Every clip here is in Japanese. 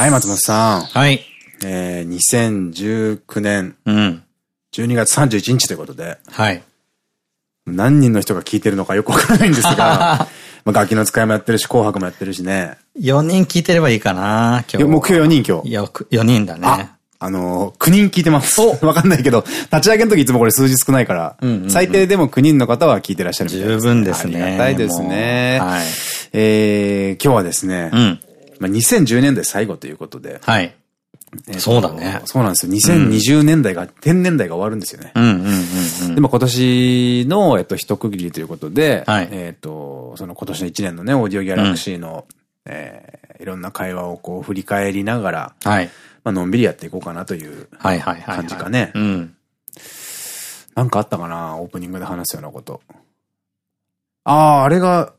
はい、松本さん。はい。えー、2019年うん。12月31日ということで、はい。何人の人が聞いてるのかよくわからないんですが、まあ、ガキの使いもやってるし、紅白もやってるしね。4人聞いてればいいかな、今日。目標4人今日。よく、4人だねあ。、あのー、9人聞いてます。わかんないけど、立ち上げの時いつもこれ数字少ないから、最低でも9人の方は聞いてらっしゃるみたいです、十分ですね。ありがたいですね。はい。えー、今日はですね、うん。まあ、2010年代最後ということで、はい。そうだねそうなんですよ。2020年代が、天年代が終わるんですよね。うんうんうんうん。でも今年の、えっと、一区切りということで、はいえっと、その今年の1年のね、オーディオギャラクシーの、えーいろんな会話をこう振り返りながら、はい。まあのんびりやっていこうかなというはいはいはい。感じかね。うん。なんかあったかな？オープニングで話すようなこと。ああ、あれが、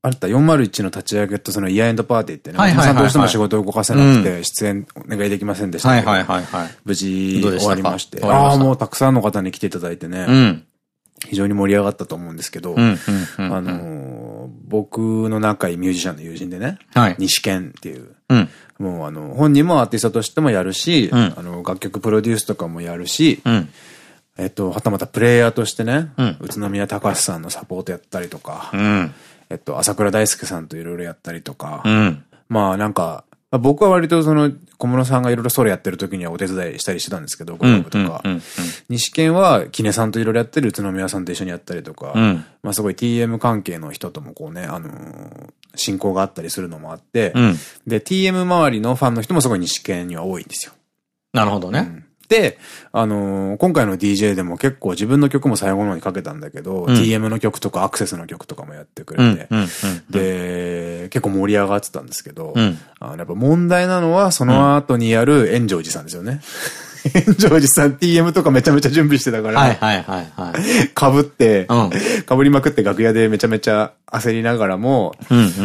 あった、401の立ち上げとそのイヤーエンドパーティーってね、はいさんどうしても仕事を動かせなくて、出演お願いできませんでしたけど、はいはいはいはい。無事終わりまして。ああ、もうたくさんの方に来ていただいてね、うん。非常に盛り上がったと思うんですけど。あのー、僕の仲いいミュージシャンの友人でね、はい。西健っていう、うん。もうあの、本人もアーティストとしてもやるし、うんあの、楽曲プロデュースとかもやるし、うん。えっと、はたまたプレイヤーとしてね、うん宇都宮隆さんのサポートやったりとか、うん。えっと、朝倉大輔さんといろいろやったりとか、うん。まあなんか、まあ僕は割とその、小室さんがいろいろソロやってる時にはお手伝いしたりしてたんですけど、グループとか。うんうん西健は、キネさんといろいろやってる宇都宮さんと一緒にやったりとか、うんまあすごい TM 関係の人ともこうね、あのー親交があったりするのもあって、うん。で、TM 周りのファンの人もすごい西健には多いんですよ。なるほどね。で、あのー今回の DJ でも結構自分の曲も最後の方にかけたんだけど、ん TM の曲とかアクセスの曲とかもやってくれて、うん。うん。で、結構盛り上がってたんですけど、うんあのやっぱ問題なのはその後にやる炎上寺さんですよね。炎上寺さん TM とかめちゃめちゃ準備してたから、はいはいはいはい。かぶって、うんかぶりまくって楽屋でめちゃめちゃ焦りながらも。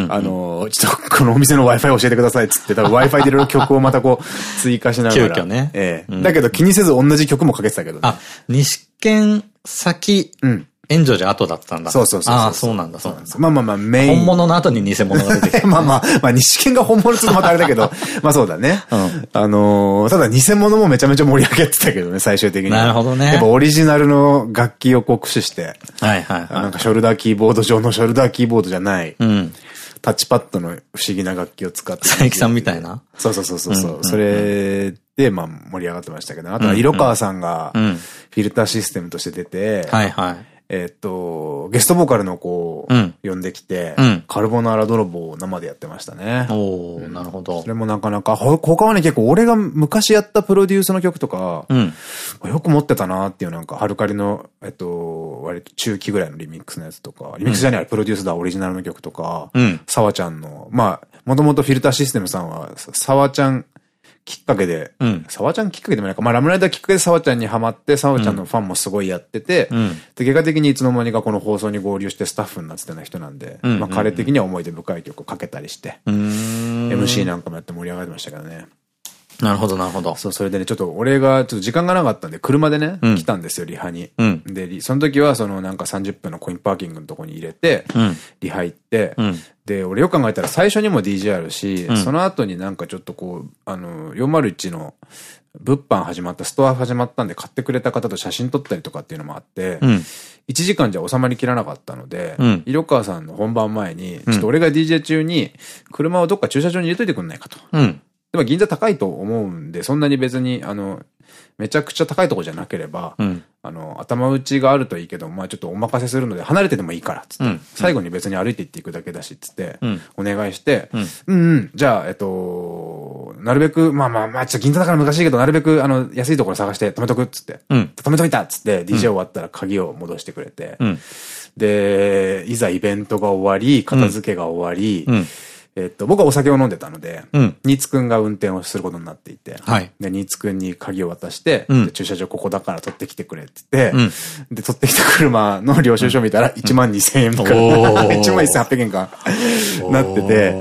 あの、ちょっとこのお店の Wi-Fi 教えてくださいっつって、多 分 Wi-Fi でいろいろ曲をまたこう追加しながら。急遽ねええ。うんだけど気にせず同じ曲もかけてたけどね。あ、西県先、うん。炎上じゃ後だったんだ。そうそうそうそう。ああ、そうなんだ、そうなんだ。まあまあまあ、メイン。本物の後に偽物が出てきた。まあまあ、まあ、西見が本物ってとまたあれだけど、まあそうだね。うんあのーただ偽物もめちゃめちゃ盛り上げてたけどね、最終的には。なるほどねやっぱオリジナルの楽器をこう駆使して、はいはいはなんかショルダーキーボード上のショルダーキーボードじゃない、い。うん。タッチパッドの不思議な楽器を使って。佐伯さんみたいな。そうそうそうそう。それで、まあ盛り上がってましたけど、あとは色川さんがうんフィルターシステムとして出て、はいはい。えっと、ゲストボーカルの子をうん呼んできて、うんカルボナーラ泥棒を生でやってましたね。おー、なるほどそ。れもなかなか、ほ他はね、結構俺が昔やったプロデュースの曲とか、うん。よく持ってたなっていうなんか、ハルカリの、えっと、割と中期ぐらいのリミックスのやつとか、リミックスじゃない、プロデュースだ、オリジナルの曲とか、うん。サワちゃんの、まあ、もともとフィルターシステムさんは、サワちゃんきっかけで、うん。サワちゃんきっかけでもないか、まあ、ラムライダーきっかけでサワちゃんにハマって、サワちゃんのファンもすごいやってて、うん。で、結果的にいつの間にかこの放送に合流してスタッフになってたような人なんで、うんまあ、彼的には思い出深い曲をかけたりして、うーん。MC なんかもやって盛り上がってましたけどね。なるほどなるほど。そう、それでね、ちょっと俺がちょっと時間がなかったんで、車でね、うん来たんですよ、リハに。うんで、リその時はそのなんか30分のコインパーキングのとこに入れて、うんリハ行って、うんで、俺よく考えたら最初にも DJ あるし、んその後になんかちょっとこう、あの、401の物販始まった、ストア始まったんで買ってくれた方と写真撮ったりとかっていうのもあって、うん。1時間じゃ収まりきらなかったので、うん色川さんの本番前に、ちょっと俺が DJ 中に、車をどっか駐車場に入れといてくんないかと。うん。でも銀座高いと思うんで、そんなに別に、あの、めちゃくちゃ高いとこじゃなければ、うん。あの、頭打ちがあるといいけど、まあちょっとお任せするので、離れてでもいいから、つって、うん最後に別に歩いていっていくだけだし、つって、うんお願いして、うんうんうん、じゃあ、えっと、なるべく、まあまあまあ、ちょっと銀座だから難しいけど、なるべく、あの、安いところ探して止めとく、つって、うん。止めといたっつって、DJ 終わったら鍵を戻してくれて、うん。で、いざイベントが終わり、片付けが終わり、うん。えっと、僕はお酒を飲んでたので、うん。ニーツくんが運転をすることになっていて、はい。で、ニーツくんに鍵を渡して、うん。で駐車場ここだから取ってきてくれって言って、うん。で、取ってきた車の領収書見たら1万2000円か、おー。1万1800円か、なってて、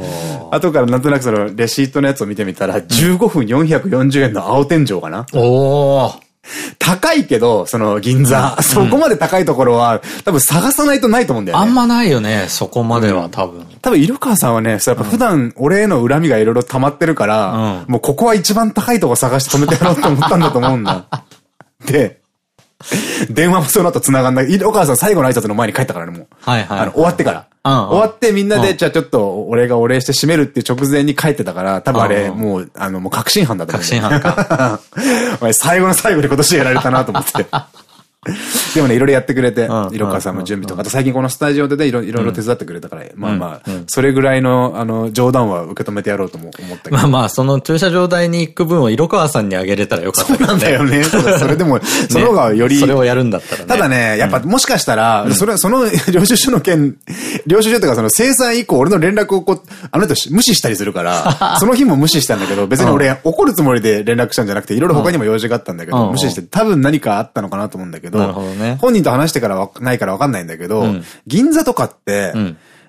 後からなんとなくそのレシートのやつを見てみたら、15分440円の青天井かな。おー。高いけど、その銀座、そこまで高いところは、多分探さないとないと思うんだよね。あんまないよね、そこまでは多分。多分、色川さんはね、やっぱ普段俺への恨みがいろいろ溜まってるから、もうここは一番高いとこ探して止めてやろうと思ったんだと思うんだ。で、電話もその後繋がんない。色川さん最後の挨拶の前に帰ったからね、もう。はいはい。あの、終わってから。終わってみんなで、じゃあちょっと俺がお礼して閉めるっていう直前に帰ってたから、多分あれ、もう、あの、もう確信犯だった。確信犯か。お前最後の最後で今年やられたなと思って。でもね、いろいろやってくれて、色川さんも準備とか、あと最近このスタジオでね、いろいろ手伝ってくれたから、まあまあ、それぐらいの、あの、冗談は受け止めてやろうとも思ったけど。まあまあ、その駐車場代に行く分を色川さんにあげれたらよかったそうなんだよね。それでも、その方がより。それをやるんだったらね。ただね、やっぱもしかしたら、それ、その 領収書の件、領収書とかその生産以降俺の連絡をこう、あの人無視したりするから、その日も無視したんだけど、別に俺怒るつもりで連絡したんじゃなくて、いろいろ他にも用事があったんだけど、無視して、多分何かあったのかなと思うんだけど、どね。本人と話してからはないからわかんないんだけど、銀座とかって、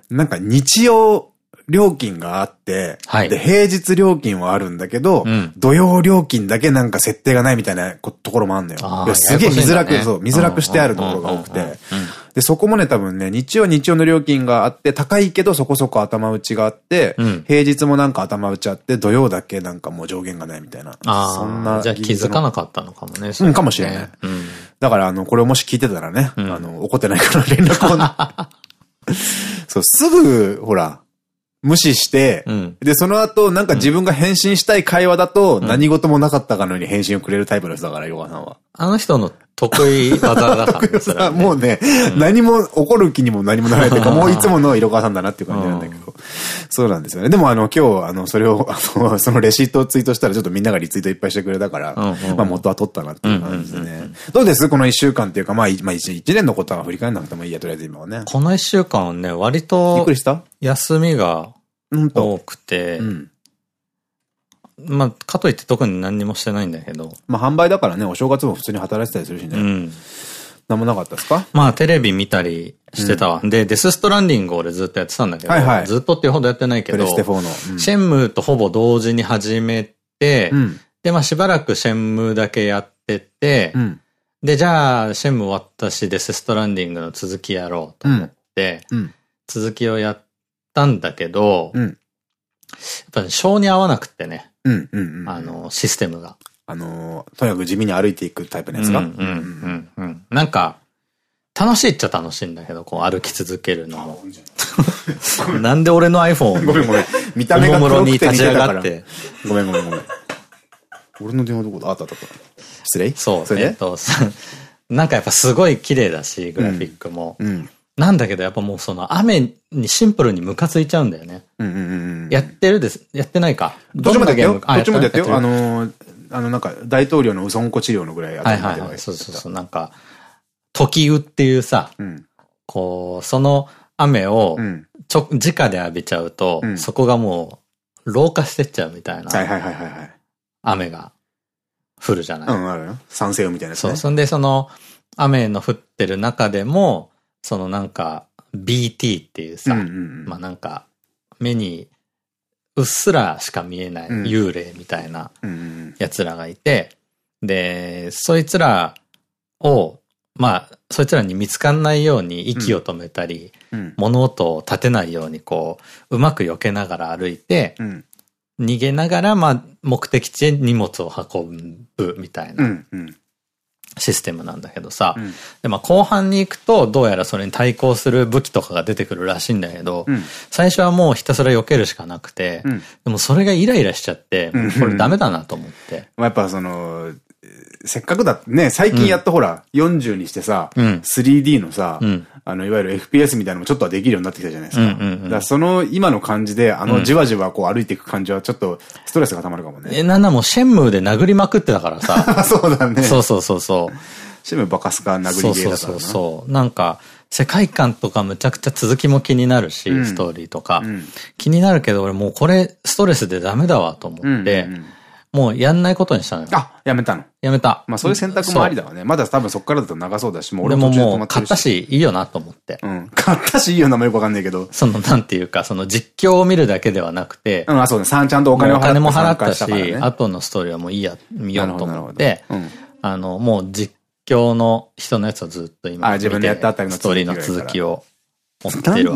なんか日曜料金があって、はい、で、平日料金はあるんだけど、うん、土曜料金だけなんか設定がないみたいなところもあるのよ。すげえ見づらく、そう、見づらくしてあるところが多くて。で、そこもね、多分ね、日曜日曜の料金があって、高いけどそこそこ頭打ちがあって、うん、平日もなんか頭打ちあって、土曜だけなんかもう上限がないみたいな。そんな。じゃあ気づかなかったのかもね。うん、ね、かもしれない。うん、だから、あの、これをもし聞いてたらね、あの、怒ってないから連絡を、ね、そう、すぐ、ほら、無視して、うん、で、その後、なんか自分が返信したい会話だと、何事もなかったかのように返信をくれるタイプの人だから、ヨガさんは。あの人の得意技だから、ね、もうね、うん、何も怒る気にも何もならないというか、もういつもの色川さんだなっていう感じなんだけど。そうなんですよね。でもあの、今日、あの、それを、あの、そのレシートをツイートしたら、ちょっとみんながリツイートいっぱいしてくれたから、まあ元は取ったなっていう感じで。すね。どうです？この一週間っていうか、まあ、まあ一年のことは振り返らなくてもいいや、とりあえず今はね。この一週間はね、割と、びっくりした？休みが、多くて、うん、まあ、かといって特に何にもしてないんだけど。まあ、販売だからね、お正月も普通に働いてたりするしね。うん。何もなかったですか？まあ、テレビ見たりしてたわ。うん、で、デスストランディング俺ずっとやってたんだけど、はいはい、ずっとっていうほどやってないけど、プレステ4の。うん、シェンムーとほぼ同時に始めて、うん、で、まあ、しばらくシェンムーだけやってて、で、じゃあ、シェンムー終わったし、デスストランディングの続きやろうと思って、続きをやったんだけど、やっぱり性に合わなくってね。あの、システムが。あの、とにかく地味に歩いていくタイプのやつが？なんか、楽しいっちゃ楽しいんだけど、こう歩き続けるのも。なんで俺の iPhone ごめんごめん。見た目が黒くてに立ち上がって。ごめんごめんごめん。俺の電話どこだ？あったあった。失礼？そう。えっと、なんかやっぱすごい綺麗だし、グラフィックも。うんなんだけど、やっぱもうその雨にシンプルにムカついちゃうんだよね。やってるです。やってないか。どっちもやってよ。どっちもやってよ。あの、あのなんか大統領のうそんこ治療のぐらいやってはいはいはい。そうそうそう。なんか、時雨っていうさ、うん、こう、その雨をちょ、直で浴びちゃうと、うん、そこがもう、老化してっちゃうみたいな。はいはいはいはい。雨が降るじゃない。うん、あるよ。酸性雨みたいな、ね、そう。そんでその、雨の降ってる中でも、そのなんか、BT っていうさ、まあなんか、目にうっすらしか見えない幽霊みたいな奴らがいて、で、そいつらを、まあ、そいつらに見つかんないように息を止めたり、うん、物音を立てないようにこう、うまく避けながら歩いて、うん、逃げながら、まあ、目的地へ荷物を運ぶみたいな。システムなんだけどさ。うん、で、まあ後半に行くと、どうやらそれに対抗する武器とかが出てくるらしいんだけど、うん、最初はもうひたすら避けるしかなくて、うん、でもそれがイライラしちゃって、これダメだなと思って。やっぱその、せっかくだね、最近やっとほら、40にしてさ、3D のさ、あの、いわゆる FPS みたいなのもちょっとはできるようになってきたじゃないですか。だからその今の感じで、あのじわじわこう歩いていく感じはちょっとストレスが溜まるかもね。え、なんだもうシェンムーで殴りまくってたからさ。そうだね。そうそうそうそう。シェンムーバカスカ殴りゲーだからな。そうそうそう。なんか、世界観とかむちゃくちゃ続きも気になるし、ストーリーとか。気になるけど、俺もうこれストレスでダメだわと思って、もうやんないことにしたのよ。あ、やめたのやめた。まあそういう選択もありだわね。まだ多分そっからだと長そうだし、もう俺ももう買ったし、いいよなと思って。うん。買ったし、いいよなもよくわかんないけど。その、なんていうか、その実況を見るだけではなくて。うん、あ、そうね。ちゃんとお金を払って。お金も払ったし、後のストーリーはもういいや、見ようと思って。あの、もう実況の人のやつをずっと今。あ、自分でやったあたりのストーリーの続きを。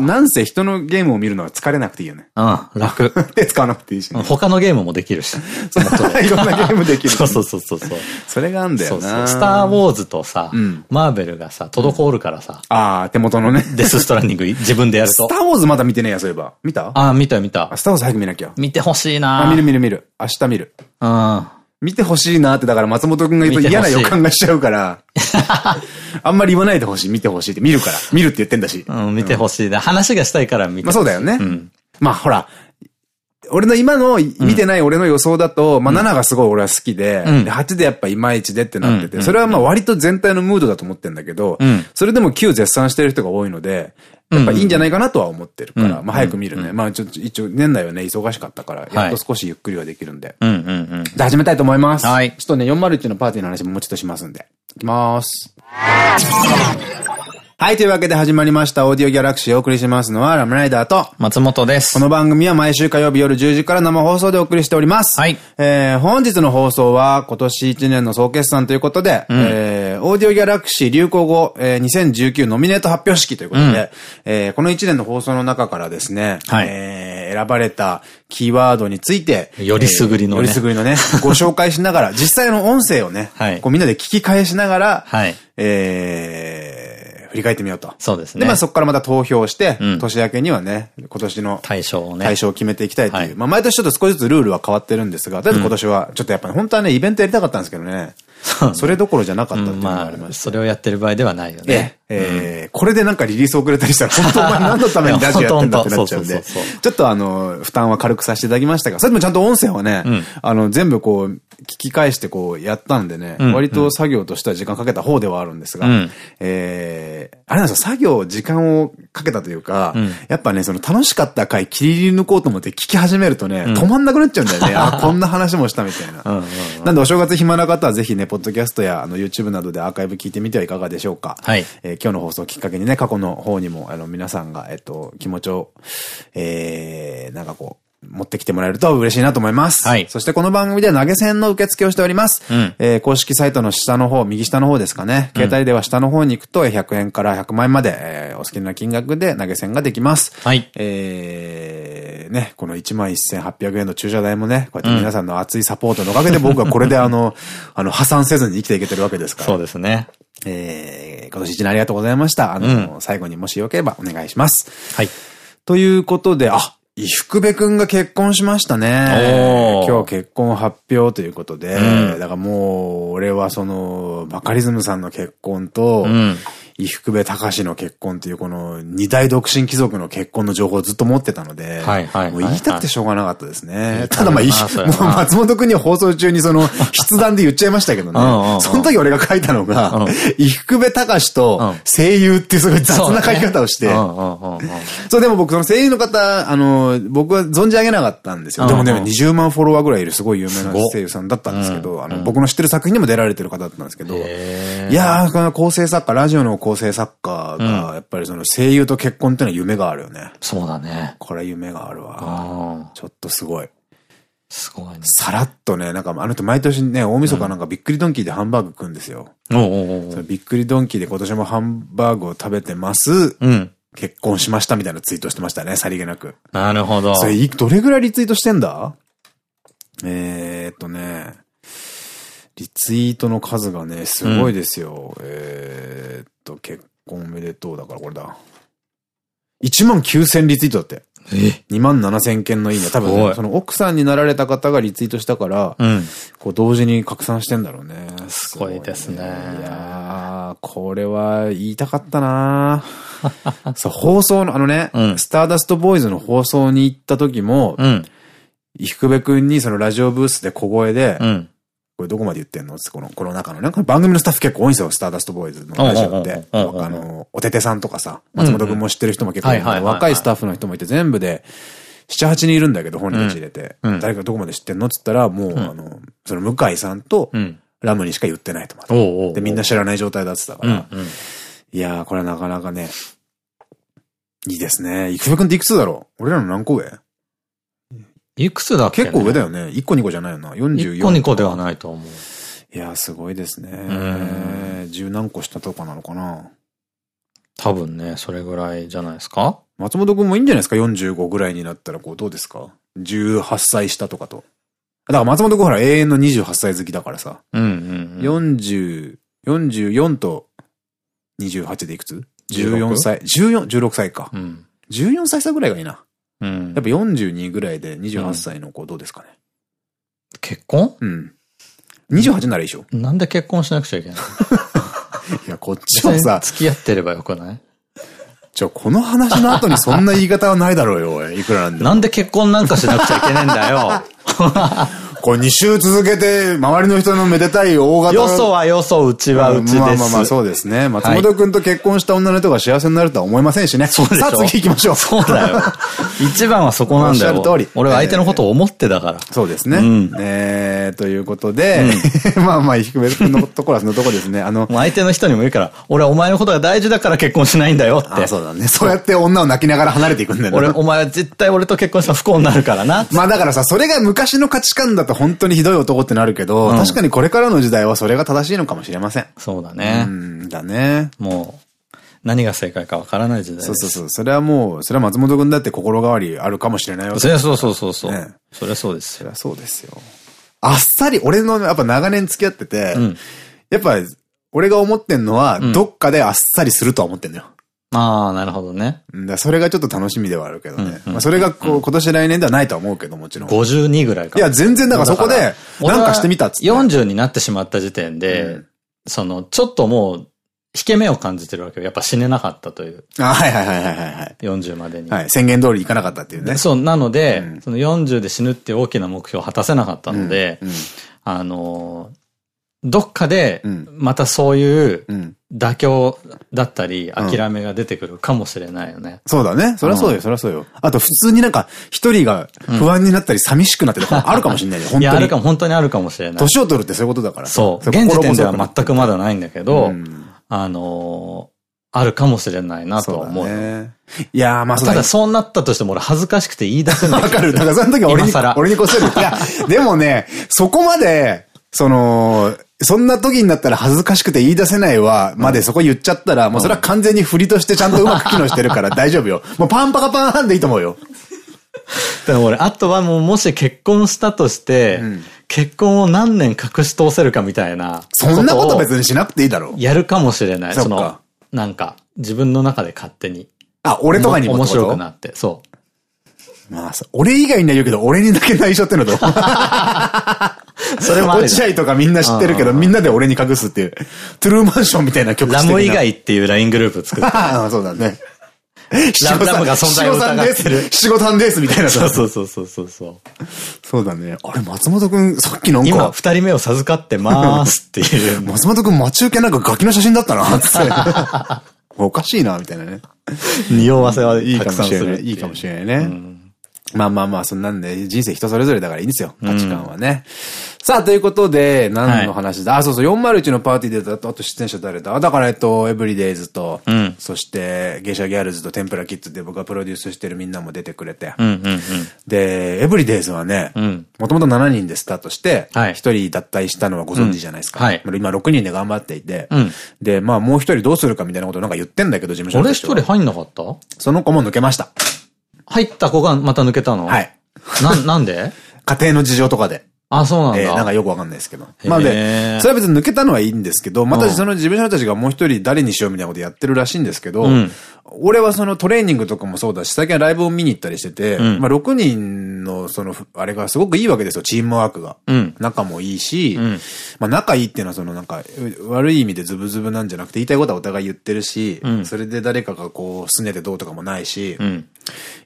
ななんせ人のゲームを見るのは疲れなくていいよね。うん、楽。手使わなくていいし、ね、他のゲームもできるし。いろんなゲームできる、そうそうそうそう。それがあんだよな。スター・ウォーズとさ、マーベルがさ、滞るからさ。ああ、手元のね。デス・ストランディング自分でやると。スター・ウォーズまだ見てねえや、そういえば。見た？ああ、見た見た。スター・ウォーズ早く見なきゃ。見てほしいなあ、見る見る見る。明日見る。うん。見てほしいなって、だから松本くんが言うと嫌な予感がしちゃうから、あんまり言わないでほしい、見てほしいって、見るから。見るって言ってんだし。うん、見てほしい。話がしたいから見てまあそうだよね。うん。まあほら、俺の今の見てない俺の予想だと、まあ7がすごい俺は好きで、で8でやっぱいまいちでってなってて、それはまあ割と全体のムードだと思ってんだけど、それでも9絶賛してる人が多いので、やっぱいいんじゃないかなとは思ってるから、まあ早く見るね。まあちょっと一応年内はね、忙しかったから、やっと少しゆっくりはできるんで。で、始めたいと思います。はい。ちょっとね、401のパーティーの話ももうちょっとしますんで。いきます。はい、というわけで始まりました。オーディオギャラクシーをお送りしますのは、ラムライダーと、松本です。この番組は毎週火曜日夜10時から生放送でお送りしております。はい。えー、本日の放送は、今年1年の総決算ということで、うん、えー、オーディオギャラクシー流行語、えー、2019ノミネート発表式ということで、うん、えー、この1年の放送の中からですね、はい、えー、選ばれたキーワードについて、よりすぐりのね、よりすぐりのね、ご紹介しながら、実際の音声をね、はい、こうみんなで聞き返しながら、はい、えー、振り返ってみようと。そうですね。で、まあそこからまた投票して、うん、年明けにはね、今年の対象をね。対象を決めていきたいという。はい、まあ毎年ちょっと少しずつルールは変わってるんですが、とりあえず今年は、ちょっとやっぱり本当はね、イベントやりたかったんですけどね。それどころじゃなかったっていうのがありました。それをやってる場合ではないよね。ええ、これでなんかリリース遅れたりしたら、本当お前何のためにラジオやってんだってなっちゃうんで、ちょっとあの、負担は軽くさせていただきましたが、それでもちゃんと音声はね、あの、全部こう、聞き返してこうやったんでね、割と作業としては時間かけた方ではあるんですが、ええ、あれなんですよ、作業、時間をかけたというか、やっぱね、その楽しかった回切り抜こうと思って聞き始めるとね、止まんなくなっちゃうんだよね。あ、こんな話もしたみたいな。なんでお正月暇な方はぜひね、ポッドキャストやあの YouTube などでアーカイブ聞いてみてはいかがでしょうか。はい。えー、今日の放送をきっかけにね、過去の方にも、あの、皆さんが、えっと、気持ちを、えー、なんかこう、持ってきてもらえると嬉しいなと思います。はい。そしてこの番組では投げ銭の受付をしております。うん、えー、公式サイトの下の方、右下の方ですかね。携帯では下の方に行くと100円から100万円まで、えー、お好きな金額で投げ銭ができます。はい。えー、ね、この11,800円の駐車代もね、こうやって皆さんの熱いサポートのおかげで僕はこれで あの、あの、破産せずに生きていけてるわけですから。そうですね。えー、今年一年ありがとうございました。あの、うん、最後にもしよければお願いします。はい。ということで、あ、伊福部くんが結婚しましたね。今日結婚発表ということで、うん、だからもう、俺はその、バカリズムさんの結婚と、うん、伊福部隆の結婚っていうこの二大独身貴族の結婚の情報をずっと持ってたので、もう言いたくてしょうがなかったですね。ただまあ、もう松本くんには放送中にその 筆談で言っちゃいましたけどね。その時俺が書いたのが、伊福部隆と声優ってすごい雑な書き方をして、そう、でも僕その声優の方、あの、僕は存じ上げなかったんですよ。でもね、20万フォロワーぐらいいるすごい有名な声優さんだったんですけど、あの、僕の知ってる作品にも出られてる方だったんですけど、いやー、この構成作家、ラジオの構成作家が、やっぱりその声優と結婚っていうのは夢があるよね。そうだね。これ夢があるわ。ちょっとすごい。すごいね。さらっとね、なんかあの人毎年ね、大晦日なんかびっくりドンキーでハンバーグ食うんですよ。びっくりドンキーで今年もハンバーグを食べてます。うん。結婚しましたみたいなツイートしてましたね、さりげなく。なるほど。それ、どれぐらいリツイートしてんだ？えーっとね、リツイートの数がね、すごいですよ。うん、えっと、結婚おめでとうだからこれだ。1万9000リツイートだって。え ?2 万7000件のいいね。多分、ね、その奥さんになられた方がリツイートしたから、うん、こう同時に拡散してんだろうね。すごいですね。いやー、これは言いたかったな そう、放送の、あのね、うん、スターダストボーイズの放送に行った時も、うん、伊福部くんにそのラジオブースで小声で、うんこれどこまで言ってんのこの、この中のね、番組のスタッフ結構多いんですよ、スターダストボーイズのラジオって。あの、おててさんとかさ、松本くんも知ってる人も結構若いスタッフの人もいて全部で、7、8人いるんだけど、本人たち入れて。誰かどこまで知ってんのっつったら、もう、あの、その向井さんと、ラムにしか言ってないとまで。で、みんな知らない状態だってたから。いやー、これはなかなかね、いいですね。いくぶくんっていくつだろう？俺らの何個上？いくつだっけ、結構上だよね。1個2個じゃないよな。44。1個2個ではないと思う。いや、すごいですね。十何個下とかなのかな多分ね、それぐらいじゃないですか？松本くんもいいんじゃないですか ?45 ぐらいになったら、こう、どうですか ?18 歳下とかと。だから松本くんほら永遠の28歳好きだからさ。うんうん、うん。40、44と28でいくつ ?14 歳。14、16歳か。うん。14歳差ぐらいがいいな。うん。やっぱ42ぐらいで28歳の子どうですかね？結婚？うん。28ならいいでしょなんで結婚しなくちゃいけない いや、こっちはさ。付き合ってればよくない？じゃこの話の後にそんな言い方はないだろうよ、いくらなんで。なんで結婚なんかしなくちゃいけないんだよ。これ2週続けて、周りの人のめでたい大型。よそはよそ、うちはうちです。まあまあまあ、そうですね。松本くんと結婚した女の人が幸せになるとは思いませんしね。そうですさあ次行きましょう。そうだよ。一番はそこなんだよ。おっしゃる通り。俺は相手のことを思ってだから。そうですね。うん、えー、ということで、うん、まあまあ、低めのところはそのとこですね。あの、相手の人にも言うから、俺はお前のことが大事だから結婚しないんだよって。あ、そうだね。そうやって女を泣きながら離れていくんだよね。俺、お前は絶対俺と結婚したら不幸になるからな。まあだからさ、それが昔の価値観だと本当にひどい男ってなるけど、うん、確かにこれからの時代はそれが正しいのかもしれません。そうだね。うん、だね。もう、何が正解かわからない時代そうそうそう。それはもう、それは松本君だって心変わりあるかもしれないわけそりゃそうそうそうそう。ね、そりゃそうですそりゃそうですよ。あっさり、俺のやっぱ長年付き合ってて、うん、やっぱ、俺が思ってんのは、どっかであっさりするとは思ってんのよ。ああ、なるほどね。だそれがちょっと楽しみではあるけどね。まあそれがこう、今年来年ではないとは思うけど、もちろん。52ぐらいか。いや、全然だからそこで、なんかしてみたっつって。40になってしまった時点で、うん、その、ちょっともう、引け目を感じてるわけよ。やっぱ死ねなかったという。あはいはいはいはいはい。40までに。はい。宣言通りいかなかったっていうね。そう、なので、うん、その40で死ぬっていう大きな目標を果たせなかったので、うんうん、あのどっかで、またそういう妥協だったり、諦めが出てくるかもしれないよね。そうだね。そりゃそうよ、そりゃそうよ。あと普通になんか、一人が不安になったり寂しくなってるあるかもしれないよ、本当に。いや、あるかも、本当にあるかもしれない。年を取るってそういうことだからそう。現時点では全くまだないんだけど、あのあるかもしれないなと思う。ね、いやまあただそうなったとしても俺恥ずかしくて言い出せない。わかる。だからその時俺に、俺にこっそり。いや、でもね、そこまで、その、そんな時になったら恥ずかしくて言い出せないわ、までそこ言っちゃったら、もうそれは完全に振りとしてちゃんとうまく機能してるから 大丈夫よ。もうパンパカパンハンでいいと思うよ。でも俺、あとはもうもし結婚したとして、うん、結婚を何年隠し通せるかみたいな。そんなこと別にしなくていいだろう。やるかもしれない。その、なんか、自分の中で勝手に。あ、俺とかにも面白くなって、そう。まあ、俺以外には言うけど、俺にだけ内緒ってのと。それも。落合とかみんな知ってるけど、みんなで俺に隠すっていう。トゥルーマンションみたいな曲ラム以外っていう LINE グループ作って。ああ、そうだね。ラムラムが存在を疑ってる。七五三ですみたいな。そうそうそうそうそう。そうだね。あれ、松本くん、さっきの今、二人目を授かってますっていう。松本くん待ち受けなんかガキの写真だったな、つって。おかしいな、みたいなね。匂わせはいいかもしれない。いいかもしれないね。まあまあまあ、そんなんで、人生人それぞれだからいいんですよ。価値観はね。うん、さあ、ということで、何の話だ、はい、あ、そうそう、401のパーティーで、あと出演者誰だ？だから、えっと、エブリデイズと、うん、そして、ゲイシャギャルズとテンプラキッズで僕がプロデュースしてるみんなも出てくれて。で、エブリデイズはね、もともと7人でスタートして、1人脱退したのはご存知じゃないですか。はい、今6人で頑張っていて、うん、で、まあもう1人どうするかみたいなことなんか言ってんだけど、事務所俺1人入んなかった？その子も抜けました。入った子がまた抜けたの？はい。な、なんで？家庭の事情とかで。あ、そうなんだ。えー、なんかよくわかんないですけど。まあで、それは別に抜けたのはいいんですけど、またその事務所たちがもう一人誰にしようみたいなことやってるらしいんですけど、うん、俺はそのトレーニングとかもそうだし、最近はライブを見に行ったりしてて、うん、まあ6人のその、あれがすごくいいわけですよ、チームワークが。うん、仲もいいし、まあ仲いいっていうのはそのなんか、悪い意味でズブズブなんじゃなくて言いたいことはお互い言ってるし、それで誰かがこう、すねてどうとかもないし、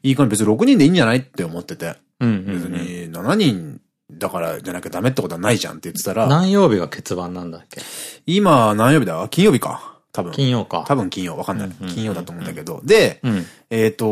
いい感じ別に6人でいいんじゃないって思ってて。別に7人だからじゃなきゃダメってことはないじゃんって言ってたら。何曜日が欠番なんだっけ？今何曜日だ？金曜日か。多分。金曜か。多分金曜。わかんない。金曜だと思うんだけど。で、うん、えっと、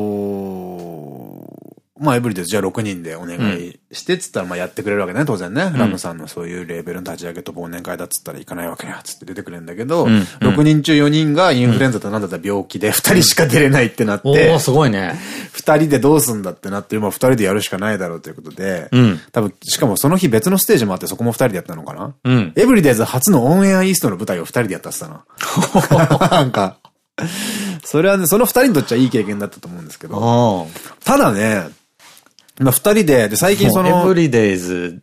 まあ、エブリデスじゃあ6人でお願いしてっつったら、まあやってくれるわけね、当然ね。ラムさんのそういうレーベルの立ち上げと忘年会だっつったら行かないわけや、つって出てくれるんだけど、6人中4人がインフルエンザとなんだった病気で2人しか出れないってなって。おすごいね。2二人でどうすんだってなって、まあ二人でやるしかないだろうということで、うん、多分、しかもその日別のステージもあってそこも二人でやったのかな？うん。エブリデイズ初のオンエアイーストの舞台を二人でやったってたな。なんか、それはね、その二人にとっちゃいい経験だったと思うんですけど、ただね、まあ二人で、で、最近その、エブリデイズ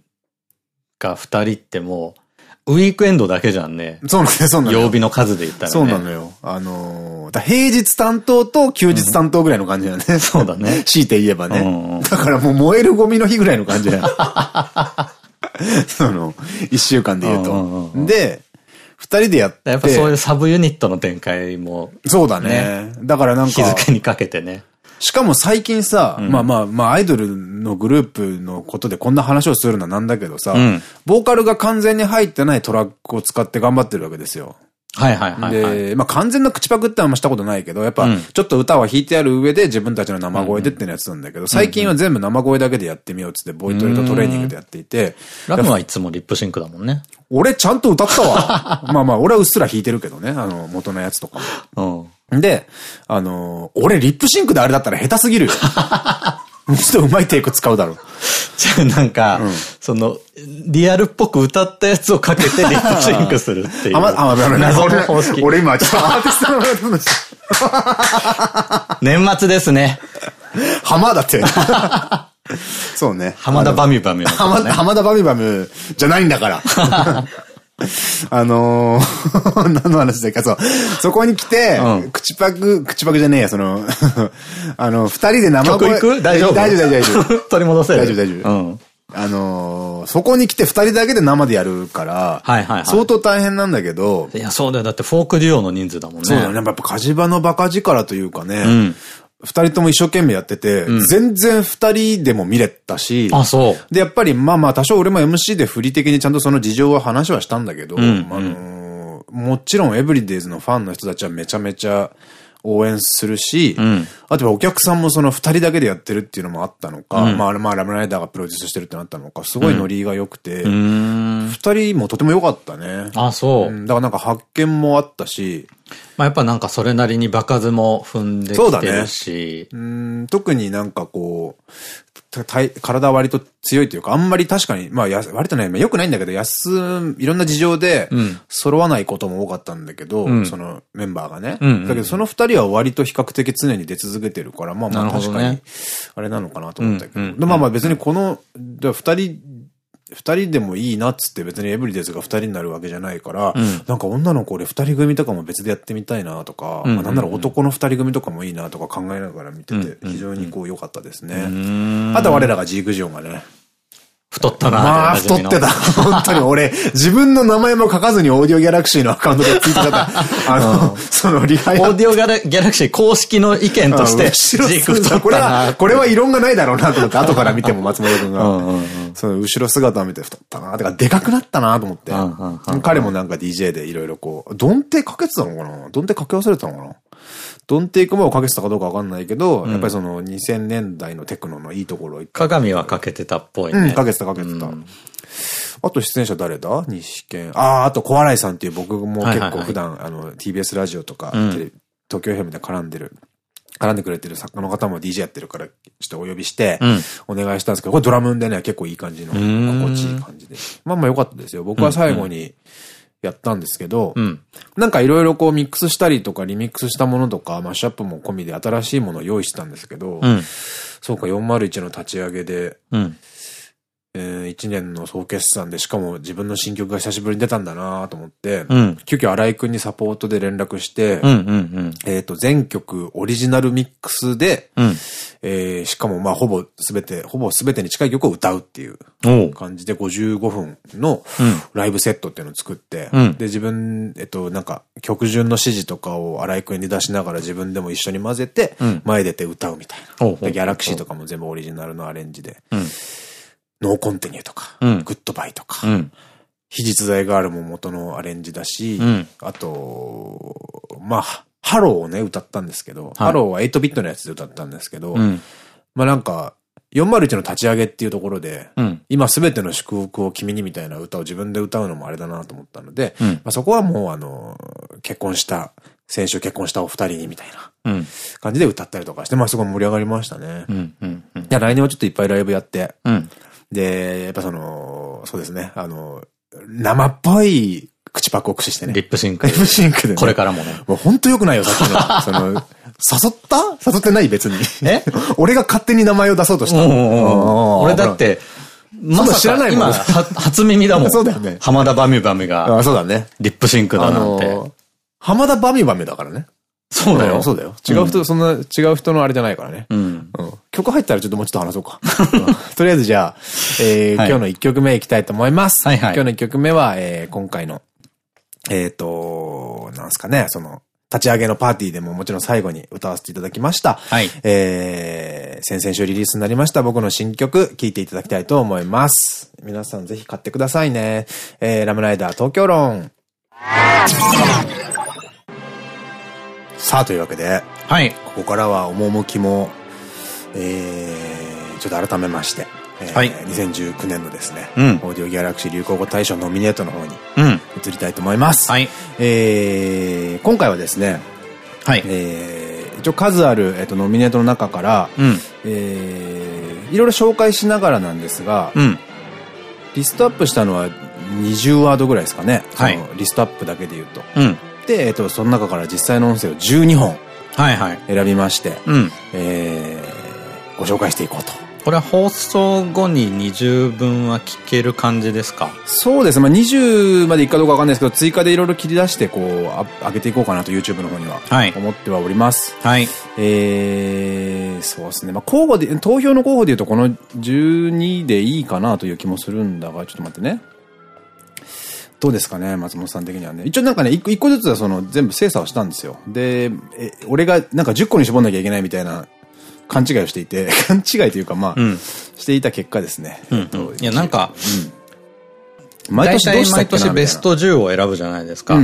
が二人ってもう、ウィークエンドだけじゃんね。そうなんだよ、そうなんだよ。曜日の数で言ったらね。そうなのよ。あのー、平日担当と休日担当ぐらいの感じだよね。うん、そうだね。強いて言えばね。うんうん、だからもう燃えるゴミの日ぐらいの感じだよ。その、一週間で言うと。で、二人でやって。やっぱそういうサブユニットの展開も、ね。そうだね。だからなんか。日付にかけてね。しかも最近さ、うん、まあまあまあアイドルのグループのことでこんな話をするのはなんだけどさ、うん、ボーカルが完全に入ってないトラックを使って頑張ってるわけですよ。はいはいはい、はい、で、まあ完全な口パクってあんましたことないけど、やっぱちょっと歌は弾いてある上で自分たちの生声でってのやつなんだけど、最近は全部生声だけでやってみようっつってボイトレとトレーニングでやっていて。ラムはいつもリップシンクだもんね。俺ちゃんと歌ったわ。まあまあ俺はうっすら弾いてるけどね、あの元のやつとかも。うんで、あのー、俺リップシンクであれだったら下手すぎるよ。ちょっと上手いテイク使うだろう。じゃあなんか、うん、その、リアルっぽく歌ったやつをかけてリップシンクするっていう。あ、ま、あ、ま、謎の方式。俺今ちょっとアーティストの年末ですね。浜だって。そうね。浜田バミュバミュ、ね。浜田バミュバミュじゃないんだから。あのー、何の話だっけそう。そこに来て、うん、口パク、口パクじゃねえや、その、あの、二人で生声。曲大丈夫？大丈夫、大丈夫。取り戻せる？大丈夫、大丈夫。うん。あのー、そこに来て二人だけで生でやるから、はいはいはい。相当大変なんだけど。いや、そうだよ。だってフォークデュオの人数だもんね。そうだね。やっぱ火事場のバカ力というかね。うん。二人とも一生懸命やってて、うん、全然二人でも見れたし、あ、そう。で、やっぱりまあまあ多少俺も MC で振り的にちゃんとその事情は話はしたんだけど、うん、あのー、もちろんエブリデイズのファンの人たちはめちゃめちゃ応援するし、うん、あとはお客さんもその二人だけでやってるっていうのもあったのか、うん、まあまあラムライダーがプロデュースしてるってなったのか、すごいノリが良くて、二、人もとても良かったね。あ、そう。だからなんか発見もあったし、まあやっぱなんかそれなりに場数も踏んできてるし。う、ね、ん。特になんかこう、体割と強いというか、あんまり確かに、まあや、割とね、良くないんだけど、安、いろんな事情で、揃わないことも多かったんだけど、うん、そのメンバーがね。だけど、その二人は割と比較的常に出続けてるから、まあまあ確かに、あれなのかなと思ったけど。で、まあまあ別にこの、二人二人でもいいなっつって別にエブリデイズが二人になるわけじゃないから、うん、なんか女の子俺二人組とかも別でやってみたいなとか、なんなら男の二人組とかもいいなとか考えながら見てて、非常にこう良かったですね。あと我らがジークジョンがね、太ったなまあ、太ってた。本当に。俺、自分の名前も書かずにオーディオギャラクシーのアカウントでツイートた。あの、そのリハイオーディオギャラクシー公式の意見として、ジーク太これは、これは異論がないだろうなと思って、後から見ても松本君が、その後ろ姿を見て太ったなてか、でかくなったなと思って。彼もなんか DJ でいろいろこう、どんてかけてたのかな？どんてかけ忘れてたのかな？ドンテイクもかけてたかどうかわかんないけど、うん、やっぱりその2000年代のテクノのいいところを鏡はかけてたっぽいね。うん、かけてたかけてた。うん、あと出演者誰だ？西健。ああ、あと小洗さんっていう僕も結構普段、あの、TBS ラジオとか、東京 FM で絡んでる。絡んでくれてる作家の方も DJ やってるから、ちょっとお呼びして、お願いしたんですけど、これドラムでね、結構いい感じの、心地いい感じで。まあまあ良かったですよ。僕は最後に、やったんですけど、うん、なんかいろいろこうミックスしたりとかリミックスしたものとかマッシュアップも込みで新しいものを用意したんですけど、うん、そうか401の立ち上げで、うん、えー、1年の総決算で、しかも自分の新曲が久しぶりに出たんだなと思って、うん、急遽新井くんにサポートで連絡して、えっと、全曲オリジナルミックスで、うん、えー、しかもまあほぼすべて、ほぼすべてに近い曲を歌うっていう感じで55分のライブセットっていうのを作って、うん、で、自分、えっと、なんか曲順の指示とかを新井くんに出しながら自分でも一緒に混ぜて、前出て歌うみたいな。ギャラクシーとかも全部オリジナルのアレンジで。ノーコンティニューとか、うん、グッドバイとか、うん、非実在ガールも元のアレンジだし、うん、あと、まあ、ハローをね、歌ったんですけど、はい、ハローは8ビットのやつで歌ったんですけど、まあなんか、401の立ち上げっていうところで、今すべての祝福を君にみたいな歌を自分で歌うのもあれだなと思ったので、まあそこはもうあの、結婚した、先週結婚したお二人にみたい感じで歌ったりとかして、まあすごい盛り上がりましたね。来年はちょっといっぱいライブやって、うん、で、やっぱその、そうですね、あの、生っぽい口パクを駆使してね。リップシンク。リップシンクで、ね。これからもね。もうほんと良くないよ、さっきの。その、誘った？誘ってない別に。え？俺が勝手に名前を出そうとした。俺だって、まだ知らないもん今、初耳だもん。そうだよね。浜田バミュバミが。あ、そうだね。リップシンクだなんて。浜田バミュバミだからね。そうだよ。そうだよ。違う人、そんな、違う人のあれじゃないからね。うん。曲入ったらちょっともうちょっと話そうか。とりあえずじゃあ、え今日の1曲目いきたいと思います。はいはい。今日の1曲目は、え今回の、えっと、なんすかね、その、立ち上げのパーティーでももちろん最後に歌わせていただきました。はい。えー、先々週リリースになりました僕の新曲、聴いていただきたいと思います。皆さんぜひ買ってくださいね。えー、ラムライダー東京論。さあ、というわけで、はい。ここからは趣も、えー、ちょっと改めまして、えー、はい、2019年のですね、うん、オーディオギャラクシー流行語大賞ノミネートの方に移りたいと思います。はい、えー、今回はですね、はい、えー、一応数ある、えー、とノミネートの中から、うん、えー、いろいろ紹介しながらなんですが、うん、リストアップしたのは20ワードぐらいですかね。はい、リストアップだけで言うと。うん、で、えっ、ー、と、その中から実際の音声を12本選びまして、はいはい、えー、ご紹介していこうと。これは放送後に20分は聞ける感じですか？そうです。まあ、20までいくかどうかわかんないですけど、追加でいろいろ切り出して、こう、上げていこうかなと YouTube の方には、はい、思ってはおります。はい。えー、そうですね。まあ、候補で、投票の候補で言うと、この12でいいかなという気もするんだが、ちょっと待ってね。どうですかね、松本さん的にはね。一応なんかね、一個一個ずつはその全部精査をしたんですよ。で、え、俺がなんか10個に絞んなきゃいけないみたいな勘違いをしていて、勘違いというかまあ、うん、していた結果ですね。いや、なんか、うん、毎年どうした毎年ベスト10を選ぶじゃないですか。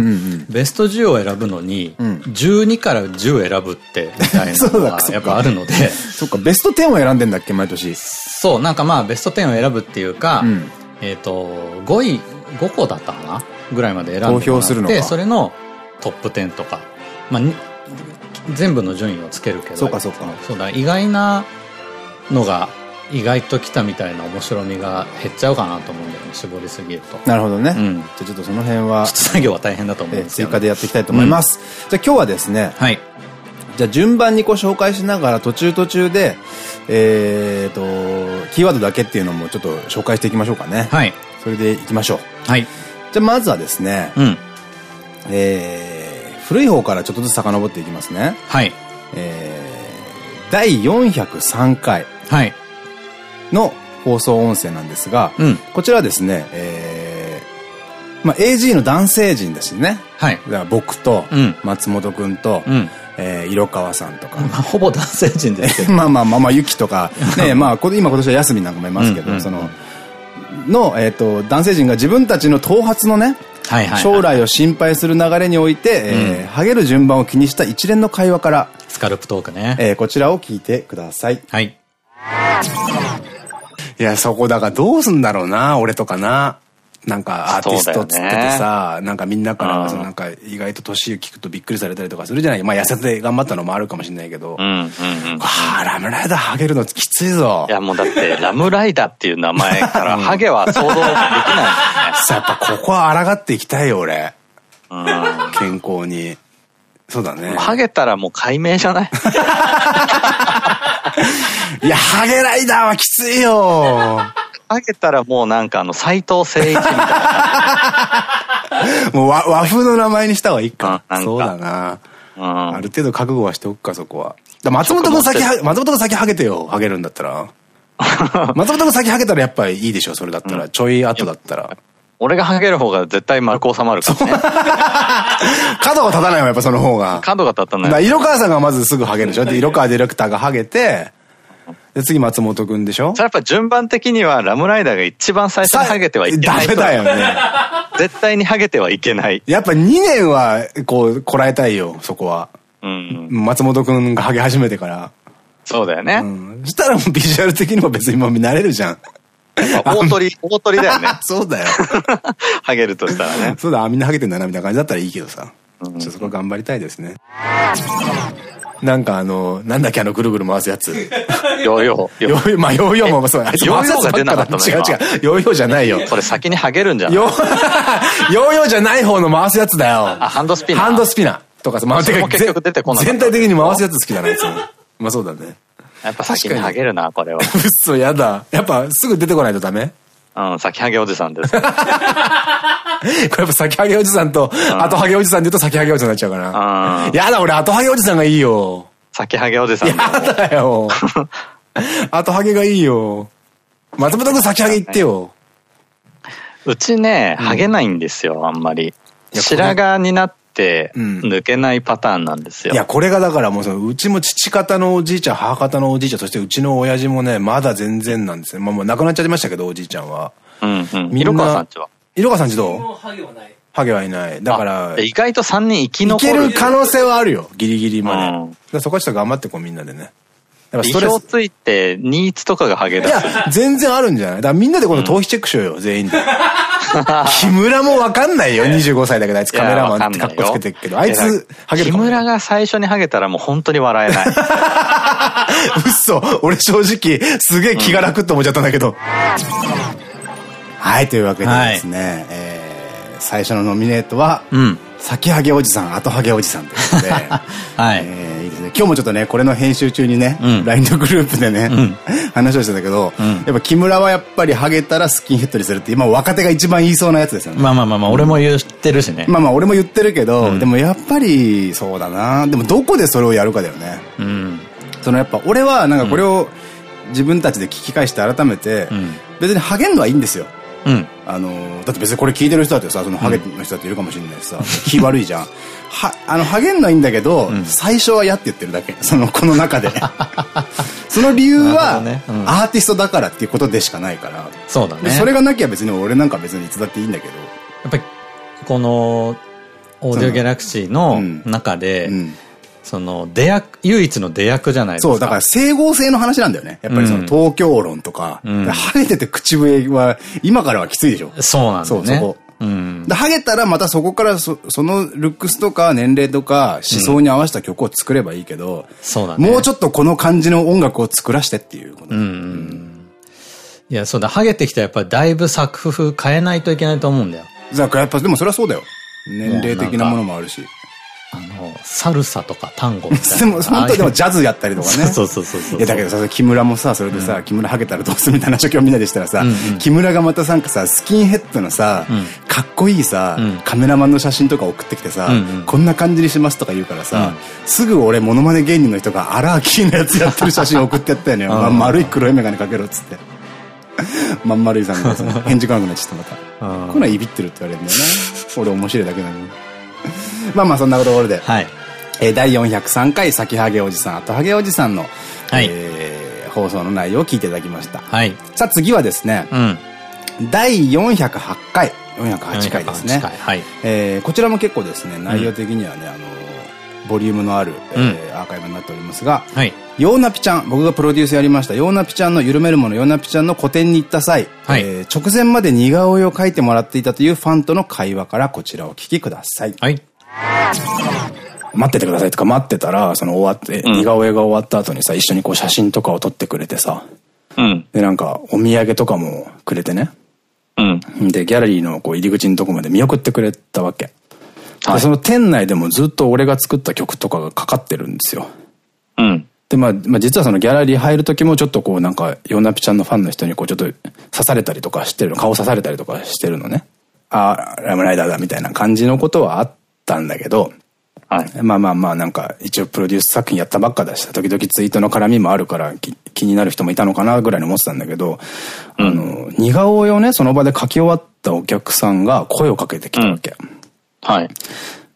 ベスト10を選ぶのに、うん、12から10選ぶって、みたいなのが やっぱあるので。そっか、ベスト10を選んでんだっけ、毎年？そう、なんかまあ、ベスト10を選ぶっていうか、うん、えっと、5位、5個だったかな？ぐらいまで選んで投票するので、それのトップ10とか、まあ、全部の順位をつけるけど。そうかそうか。そうだ意外なのが意外と来たみたいな面白みが減っちゃうかなと思うんだよね。絞りすぎると。なるほどね、うん、じゃあちょっとその辺は作業は大変だと思うんです追加でやっていきたいと思います、うん、じゃあ今日はですねはい。じゃあ順番にこう紹介しながら途中途中でえっとキーワードだけっていうのもちょっと紹介していきましょうかね。はい。それでいきましょう。はい。じゃあまずはですね、うん、えー古い方からちょっとずつ遡っていきますね。はい。えー、第403回の放送音声なんですが、うん、こちらはですね、えー、まあ、AG の男性陣だしね。はい。だから僕と、松本くんと、うんえー、色川さんとか。まあ、ほぼ男性陣ですまあまあまあまあ、ゆきとか、ね、まあ、今今年は休みなんかもいますけど、その、の、えっ、ー、と、男性陣が自分たちの頭髪のね、将来を心配する流れにおいて、えー、ハゲる順番を気にした一連の会話から、スカルプトークね。えー、こちらを聞いてください。はい。いや、そこだからどうすんだろうな、俺とかな。なんかアーティストっつっててさ、ね、なんかみんなから、そのなんか意外と年を聞くとびっくりされたりとかするじゃない？まあ痩せて頑張ったのもあるかもしれないけど。うんうんうん。ああ、ラムライダーハゲるのきついぞ。いやもうだってラムライダーっていう名前からハゲは想像できない、ね。さ、やっぱここは抗っていきたいよ俺。うん。健康に。そうだね。ハゲたらもう解明じゃない？いや、ハゲライダーはきついよ。かけたらもうなんかあの、斎藤誠一みたいな。もう和和風の名前にした方がいいか。そうだな。ある程度覚悟はしておくか、そこは。松本君先は、松本君先ハゲてよ、ハゲるんだったら。松本君先ハゲたらやっぱりいいでしょ、それだったら。ちょい後だったら。俺がハゲる方が絶対丸く収まるからね。角が立たないわ、やっぱその方が。角が立たない。色川さんがまずすぐハゲるでしょ。で、色川ディレクターがハゲて、で、次松本くんでしょ？それやっぱ順番的にはラムライダーが一番最初にハゲてはいけない。ダメだよね。絶対にハゲてはいけない。やっぱ2年は、こう、こらえたいよ、そこは。うん。松本くんがハゲ始めてから。そうだよね。うん。そしたらもうビジュアル的にも別にもう慣れるじゃん。大鳥、大鳥だよね。そうだよ。ハゲるとしたらね。そうだ、みんなハゲてんだな、みたいな感じだったらいいけどさ。ちょっとそこ頑張りたいですね。なんかあの、なんだっけあのぐるぐる回すやつ。ヨーヨー。ヨーヨー、まあヨーヨーもそう。ヨーヨーが出なかった違う違う。ヨーヨーじゃないよ。これ先にハゲるんじゃない？ヨーヨーじゃない方の回すやつだよ。あ、ハンドスピナー。ハンドスピナー。とかさ、回って結局出てこない。全体的に回すやつ好きだな、いつも。まあそうだね。やっぱ先にハゲるな、これは。うっそ、やだ。やっぱすぐ出てこないとダメ？うん、先ハゲおじさんです。これやっぱ先ハゲおじさんと、後ハゲおじさんで言うと先ハゲおじさんになっちゃうかな。やだ、俺後ハゲおじさんがいいよ。先ハゲおじさん。やだよ。後ハゲがいいよ。松本くん先ハゲ言ってよ。うちね、ハゲないんですよ、あんまり。白髪になって、抜けないパターンなんですよ。いや、これがだからもうその、うちも父方のおじいちゃん、母方のおじいちゃん、そしてうちの親父もね、まだ全然なんですね。まあもう亡くなっちゃいましたけど、おじいちゃんは。うんうん。色川さんちは？色川さんちどう？ハゲはない。ハゲはいない。だから。意外と3人生き残る。いける可能性はあるよ。ギリギリまで。うん、そこはちょっと頑張ってこうみんなでね。意表ついて、ニーツとかがハゲだ。いや、全然あるんじゃない？だからみんなでこの頭皮チェックしようよ、全員で。木村もわかんないよ、25歳だけど、あいつカメラマンって格好つけてるけど、あいつ、ハゲる木村が最初にハゲたらもう本当に笑えない。嘘俺正直、すげえ気が楽って思っちゃったんだけど。はい、というわけでですね、え最初のノミネートは、うん。先ハゲおじさん、後ハゲおじさんということで、はい。ね。今日もちょっとね、これの編集中にね、うん、LINE のグループでね、うん、話をしてたけど、うん、やっぱ木村はやっぱりハゲたらスキンヘッドにするって今若手が一番言いそうなやつですよね。まあまあまあまあ、俺も言ってるしね。まあまあ俺も言ってるけど、でもやっぱりそうだなでもどこでそれをやるかだよね。うん。そのやっぱ俺はなんかこれを自分たちで聞き返して改めて、別にハゲんのはいいんですよ。うん。あの、だって別にこれ聞いてる人だってさ、そのハゲの人だっているかもしれないしさ、気悪いじゃん。は、あの、ハゲんのはいいんだけど、最初は嫌って言ってるだけ。その、この中で。その理由は、アーティストだからっていうことでしかないから。そうだね。それがなきゃ別に俺なんか別にいつだっていいんだけど。やっぱり、この、オーディオギャラクシーの中で、その、出役、唯一の出役じゃないですか。そう、だから整合性の話なんだよね。やっぱりその東京論とか、うん、ハゲてて口笛は、今からはきついでしょ。そうなんだよね。そう、そこ。うん、で、ハゲたらまたそこからそそのルックスとか年齢とか思想に合わせた曲を作ればいいけど、うん、そうだね。もうちょっとこの感じの音楽を作らしてっていうこと。うん。いや、そうだ、ハゲてきたらやっぱりだいぶ作風変えないといけないと思うんだよ。だからやっぱ、でもそれはそうだよ。年齢的なものもあるし。あの、サルサとかタンゴみたいな。本当でもジャズやったりとかね。そうそうそうそう。いや、だけどさ、木村もさ、それでさ、木村ハゲたらどうするみたいな話を今日みんなでしたらさ、木村がまたなんかさ、スキンヘッドのさ、かっこいいさ、カメラマンの写真とか送ってきてさ、こんな感じにしますとか言うからさ、すぐ俺、モノマネ芸人の人が荒木のやつやってる写真送ってやったよね。丸い黒い眼鏡かけろっつって。まん丸いさんが返事来なくなっちゃったまた。こんなんいびってるって言われるんだよね。俺面白いだけなのに。まあまあそんなところで。はい。えー、第403回先ハゲおじさん、後ハゲおじさんの、はい、えー、放送の内容を聞いていただきました。はい。さあ次はですね、うん、第408回、408回ですね。はい。えー、こちらも結構ですね、内容的にはね、うん、あの、ボリュームのある、えー、アーカイブになっておりますが、はい。ヨーナピちゃん、僕がプロデュースやりました、ヨーナピちゃんの緩めるもの、ヨーナピちゃんの個展に行った際、はい、えー、直前まで似顔絵を描いてもらっていたというファンとの会話からこちらをお聞きください。はい。待っててくださいとか待ってたら、その終わって、うん、似顔絵が終わった後にさ、一緒にこう写真とかを撮ってくれてさ、うん、で、なんか、お土産とかもくれてね。うん、で、ギャラリーのこう入り口のとこまで見送ってくれたわけ。はい、で、その店内でもずっと俺が作った曲とかがかかってるんですよ。うん。で、まあ、まあ、実はそのギャラリー入る時もちょっとこうなんか、ヨナピちゃんのファンの人にこうちょっと刺されたりとかしてるの、顔刺されたりとかしてるのね。ああ、ラムライダーだみたいな感じのことはあったんだけど、はい、まあまあまあなんか一応プロデュース作品やったばっかだし時々ツイートの絡みもあるから気になる人もいたのかなぐらいに思ってたんだけど、うん、あの、似顔絵をね、その場で描き終わったお客さんが声をかけてきたわけ。うん、はい。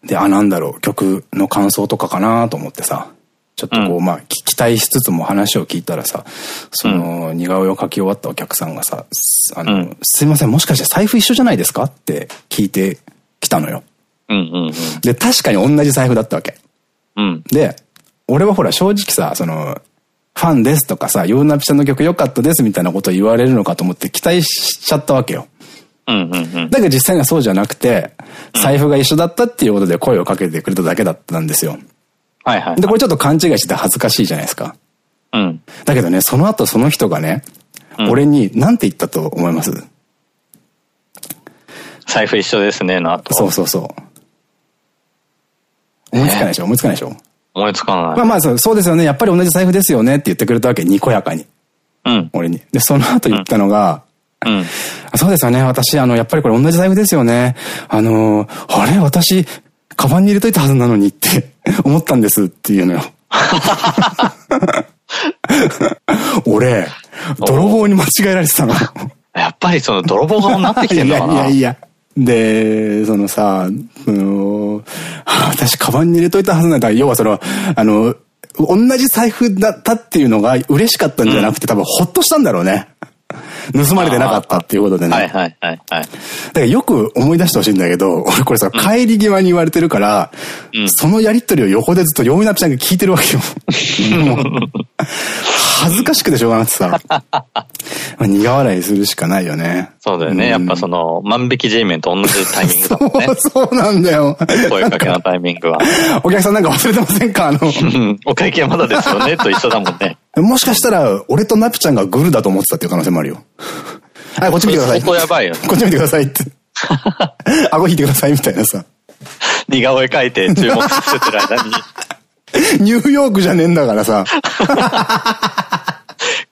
で、あ、なんだろう、曲の感想とかかなと思ってさ、ちょっとこう、うん、まあ、期待しつつも話を聞いたらさ、その、似顔絵を描き終わったお客さんがさ、あの、すいません、もしかして財布一緒じゃないですかって聞いてきたのよ。で、確かに同じ財布だったわけ。うん、で、俺はほら正直さ、その、ファンですとかさ、ヨーナピちゃんの曲良かったですみたいなこと言われるのかと思って期待しちゃったわけよ。だけど実際にはそうじゃなくて、財布が一緒だったっていうことで声をかけてくれただけだったんですよ。はいはい。で、これちょっと勘違いしてて恥ずかしいじゃないですか。うん。だけどね、その後その人がね、うん、俺に何て言ったと思います？財布一緒ですね、の後。そうそうそう。思いつかないでしょ？思いつかないでしょ？思いつかない。まあまあそう、そうですよね。やっぱり同じ財布ですよねって言ってくれたわけ、にこやかに。うん。俺に。で、その後言ったのが、うん。そうですよね。私、あの、やっぱりこれ同じ財布ですよね。あの、あれ？私、カバンに入れといたはずなのにって 思ったんですっていうのよ。俺、泥棒に間違えられてたの。やっぱりその泥棒顔になってきてんのかないやいやいや。で、そのさ、その、私、カバンに入れといたはずなんだ。要はその、あの、同じ財布だったっていうのが嬉しかったんじゃなくて、うん、多分ほっとしたんだろうね。盗まれてなかったっていうことでね。はいはいはいはい。だからよく思い出してほしいんだけど、俺これさ、うん、帰り際に言われてるから、うん、そのやりとりを横でずっとヨミナピちゃんが聞いてるわけよ。恥ずかしくてしょうがなくてさ。まあ、苦笑いするしかないよね。そうだよね。うん、やっぱその、万引き G メンと同じタイミングだもんね。そう、そうなんだよ。声かけのタイミングは。お客さんなんか忘れてませんか？あの。お会計はまだですよねと一緒だもんね。もしかしたら、俺とナピちゃんがグルだと思ってたっていう可能性もあるよ。はい、こっち見てください。ここやばいよ、こっち見てくださいって。顎引いてくださいみたいなさ。似顔絵描いて注目させてる間に。ニューヨークじゃねえんだからさ。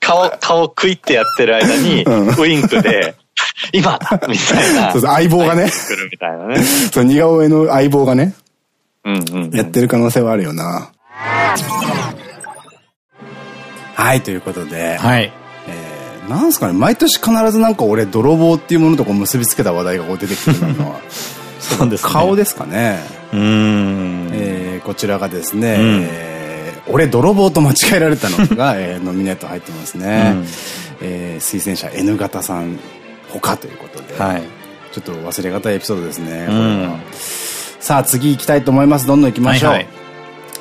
顔、顔クイってやってる間に、ウインクで、今みたいな。そうそう、相棒がね。来るみたいなね。そう、似顔絵の相棒がね。うんうん。やってる可能性はあるよな。はい、ということで。はい。えー、なんすかね、毎年必ずなんか俺、泥棒っていうものとこう結びつけた話題がこう出てくるのは。そうですね。顔ですかね。うん。えー、こちらがですね、えー、俺泥棒と間違えられたのが、えー、ノミネート入ってますね。うん、えー、推薦者 N 型さん他ということで。はい。ちょっと忘れがたいエピソードですね。うん、さあ次行きたいと思います。どんどん行きましょう。はいはい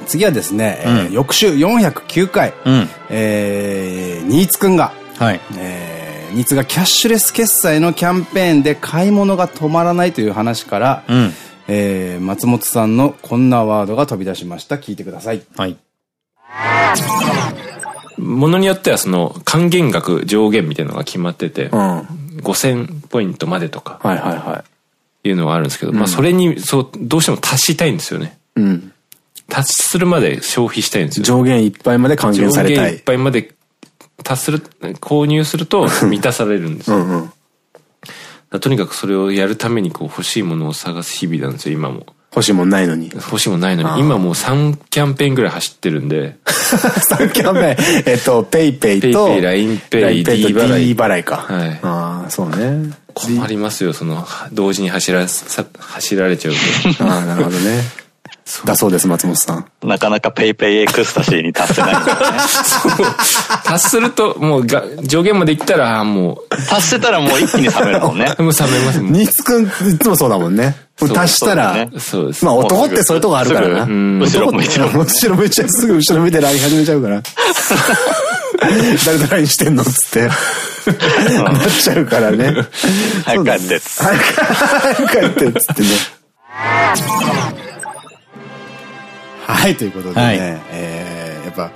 次はですね、うん、えー、翌週409回、うん、えー、新津くんが、はい、えーニーツがキャッシュレス決済のキャンペーンで買い物が止まらないという話から、うん、えー、松本さんのこんなワードが飛び出しました。聞いてください。はい。ものによってはその還元額上限みたいなのが決まってて、うん、5000ポイントまでとか、はいはいはい。いうのがあるんですけど、うん、まあそれに、そう、どうしても達したいんですよね。うん。達するまで消費したいんですよ。上限いっぱいまで還元されたい。上限いっぱいまで達する、購入すると 満たされるんですよ。うんうん、とにかくそれをやるためにこう欲しいものを探す日々なんですよ、今も。欲しいもんないのに。欲しいもんないのに。今もう3キャンペーンぐらい走ってるんで。3キャンペーンえっと、 PayPayと。 PayPay、LINE Pay、D 払い。D 払いか。はい。ああ、そうね。困りますよ、その、同時に走ら、走られちゃうと。ああ、なるほどね。だそうです、松本さん。なかなか PayPayエクスタシーに達せないね。そう。達すると、もう上限までいったら、もう。達せたらもう一気に冷めるもんね。もう冷めますもん。ニーツくんいつもそうだもんね。達したら、そうです。まあ男ってそういうとこあるからな。後ろ向いちゃう。後ろ向いちゃう。すぐ後ろ向いて LINE 始めちゃうから。誰と LINE してんのっつって。なっちゃうからね。早く帰って。早く帰ってっつってね。はい、ということでね、はい、えー、やっぱ、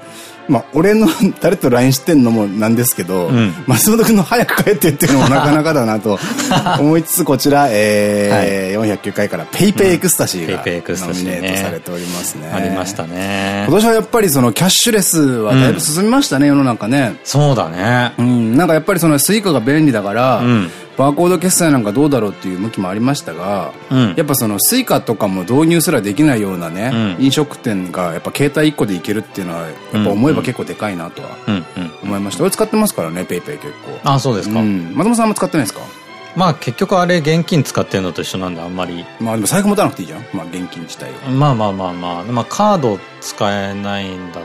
まあ、俺の 誰と LINE してんのもなんですけど、うん、松本くんの早く帰ってっていうのも なかなかだなと 思いつつ、こちら、えー、はい、409回から PayPayエクスタシーが、ノミネートされておりますね。ありましたね。今年はやっぱりそのキャッシュレスはだいぶ進みましたね、うん、世の中ね。そうだね。うん、なんかやっぱりそのスイカが便利だから、うんバーコード決済なんかどうだろうっていう向きもありましたが、うん、やっぱそのスイカとかも導入すらできないようなね、うん、飲食店がやっぱ携帯1個でいけるっていうのは、やっぱ思えば結構でかいなとは思いました。俺使ってますからね、 PayPay結構。あ、そうですか。うん、松本さんも使ってないですか？まあ結局あれ現金使ってるのと一緒なんであんまり。まあでも財布持たなくていいじゃん。まあ現金自体は。まあまあまあまあ。まあカード使えないんだ。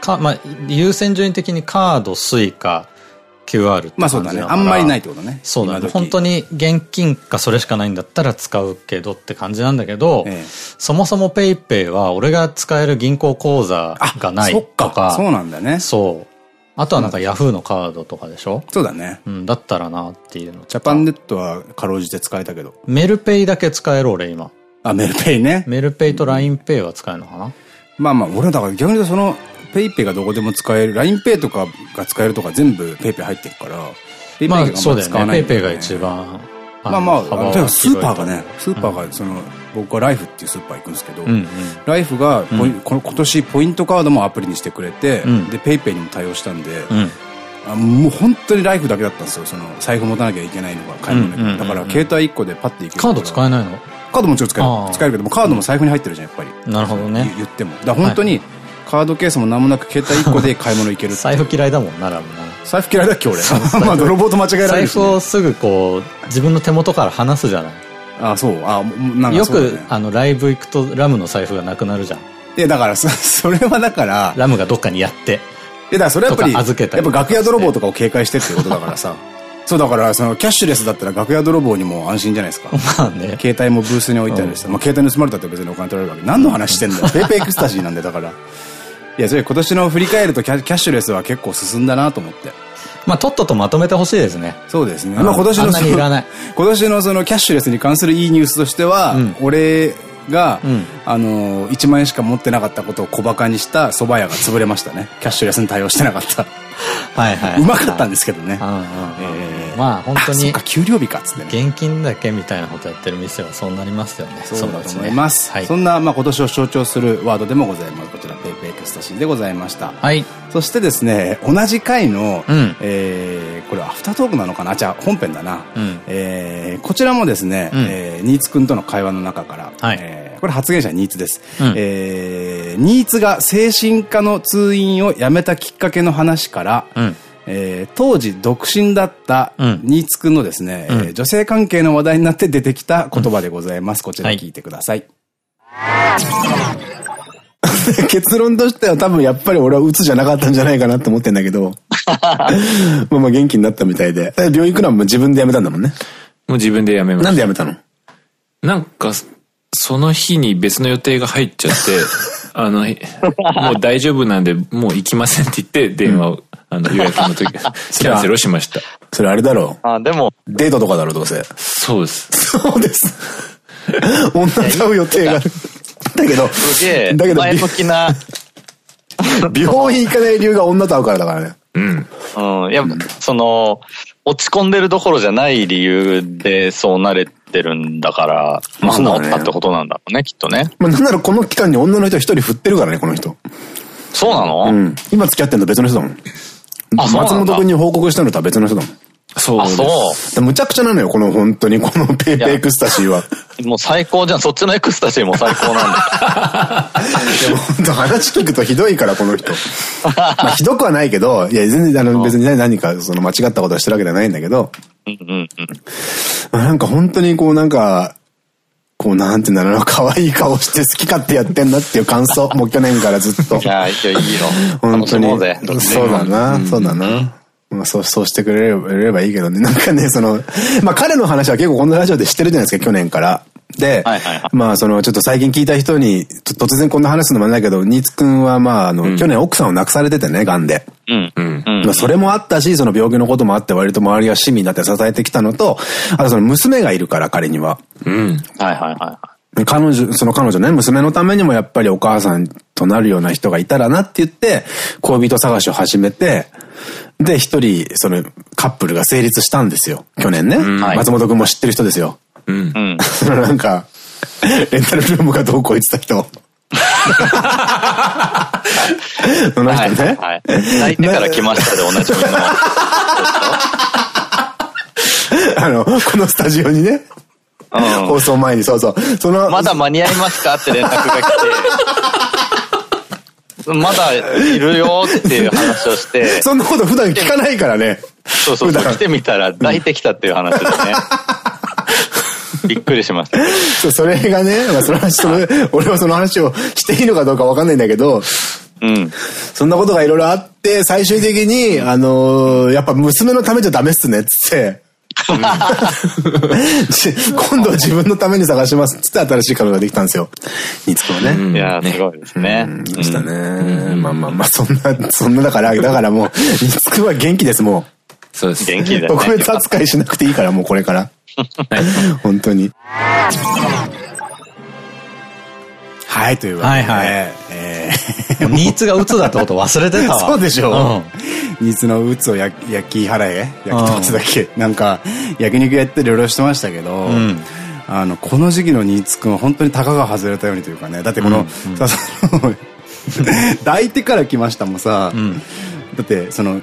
か、まあ優先順位的にカード、スイカ、QR まあそうだね。あんまりないってことね。そうだね。本当に現金かそれしかないんだったら使うけどって感じなんだけど、ええ、そもそも PayPay は俺が使える銀行口座がないとか。かそうなんだね。そう。あとはなんか Yahoo のカードとかでしょ？そうだね。うん、だったらなっていうの。ジャパンネットはかろうじて使えたけど。メルペイだけ使える俺今。あ、メルペイね。メルペイと LINEPay は使えるのかなまあまあ、俺はだから逆に言うとその、PayPayがどこでも使える、 LINE Pay とかが使えるとか全部 PayPay入ってるから、 PayPayが使わない、ね。ペイペイが一番。まあまあ、例えばスーパーがね、スーパーがその、僕はライフっていうスーパー行くんですけど、ライフが今年ポイントカードもアプリにしてくれて、で、 PayPayにも対応したんで、あもう本当にライフだけだったんですよ。その、財布持たなきゃいけないのが買い物だから、携帯1個でパッていける。カード使えないの？カードもちろん使える。使えるけど、カードも財布に入ってるじゃん、やっぱり。なるほどね。言っても。だから本当に、カードケースも何もなく携帯1個で買い物行ける 財布嫌いだもんならもな財布嫌いだっけ俺。まあ泥棒と間違えられる、財布をすぐこう自分の手元から離すじゃない。あそう。あなんかよくあのライブ行くとラムの財布がなくなるじゃん。いやだからそ それはだからラムがどっかにやって。いやだからそれはやっぱり預けたやっぱ楽屋泥棒とかを警戒してってことだからさそうだから、そのキャッシュレスだったら楽屋泥棒にも安心じゃないですか。まあね。携帯もブースに置いてあるしさ。まあ携帯盗まれたって別にお金取られるわけ。何の話してんだよ。 PayPayエクスタシーなんで、だから。いや、それ今年の振り返るとキャッシュレスは結構進んだなと思って。まあ、とっととまとめてほしいですね。そうですね。まあ、今年の、今年のそのキャッシュレスに関するいいニュースとしては、うん、俺が、うん、あの、1万円しか持ってなかったことを小馬鹿にした蕎麦屋が潰れましたね。キャッシュレスに対応してなかった。はいはい。うまかったんですけどね。まあ本当に。給料日かっつってね。現金だけみたいなことやってる店はそうなりますよね。そうだと思います。そんな、まあ今年を象徴するワードでもございます。こちら、 PayPayエクスタシーでございました。はい。そしてですね、同じ回の、えこれアフタートークなのかな？じゃあ本編だな。えこちらもですね、えニーツくんとの会話の中から、これ発言者ニーツです。えニーツが精神科の通院をやめたきっかけの話から、えー、当時独身だった新津くんのですね、うん、えー、女性関係の話題になって出てきた言葉でございます。こちら聞いてください。はい、結論としては多分やっぱり俺は鬱じゃなかったんじゃないかなって思ってんだけど、まあまあ元気になったみたいで。病院行くのはもう自分で辞めたんだもんね。もう自分で辞めました。なんで辞めたの？なんか、その日に別の予定が入っちゃって、あの、もう大丈夫なんで、もう行きませんって言って、電話をあの、予約の時、キャンセルをしました。それあれだろ？う。あ、でも。デートとかだろう、どうせ？そうです。そうです。女と会う予定がある。だけど、すげえ、だけど、前向きな。病院行かない理由が女と会うからだからね。うん。うん。いや、その、落ち込んでるどころじゃない理由でそうなれてるんだから、まあ、治ったってことなんだろうね、きっとね。まあ、なんならこの期間に女の人一人振ってるからね、この人。そうなの？うん。今付き合ってんの別の人だもん。松本君に報告したのとは別の人だもん。そうあ、そう。むちゃくちゃなのよ、この本当に、この PayPayエクスタシーは。もう最高じゃん。そっちのエクスタシーも最高なんだ。でも本当話聞くとひどいから、この人。まあ、ひどくはないけど、いや、全然、あの、別に何か、その間違ったことをしてるわけではないんだけど。うんうんうん。なんか本当にこうなんか、こう、なんていうんだろうな、可愛い顔して好き勝手やってんなっていう感想、もう去年からずっと。いや、いいよ、いいよ。本当に。そうだな、そうだな。まあそう、そうしてくれればいいけどね。なんかね、その、まあ彼の話は結構このラジオで知ってるじゃないですか、去年から。で、まあその、ちょっと最近聞いた人に、突然こんな話すのもあれだけど、新津くんはまああの、うん、去年奥さんを亡くされててね、癌で。うん。まあそれもあったし、その病気のこともあって割と周りが市民だって支えてきたのと、あとその娘がいるから、彼には。うん。はいはいはい。彼女、その彼女ね、娘のためにもやっぱりお母さんとなるような人がいたらなって言って、恋人探しを始めて、で、一人、その、カップルが成立したんですよ。去年ね。うん、松本くんも知ってる人ですよ。うん。その なんか、レンタルルームがどうこう言ってた人。その人ね。はい。泣いてから来ましたでおなじみの。あの、このスタジオにね。うん、放送前に、そうそう。その。まだ間に合いますか？って連絡が来て。まだいるよっていう話をして。そんなこと普段聞かないからね。そうそうそう。来てみたら抱いてきたっていう話でね。びっくりしました。そう、それがね、まあ、その話、その、俺はその話をしていいのかどうかわかんないんだけど、うん。そんなことがいろいろあって、最終的に、あのー、やっぱ娘のためじゃダメっすね、つって。今度は自分のために探しますつって新しい彼女ができたんですよ。ニツくはね。いや、すごいですね。でしたね。まあまあまあ、そんな、そんなだから、だからもう、ニツくは元気です、もう。そうです。元気だね。特別扱いしなくていいから、もうこれから。本当に。はい、というわけで、はいはい、えー。ニーツが鬱だってこと忘れてたわ。そうでしょ。うん、ニーツの鬱を焼き払え焼き立つだけ？なんか、焼肉やってるいろいろしてましたけど、うん、あの、この時期のニーツくんは本当に高が外れたようにというかね。だってこの、うんうん、抱いてから来ましたもさ、うん、だってその、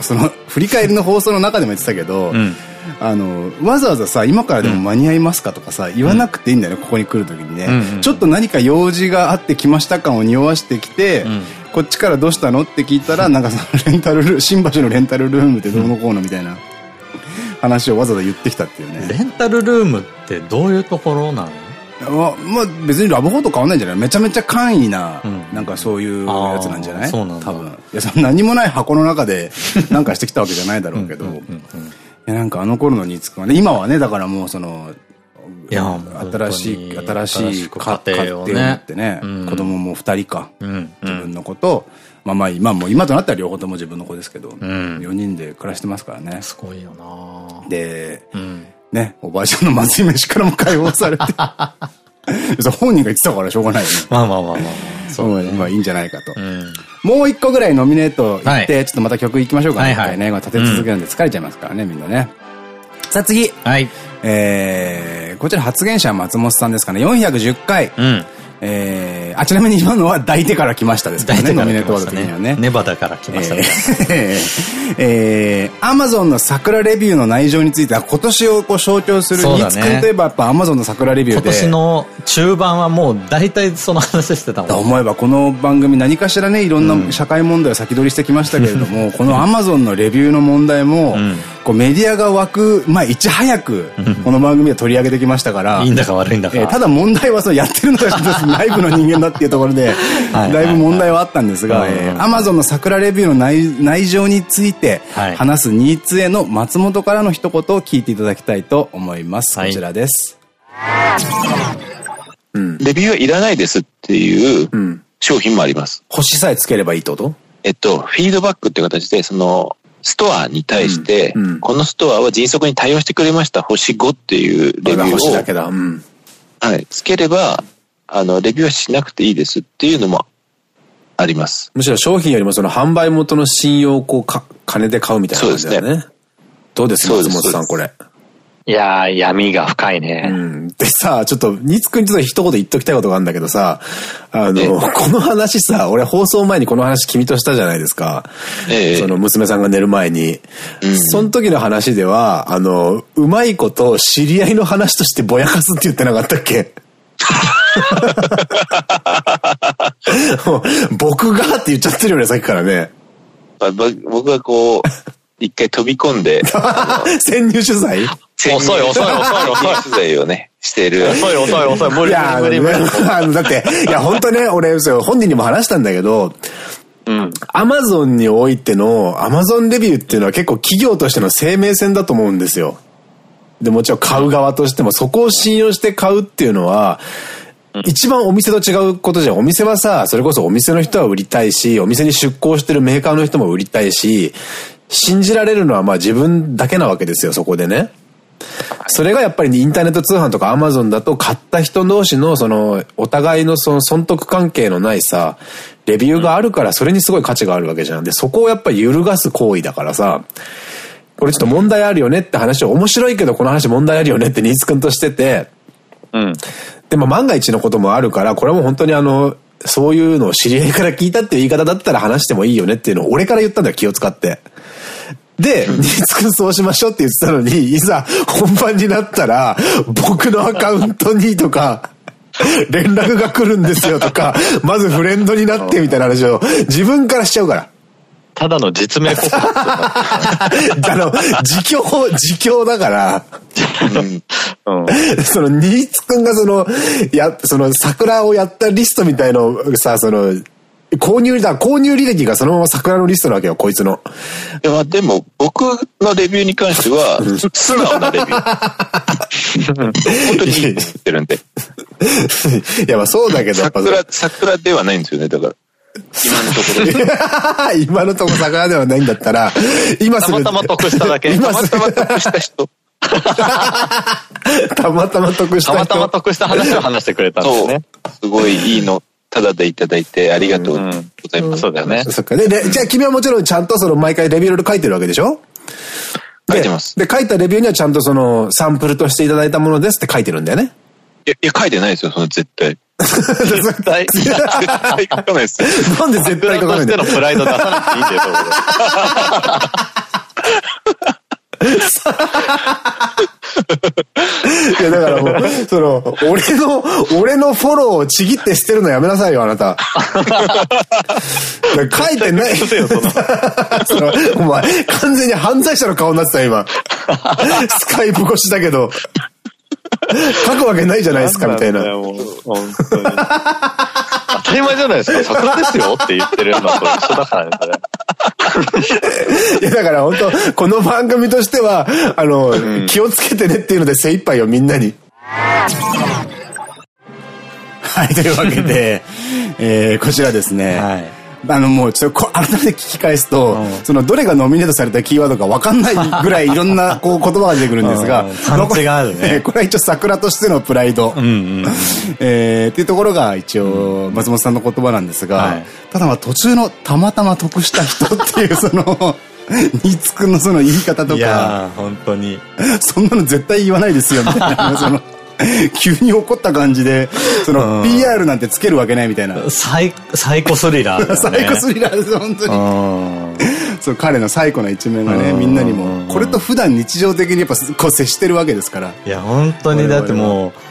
その、振り返りの放送の中でも言ってたけど、うん。あの、わざわざさ、今からでも間に合いますかとかさ、言わなくていいんだよね、ここに来るときにね。ちょっと何か用事があってきました感を匂わしてきて、こっちからどうしたの？って聞いたら、なんかそのレンタルル、新橋のレンタルルームってどうのこうのみたいな話をわざわざ言ってきたっていうね。レンタルルームってどういうところなの？まあ、まあ、別にラブホと変わんないんじゃない？めちゃめちゃ簡易な、うん、なんかそういうやつなんじゃない？そうなん多分。いや、そ何もない箱の中で なんかしてきたわけじゃないだろうけど。や、なんかあの頃の新津君はね、今はね、だからもうその、いや、新しい、新しい家庭を持ってね、子供も二人か、自分の子と、まあまあ今も、今となったら両方とも自分の子ですけど、4人で暮らしてますからね。すごいよな。で、ね、おばあちゃんのまずい飯からも解放されて。本人が言ってたからしょうがないよね。まあまあまあまあ。そうまあいいんじゃないかと。もう一個ぐらいノミネートいって、ちょっとまた曲いきましょうかね。はいね。立て続けるんで疲れちゃいますからね、みんなね。さあ次。はい。えー、こちら発言者は松本さんですかね。410回。うん。えー、あ、ちなみに今のは抱いてから来ましたですからね、ノミネートワード的にはね。ネバダから来ましたね。えー、アマゾンの桜レビューの内情については今年をこう象徴する、ニーツ君といえばやっぱアマゾンの桜レビューで。今年の中盤はもう大体その話してたもん。思えばこの番組何かしらね、いろんな社会問題を先取りしてきましたけれども、このアマゾンのレビューの問題も、こうメディアが湧く、まあいち早く、この番組は取り上げてきましたから。いいんだか悪いんだか。えー、ただ問題はそのやってるのが内部の人間だっていうところで、だいぶ問題はあったんですが、アマゾンの桜レビューの内内情について話すニーツへの松本からの一言を聞いていただきたいと思います。こちらです。うん、レビューはいらないですっていう商品もあります。星さえつければいいってこと？えっと、フィードバックっていう形で、その、ストアに対して、うんうん、このストアは迅速に対応してくれました、星5っていうレビューを。星だけだ。うん、はい。つければ、あの、レビューはしなくていいですっていうのもあります。むしろ商品よりもその販売元の信用をこうか、金で買うみたいな感じだよね。そうですね。どうですか松本さん、これ。いやー、闇が深いね。うん。でさ、ちょっと、ニーツくんにちょっと一言言っときたいことがあるんだけどさ、あの、この話さ、俺放送前にこの話君としたじゃないですか。ええ、その娘さんが寝る前に。うん、その時の話では、あの、うまいこと知り合いの話としてぼやかすって言ってなかったっけ？僕がって言っちゃってるよね、さっきからね。僕はこう、一回飛び込んで。潜入取材？遅い遅い遅い遅い。取材をね、してる。遅い遅い遅い。無理無理無理。だって、いや本当ね、俺、本人にも話したんだけど、うん。アマゾンにおいてのアマゾンレビューっていうのは結構企業としての生命線だと思うんですよ。で、もちろん買う側としてもそこを信用して買うっていうのは、一番お店と違うことじゃん。お店はさ、それこそお店の人は売りたいし、お店に出向してるメーカーの人も売りたいし、信じられるのはまあ自分だけなわけですよ、そこでね。それがやっぱりインターネット通販とかアマゾンだと買った人同士のそのお互いのその損得関係のないさ、レビューがあるからそれにすごい価値があるわけじゃん。で、そこをやっぱり揺るがす行為だからさ、これちょっと問題あるよねって話を、面白いけどこの話問題あるよねってニーツ君としてて、うん。でも万が一のこともあるから、これはもう本当にあの、そういうのを知り合いから聞いたっていう言い方だったら話してもいいよねっていうのを俺から言ったんだよ、気を使って。で、ニーツくんそうしましょうって言ってたのに、いざ本番になったら、僕のアカウントにとか、連絡が来るんですよとか、まずフレンドになってみたいな話を自分からしちゃうから。ただの実名告白。あの、自供、自供だから、うん、その、ニーツくんがその、や、その、桜をやったリストみたいのさ、その、購入だ、購入履歴がそのまま桜のリストなわけよ、こいつの。いや、でも、僕のレビューに関しては、素直なレビュー。本当にいいって言ってるんで。いや、まあそうだけど、桜、桜ではないんですよね、だから。今のところ。今のところ桜ではないんだったら、今すぐ。たまたま得しただけ。今たまたま得した人。たまたま得した人。たまたま得した話を話してくれたんですね。すごいいいのただでいただいてありがとうございます。そうだよね。そっか。で、で、じゃあ君はもちろんちゃんとその毎回レビューで書いてるわけでしょ？書いてます。で、書いたレビューにはちゃんとそのサンプルとしていただいたものですって書いてるんだよね？いや、いや書いてないですよ、その絶対。絶対、絶対書かないです。なんで絶対書かないんだよ。のプライド出さなくていいんだよ、いや、だからもう、その、俺の、俺のフォローをちぎって捨てるのやめなさいよ、あなた。書いてない。その お前、完全に犯罪者の顔になってた今。スカイプ越しだけど。書くわけないじゃないですか、みたいな。本当に。当たり前じゃないですか。桜ですよって言ってるのと一緒だからね、それ。いや、だから本当この番組としては、あの、うん、気をつけてねっていうので精一杯よ、みんなに。はい、というわけで、えー、こちらですね。はい。あのもうちょっと改めて聞き返すと、そのどれがノミネートされたキーワードか分かんないぐらいいろんなこう言葉が出てくるんですが、パンチがあるね。これは一応桜としてのプライド。えっていうところが一応松本さんの言葉なんですが、ただまあ途中のたまたま得した人っていうその、ニツくんのその言い方とか。いや本当に。そんなの絶対言わないですよ、みたいな。その 急に怒った感じで、その、PR なんてつけるわけないみたいな。サイ、サイコスリラー、ね、サイコスリラーです、本当に。そう、彼の最古な一面がね、みんなにも、これと普段日常的にやっぱこう接してるわけですから。いや、本当にだってもう、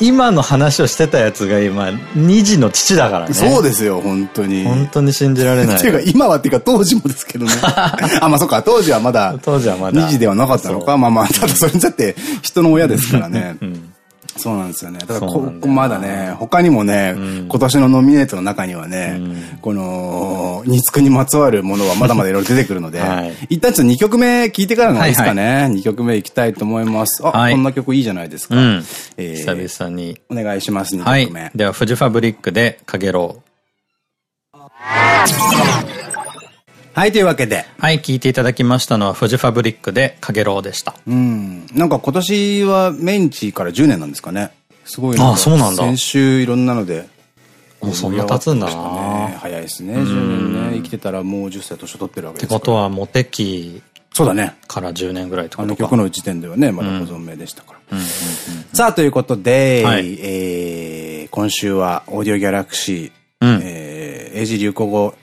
今の話をしてたやつが今、二児の父だからね。そうですよ、本当に。本当に信じられない。っていうか、今はっていうか当時もですけどね。あ、まあそっか、当時はまだ。当時はまだ。二児ではなかったのか。まあまあ、ただそれだって人の親ですからね。うんそうなんですよね。だからここまだね、他にもね、うん、今年のノミネートの中にはね、うん、この、ニツクにまつわるものはまだまだいろいろ出てくるので、はい、一旦ちょっと2曲目聞いてからのですかね。はいはい、2曲目いきたいと思います。あ、はい、こんな曲いいじゃないですか。久々に。お願いします、2曲目。はい、では、フジファブリックで、かげろう。はい、というわけで。はい、聞いていただきましたのは、フジファブリックで、かげろうでした。うん。なんか今年はメンチから10年なんですかね。すごいああ、そうなんだ。先週いろんなので。もうそんな経つんだな、ね、早いですね。10年ね。生きてたらもう10歳年を取ってるわけですってことは、モテ期。そうだね。から10年ぐらいとか。あの曲の時点ではね、まだご存命でしたから。さあ、ということで、はい、えー、今週はオーディオギャラクシー、うん、えー、英字流行語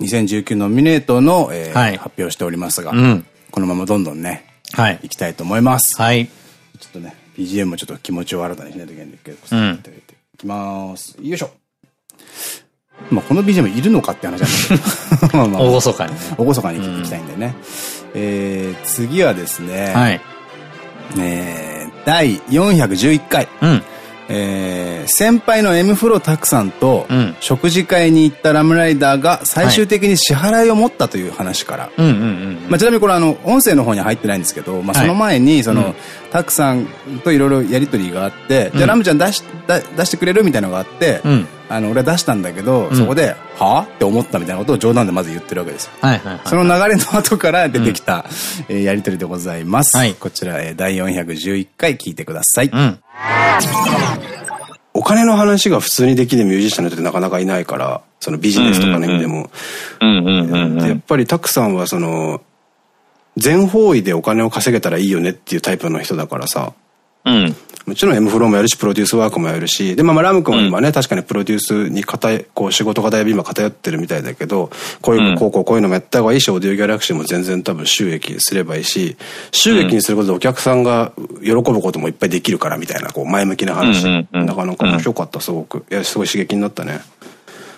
2019ノミネートの、えーはい、発表しておりますが、うん、このままどんどんね、はい、いきたいと思います。はい。ちょっとね、BGM もちょっと気持ちを新たにしないといけないんだけど、うん、いきます。よいしょ。まあ、この BGM いるのかって話なんだけど。まあ大そかに、ね。大そかにいきたいんでね。うん、えー、次はですね、はい。えー、第411回。うん。えー、先輩の M フロタクさんと、食事会に行ったラムライダーが最終的に支払いを持ったという話から。ちなみにこれあの、音声の方には入ってないんですけど、まあ、その前に、その、はい、タクさんといろいろやりとりがあって、うん、じゃあラムちゃん出し、出してくれるみたいなのがあって、うん、あの、俺は出したんだけど、そこで、はぁって思ったみたいなことを冗談でまず言ってるわけですよ。その流れの後から出てきた、えー、やりとりでございます。はい、こちら、えー、第411回聞いてください。うんお金の話が普通にできるミュージシャンの人ってなかなかいないから、そのビジネスとかの意味でも。やっぱりタクさんはその、全方位でお金を稼げたらいいよねっていうタイプの人だからさ。うん。もちろん M フローもやるし、プロデュースワークもやるし、で、まあ、まあラム君は今ね、うん、確かにプロデュースに偏、こう仕事がだいぶ今偏ってるみたいだけど、こういう、こうこうこういうのもやった方がいいし、オーディオギャラクシーも全然多分収益すればいいし、収益にすることでお客さんが喜ぶこともいっぱいできるからみたいな、こう前向きな話。なかなか面白かった、すごく。いや、すごい刺激になったね。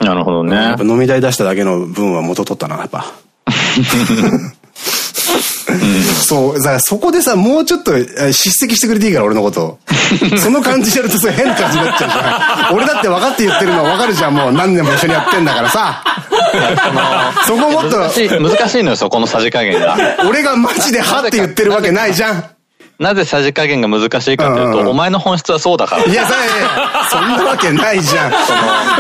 なるほどね。やっぱ飲み代出しただけの分は元取ったな、やっぱ。そう、だからそこでさ、もうちょっと叱責してくれていいから、俺のこと。その感じやると変な感じになっちゃうじゃん。俺だって分かって言ってるのは分かるじゃん、もう何年も一緒にやってんだからさ。そこもっと。難しい、難しいのよ、そこのさじ加減が。俺がマジではって言ってるわけないじゃん。なぜさじ加減が難しいかというと、お前の本質はそうだから。いや、そんなわけないじゃん。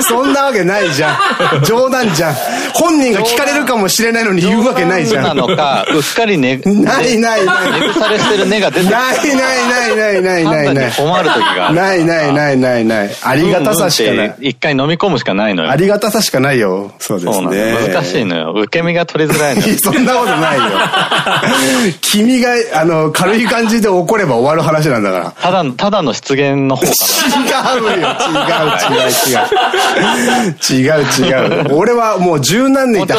そんなわけないじゃん。冗談じゃん。本人が聞かれるかもしれないのに言うわけないじゃん。なのか、うっかりね、ないないない。根腐れしてる根が出てないないないないないないない。困る時が。ないないないないない。ありがたさしかない。一回飲み込むしかないのよ。ありがたさしかないよ。そうですね。難しいのよ。受け身が取りづらいのよ。そんなことないよ。君が、あの、軽い感じで怒れば終わる話なんだから。ただ、ただの失言の方かな。違うよ。違う違う違う。違う違う。俺はもう十何年いた。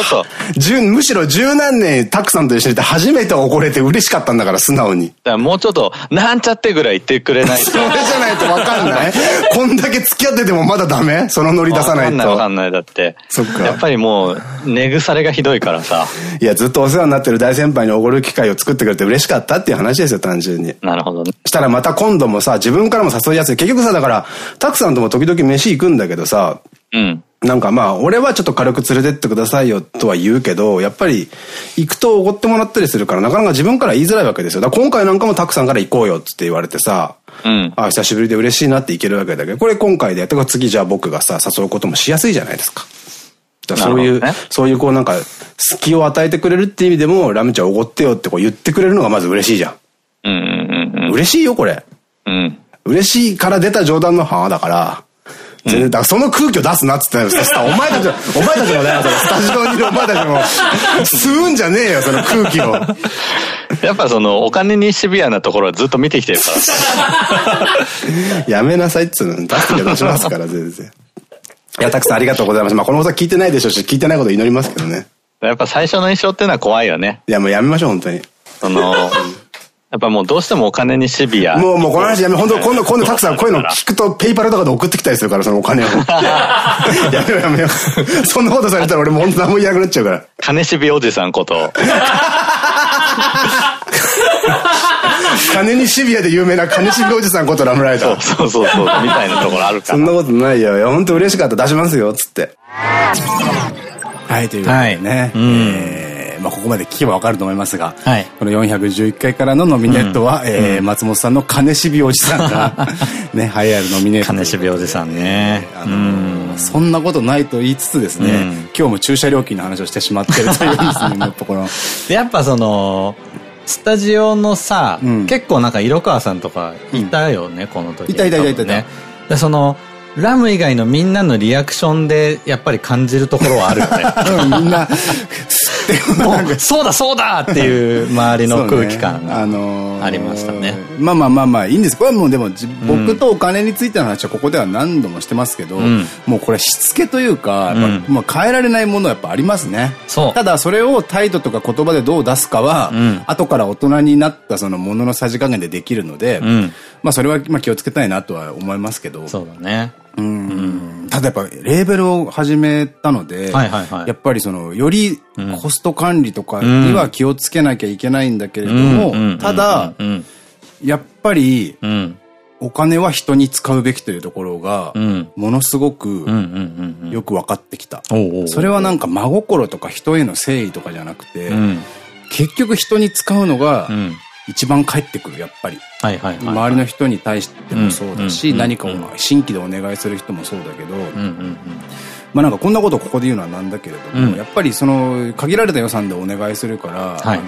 むしろ十何年たくさんと一緒にいて初めて怒れて嬉しかったんだから素直に。だからもうちょっと、なんちゃってぐらい言ってくれないと。それじゃないとわかんないこんだけ付き合っててもまだダメ？そのノリ出さないと。わかんないわかんない。だって。そっか。やっぱりもう、寝腐れがひどいからさ。いや、ずっとお世話になってる大先輩におごる機会を作ってくれて嬉しかったっていう話ですよ、単純に。なるほどね。したらまた今度もさ、自分からも誘いやすい。結局さ、だから、たくさんとも時々飯行くんだけどさ、うん。なんかまあ、俺はちょっと軽く連れてってくださいよとは言うけど、やっぱり、行くとおごってもらったりするから、なかなか自分から言いづらいわけですよ。だから今回なんかもたくさんから行こうよって言われてさ、うん。あ、久しぶりで嬉しいなって行けるわけだけど、これ今回でやったから次じゃあ僕がさ、誘うこともしやすいじゃないですか。そういう、ね、そういうこうなんか、隙を与えてくれるって意味でも、ラムちゃんおごってよってこう言ってくれるのがまず嬉しいじゃんうん。嬉しいよ、これ。うん。嬉しいから出た冗談のはだから、全然、だからその空気を出すなっつってお前たち、お前たちも ね、スタジオにいるお前たちも、吸うんじゃねえよ、その空気を。やっぱその、お金にシビアなところはずっと見てきてるから。やめなさいっつうの、出すけどしますから、全然。いや、たくさんありがとうございます。まあ、このこと聞いてないでしょうし、聞いてないこと祈りますけどね。やっぱ最初の印象っていうのは怖いよね。いや、もうやめましょう、本当に。その、やっぱもうどうしてもお金にシビア。もう、もうこの話やめ、本当今度、今度たくさんこういうの聞くとペイパルとかで送ってきたりするから、そのお金を。やめようやめよう。そんなことされたら俺も本当何も言えなくなっちゃうから。金シビおじさんこと。金にシビアで有名な金シビおじさんことラムライダー。そうそうそう、みたいなところあるから。そんなことないよ。いや、本当嬉しかった。出しますよ、つって。はい、ということでね。はい、えーまあ、ここまで聞けばわかると思いますが、はい、この411回からのノミネートは、うん、えー、松本さんの金しびおじさんが ね、栄えあるノミネート。金しびおじさんね。あの、うん、そんなことないと言いつつですね、うん、今日も駐車料金の話をしてしまってるというですね、のところ。やっぱその、スタジオのさ、うん、結構なんか色川さんとかいたよね、この時。いたいたいたいた。ね、で、その、ラム以外のみんなのリアクションでやっぱり感じるところはあるよね。みんな、そうだそうだっていう周りの空気感がありましたね。まあまあまあまあいいんです。これはもうでも僕とお金についての話はここでは何度もしてますけど、もうこれしつけというか、まあ変えられないものはやっぱありますね。ただそれを態度とか言葉でどう出すかは、後から大人になったそのもののさじ加減でできるので、まあそれはまあ気をつけたいなとは思いますけど。そうだね。うん。ただやっぱレーベルを始めたので、やっぱりその、よりコスト管理とかには気をつけなきゃいけないんだけれども、ただ、やっぱり、お金は人に使うべきというところが、ものすごくよく分かってきた。それはなんか真心とか人への誠意とかじゃなくて、結局人に使うのが一番返ってくる、やっぱり。周りの人に対してもそうだし、何かを新規でお願いする人もそうだけど、まあなんかこんなことをここで言うのはなんだけれども、やっぱりその限られた予算でお願いするから、あの、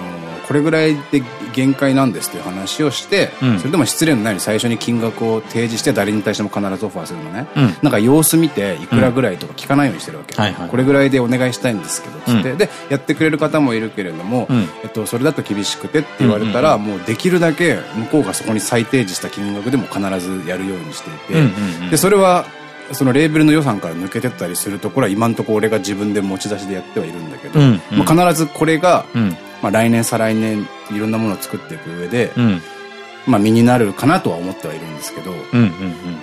これぐらいで限界なんですっていう話をして、うん、それでも失礼のないように最初に金額を提示して誰に対しても必ずオファーするのね、うん、なんか様子見ていくらぐらいとか聞かないようにしてるわけ、これぐらいでお願いしたいんですけどつって、うん、でやってくれる方もいるけれども、えっと、それだと厳しくてって言われたらもうできるだけ向こうがそこに再提示した金額でも必ずやるようにしていて、でそれはそのレーベルの予算から抜けてったりするところは今んところ俺が自分で持ち出しでやってはいるんだけど、まあ、必ずこれが、まあ、来年再来年いろんなものを作っていく上で、うん、まあ身になるかなとは思ってはいるんですけど、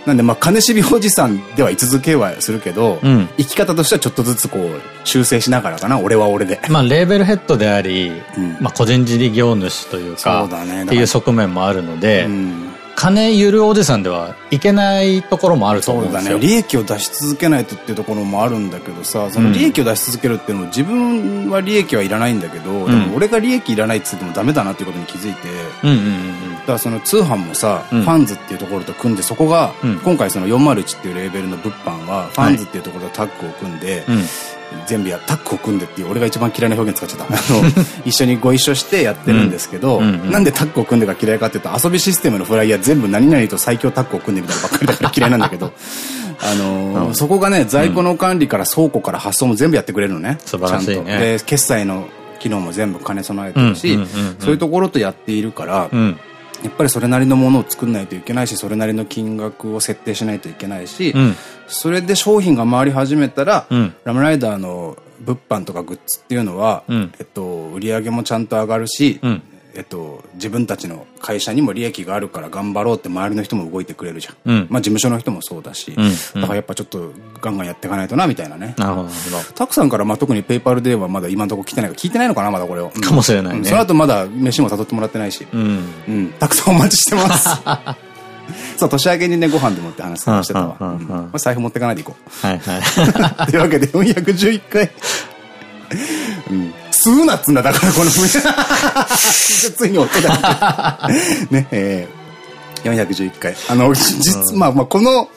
なんでまあ金しびおじさんでは居続けはするけど、うん、生き方としてはちょっとずつこう修正しながらかな、俺は俺で。まあレーベルヘッドであり、うん、まあ個人事業主というか、そうだね。っていう側面もあるので、うん金ゆるおじさんではいけないところもあると思うんですよ。そうだね。利益を出し続けないとっていうところもあるんだけどさ、その利益を出し続けるっていうのも自分は利益はいらないんだけど、うん、でも俺が利益いらないって言ってもダメだなっていうことに気づいて、からその通販もさ、ファンズっていうところと組んで、そこが、今回その401っていうレーベルの物販は、ファンズっていうところとタッグを組んで、全部や、タッグを組んでっていう、俺が一番嫌いな表現使っちゃった。あの、一緒にご一緒してやってるんですけど、なんでタッグを組んでが嫌いかっていうと、遊びシステムのフライヤー全部何々と最強タッグを組んでみたいなばっかりだから嫌いなんだけど、あのー、そこがね、在庫の管理から倉庫から発送も全部やってくれるのね。素晴らしいね。で、決済の機能も全部兼ね備えてるし、そういうところとやっているから、やっぱりそれなりのものを作んないといけないし、それなりの金額を設定しないといけないし、うん、それで商品が回り始めたら、うん、ラムライダーの物販とかグッズっていうのは、うん、えっと、売り上げもちゃんと上がるし、えっと、自分たちの会社にも利益があるから頑張ろうって周りの人も動いてくれるじゃん。うん、まあ事務所の人もそうだし、うん、だからやっぱちょっとガンガンやっていかないとな、みたいなね。なるほど。たくさんからまあ特にペイパルではまだ今のところ来てないか聞いてないのかな、まだこれを。かもしれないね。その後まだ飯も誘ってもらってないし。うん。うん。たくさんお待ちしてます。そう、年明けにね、ご飯でもって話してたわ。財布持ってかないでいこう。はいはい。というわけで、411回。うん。吸うなっつんだ、だからこのついに音だけ。ね、えー、411回。あの、実、まあまあこの、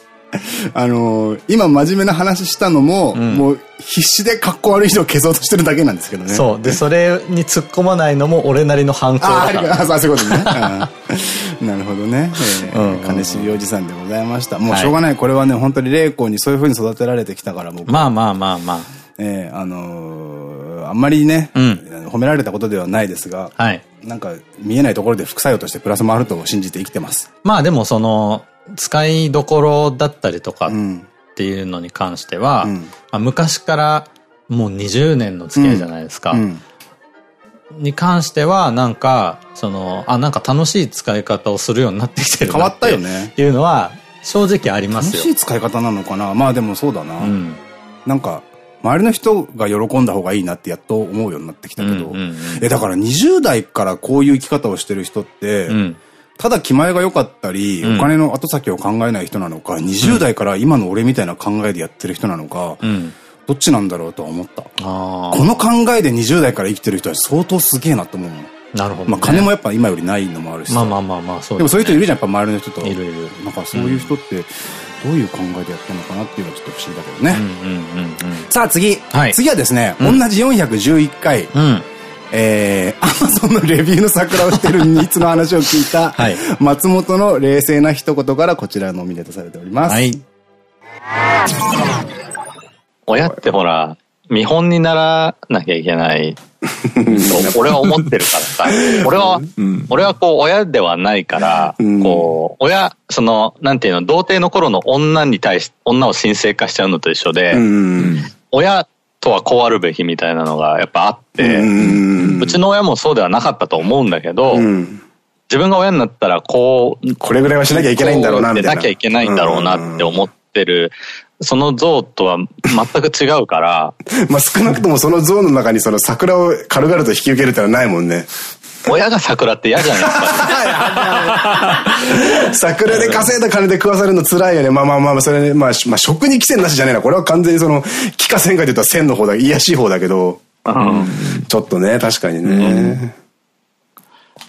あのー、今真面目な話したのも、うん、もう必死で格好悪い人を消そうとしてるだけなんですけどね。そう。で、それに突っ込まないのも俺なりの反抗だから。ああ、そういうことね。なるほどね。えー、金尻おじさんでございました。もうしょうがない。これはね、本当に霊光にそういうふうに育てられてきたから、僕。まあまあまあまあ。えー、あのー、あんまりね、うん、褒められたことではないですが、はい、なんか見えないところで副作用としてプラスもあると信じて生きてます。まあでもその、使いどころだったりとかっていうのに関しては、うん、まあ、昔からもう20年の付き合いじゃないですか。うんに関しては、なんか、その、あ、なんか楽しい使い方をするようになってきてる変わったよね。っていうのは、正直ありますよ。楽しい使い方なのかなまあでもそうだな。うん、なんか、周りの人が喜んだ方がいいなってやっと思うようになってきたけど、え、だから20代からこういう生き方をしてる人って、うん、ただ気前が良かったり、お金の後先を考えない人なのか、20代から今の俺みたいな考えでやってる人なのか、どっちなんだろうとは思った。この考えで20代から生きてる人は相当すげえなと思うなるほど、まあ金もやっぱ今よりないのもあるし。まあまあまあまあ、そう、でもそういう人いるじゃん、やっぱ周りの人と。いるいる。なんかそういう人って、どういう考えでやってるのかなっていうのはちょっと不思議だけどね。さあ次。はい、次はですね、同じ411回。うんえー、アマゾンのレビューの桜をしているニーツの話を聞いた、はい、松本の冷静な一言からこちらノミネートされております。はい。親ってほら、見本にならなきゃいけないと俺は思ってるからさ。俺は、うん、俺はこう親ではないから、うん、こう、親、その、なんていうの、童貞の頃の女に対し、女を神聖化しちゃうのと一緒で、うん、親とはこうあるべきみたいなのがやっぱあって、うちの親もそうではなかったと思うんだけど、自分が親になったらこう、これぐらいはしなきゃいけないんだろうな、みたいな。なきゃいけないんだろうなって思ってるその像とは全く違うから。まあ少なくともその像の中にその桜を軽々と引き受けるってのはないもんね。親が桜って嫌じゃん、やっぱり。桜で稼いだ金で食わされるの辛いよね。まあまあまあ、それね、まあ、まあ、食に寄せなしじゃねえな。これは完全にその、気かで言ったら線の方だ、癒しい方だけど。うん、ちょっとね、確かにね。うん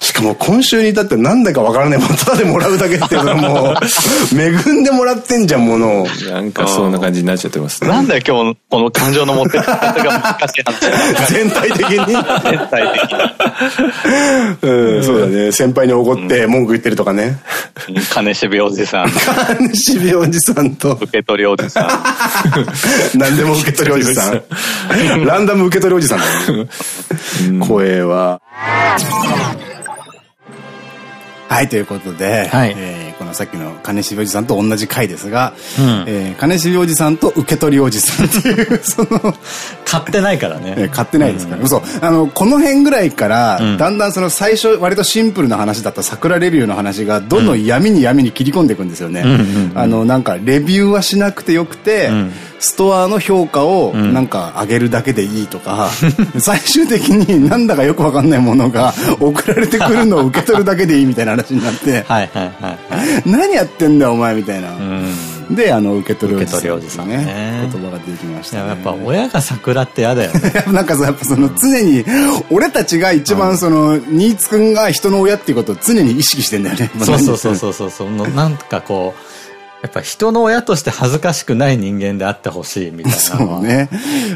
しかも今週に至ってなんだかわからないものただでもらうだけっていうのはもう、恵んでもらってんじゃん、ものなんかそんな感じになっちゃってますね。なんだよ、今日この感情の持ってき方が難しい話。全体的に？全体的に。うん、そうだね。先輩に怒って文句言ってるとかね。金渋おじさん。金渋おじさんと。受け取りおじさん。何でも受け取りおじさん。ランダム受け取りおじさんだね。声は。はい、ということで、はい、えー、このさっきの金渋おじさんと同じ回ですが、うん、えー、金渋おじさんと受け取りおじさんっていう、その、買ってないからね。えー、買ってないですから、うん、そう。あの、この辺ぐらいから、うん、だんだんその最初割とシンプルな話だった桜レビューの話が、どんどん闇に闇に切り込んでいくんですよね。あの、なんか、レビューはしなくてよくて、うんストアの評価をなんか上げるだけでいいとか、うん、最終的になんだかよくわかんないものが 送られてくるのを受け取るだけでいいみたいな話になって、何やってんだよお前みたいな。うんで、あの、受け取りおじさん、ね。受け取りおじさんね。言葉が出てきました、ね。やっぱ親が桜って嫌だよね。なんかさ、やっぱその常に、俺たちが一番その、新津くんが人の親っていうことを常に意識してんだよね。そうそうそうそうそう。なんかこう、やっぱ人の親として恥ずかしくない人間であってほしいみたいなそうね。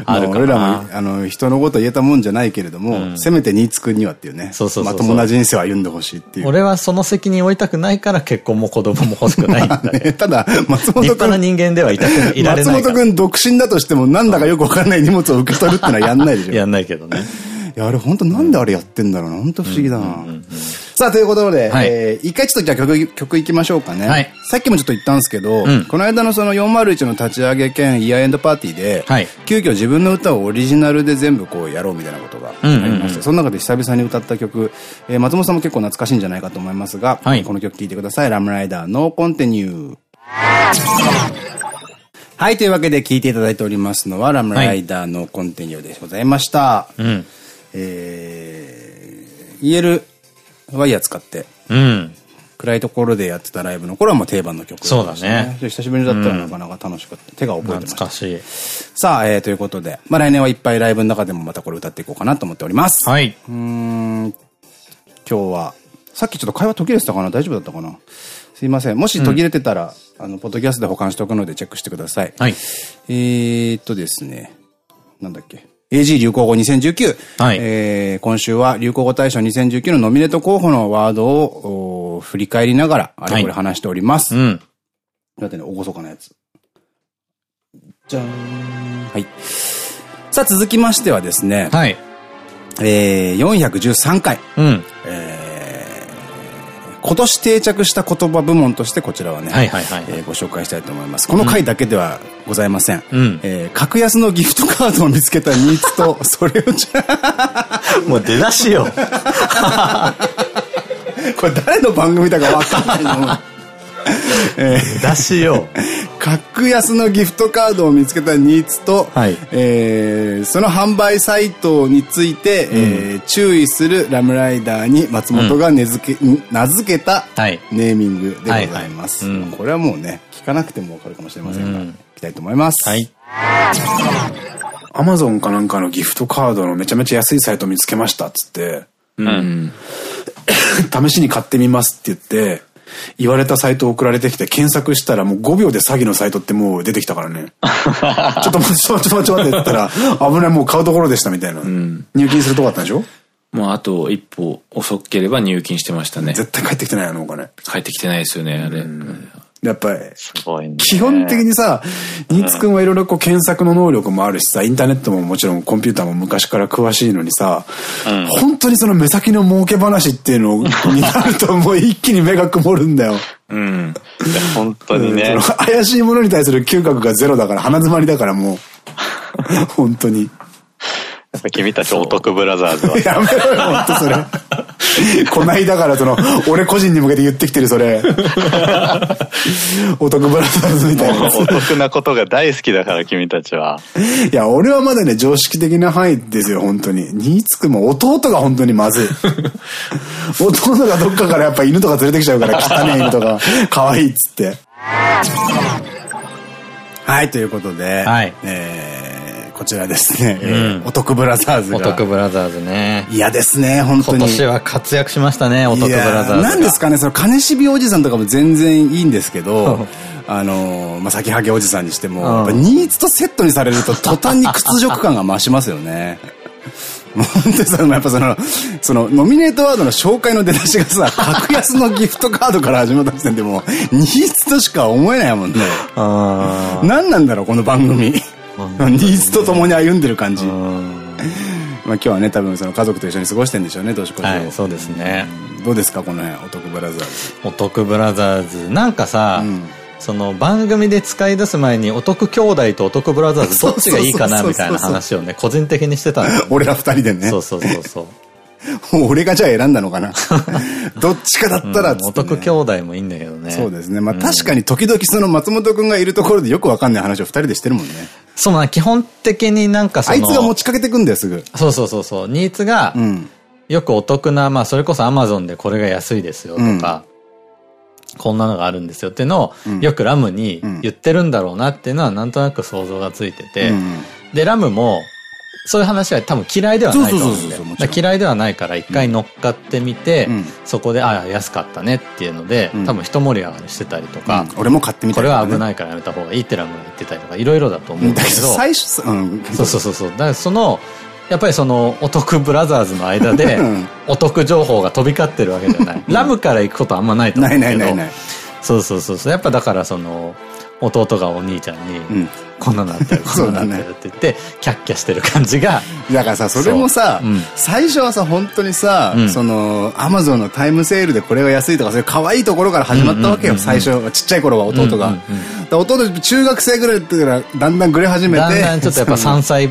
ある俺らも、あの、人のこと言えたもんじゃないけれども、うん、せめて新津くんにはっていうね。そうそうまともな人生を歩んでほしいっていう。俺はその責任を負いたくないから結婚も子供も欲しくないんだね。ただ、松本君。立派な人間ではいたくいられない。松本君独身だとしても、なんだかよくわかんない荷物を受け取るってのはやんないでしょ。やんないけどね。いや、あれ本当なんであれやってんだろうな。本当不思議だな。さあ、ということで、はい、えー、一回ちょっとじゃあ曲、曲いきましょうかね。はい、さっきもちょっと言ったんですけど、うん、この間のその401の立ち上げ兼イヤーエンドパーティーで、はい、急遽自分の歌をオリジナルで全部こうやろうみたいなことがありまして、その中で久々に歌った曲、えー、松本さんも結構懐かしいんじゃないかと思いますが、はい、この曲聴いてください。ラムライダーノーコンティニュー。はい、というわけで聴いていただいておりますのは、ラムライダーのコンティニューでございました。うん、えー、言えるワイヤー使って、うん。暗いところでやってたライブの頃はもう定番の曲、ね、そうだね。久しぶりだったらなかなか楽しかった。手が覚えてました。懐かしい。さあ、えー、ということで、まあ来年はいっぱいライブの中でもまたこれ歌っていこうかなと思っております。はい。うん、今日は、さっきちょっと会話途切れてたかな？大丈夫だったかな？すいません。もし途切れてたら、うん、あの、ポッドキャストで保管しておくのでチェックしてください。はい。えーっとですね、なんだっけ？AG 流行語2019。はい。えー、今週は流行語大賞2019のノミネート候補のワードを振り返りながら、あれこれ話しております。はい、うん。だってね、おごそかなやつ。じゃーん。はい。さあ、続きましてはですね。はい。えー、413回。うん。えー今年定着した言葉部門としてこちらはね、ご紹介したいと思います。この回だけではございません。うん、えー、格安のギフトカードを見つけたニーツと、それをじゃもう出だしよ。これ誰の番組だかわかんないの。えー、出しよう。格安のギフトカードを見つけたニーツと、はい、えー、その販売サイトについて、うん、えー、注意するラムライダーに松本が名付け、うん、名付けたネーミングでございます。これはもうね、聞かなくてもわかるかもしれませんが、うん、いきたいと思います。はい。アマゾンかなんかのギフトカードのめちゃめちゃ安いサイト見つけましたっつって、うん、試しに買ってみますって言って、言われたサイト送られてきて検索したらもう5秒で詐欺のサイトってもう出てきたからね。ちょっと待って、ちょっと待って、ちょっと待ってって言ったら、危ない、もう買うところでしたみたいな。うん、入金するとこあったんでしょ？もうあと一歩遅ければ入金してましたね。絶対帰ってきてないあのお金。帰ってきてないですよね、あれ。やっぱり、基本的にさ、ニーツくんはいろいろこう検索の能力もあるしさ、インターネットももちろんコンピューターも昔から詳しいのにさ、うん、本当にその目先の儲け話っていうのになるともう一気に目が曇るんだよ。うん。本当にね。怪しいものに対する嗅覚がゼロだから、鼻詰まりだからもう、本当に。君たちお得ブラザーズは。やめろよ、ほんとそれ。こないだからその、俺個人に向けて言ってきてるそれ。お得ブラザーズみたいな。お得なことが大好きだから君たちは。いや、俺はまだね、常識的な範囲ですよ、本当に。新津も弟が本当にまずい。弟がどっかからやっぱ犬とか連れてきちゃうから、汚ね犬とか、可愛いっつって。はい、ということで、はい、えーこちらですね。うん、お得ブラザーズが。お得ブラザーズね。嫌ですね、本当に。今年は活躍しましたね、お得ブラザーズなんですかね、その金渋おじさんとかも全然いいんですけど、あの、まあ、先はげおじさんにしても、ニーズとセットにされると途端に屈辱感が増しますよね。本当にさ、やっぱその、その、ノミネートワードの紹介の出だしがさ、格安のギフトカードから始まった時点でも、ニーズとしか思えないもんね。何なんだろう、この番組。ニーズと共に歩んでる感じ。まあ今日はね、多分その家族と一緒に過ごしてんでしょうね、年越しを。はい、そうですね。どうですか、この辺、お得ブラザーズ。お得ブラザーズ。なんかさ、その番組で使い出す前にお得兄弟とお得ブラザーズどっちがいいかなみたいな話をね、個人的にしてたの。俺ら二人でね。そうそうそうそう。俺がじゃあ選んだのかなどっちかだったら、ね、お得兄弟もいいんだけどね。そうですね。まあ、確かに時々その松本くんがいるところでよくわかんない話を二人でしてるもんね。そうな、基本的になんかその。あいつが持ちかけてくんだよ、すぐ。そうそうそうそう。ニーツが、よくお得な、まあそれこそアマゾンでこれが安いですよとか、こんなのがあるんですよっていうのを、よくラムに言ってるんだろうなっていうのはなんとなく想像がついてて、で、ラムも、そういう話は多分嫌いではないと思うんで。嫌いではないから一回乗っかってみて、うん、そこで、ああ、安かったねっていうので、うん、多分一盛り上がりしてたりとか、うん、俺も買ってみた、ね、これは危ないからやめた方がいいってラムが言ってたりとか、いろいろだと思うんだけど。最初、うん、そうそうそうそう。だからその、やっぱりそのお得ブラザーズの間で、お得情報が飛び交ってるわけじゃない。ラムから行くことあんまないと思うけど。ないないないない。そうそうそうそう。やっぱだからその、弟がお兄ちゃんに、こんなのあってる、こんなのあってる って言って、キャッキャしてる感じが。だからさ、それもさ、最初はさ、本当にさ、その、アマゾンのタイムセールでこれが安いとか、そういう可愛いところから始まったわけよ、最初。ちっちゃい頃は弟が。弟、中学生ぐらいってからだんだんぐれ始めて。だんだんちょっとやっぱ山菜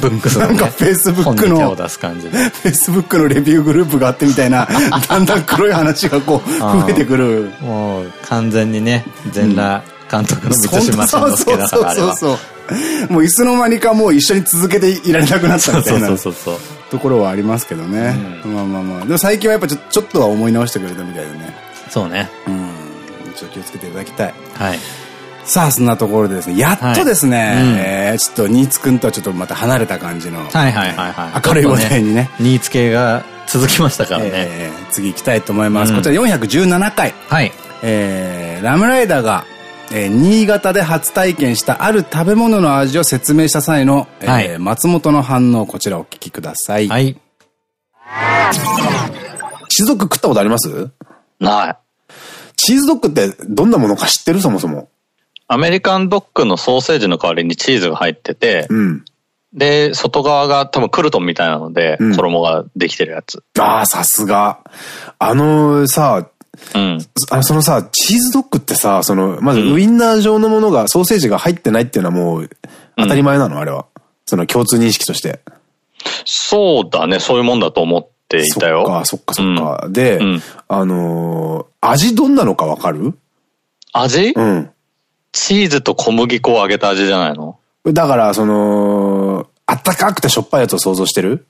ブックスの、なんかフェイスブックの、フェイスブックのレビューグループがあってみたいな、だんだん黒い話がこう、増えてくる。もう、完全にね、全裸監督の満島真之介だからあれは。そうそうそうもういつの間にかもう一緒に続けていられなくなったみたいなところはありますけどね。うん、まあまあまあ。でも最近はやっぱちょちょっとは思い直してくれたみたいでね。そうね。うん。ちょっと気をつけていただきたい。はい。さあ、そんなところでですね、やっとですね、はいうん、えー、ちょっと新津くんとはちょっとまた離れた感じの、はいはいはいはい。明るい話題にね。新津系が続きましたからね。えー、次行きたいと思います。うん、こちら417回。はい。えー、ラムライダーがえー、新潟で初体験したある食べ物の味を説明した際の、えー、はい、松本の反応、こちらお聞きください。はい。チーズドッグ食ったことありますない。チーズドッグってどんなものか知ってる？そもそも。アメリカンドッグのソーセージの代わりにチーズが入ってて、うん、で、外側が多分クルトンみたいなので、衣ができてるやつ。ああ、さすが。あのさ、うん。あそのさ、チーズドッグってさ、その、まずウインナー状のものが、ソーセージが入ってないっていうのはもう、当たり前なの、あれは。その共通認識として。そうだね、そういうもんだと思っていたよ。そっか、そっか、そっか。で、あの味どんなのかわかる？味？うん。チーズと小麦粉を揚げた味じゃないのだから、その、あったかくてしょっぱいやつを想像してる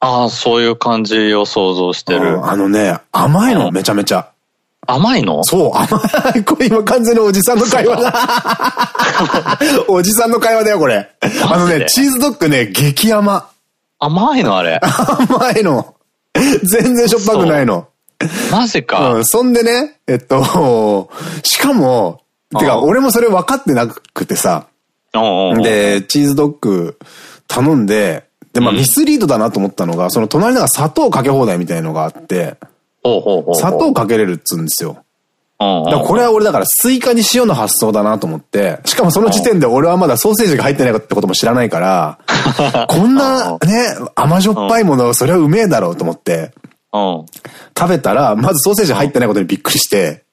ああ、そういう感じを想像してる。あのね、甘いの、めちゃめちゃ。甘いの？そう、甘い。これ今完全におじさんの会話だ。おじさんの会話だよ、これ。あのね、チーズドッグね、激甘。甘いのあれ？甘いの。全然しょっぱくないの。マジか。うん、そんでね、えっと、しかも、てか、俺もそれ分かってなくてさ。で、チーズドッグ頼んで、で、まあミスリードだなと思ったのが、その隣のが砂糖かけ放題みたいのがあって、砂糖かけれるっつうんですよ。だからこれは俺だからスイカに塩の発想だなと思って、しかもその時点で俺はまだソーセージが入ってないってことも知らないから、こんなね、甘じょっぱいもの、それはうめえだろうと思って、食べたら、まずソーセージ入ってないことにびっくりして、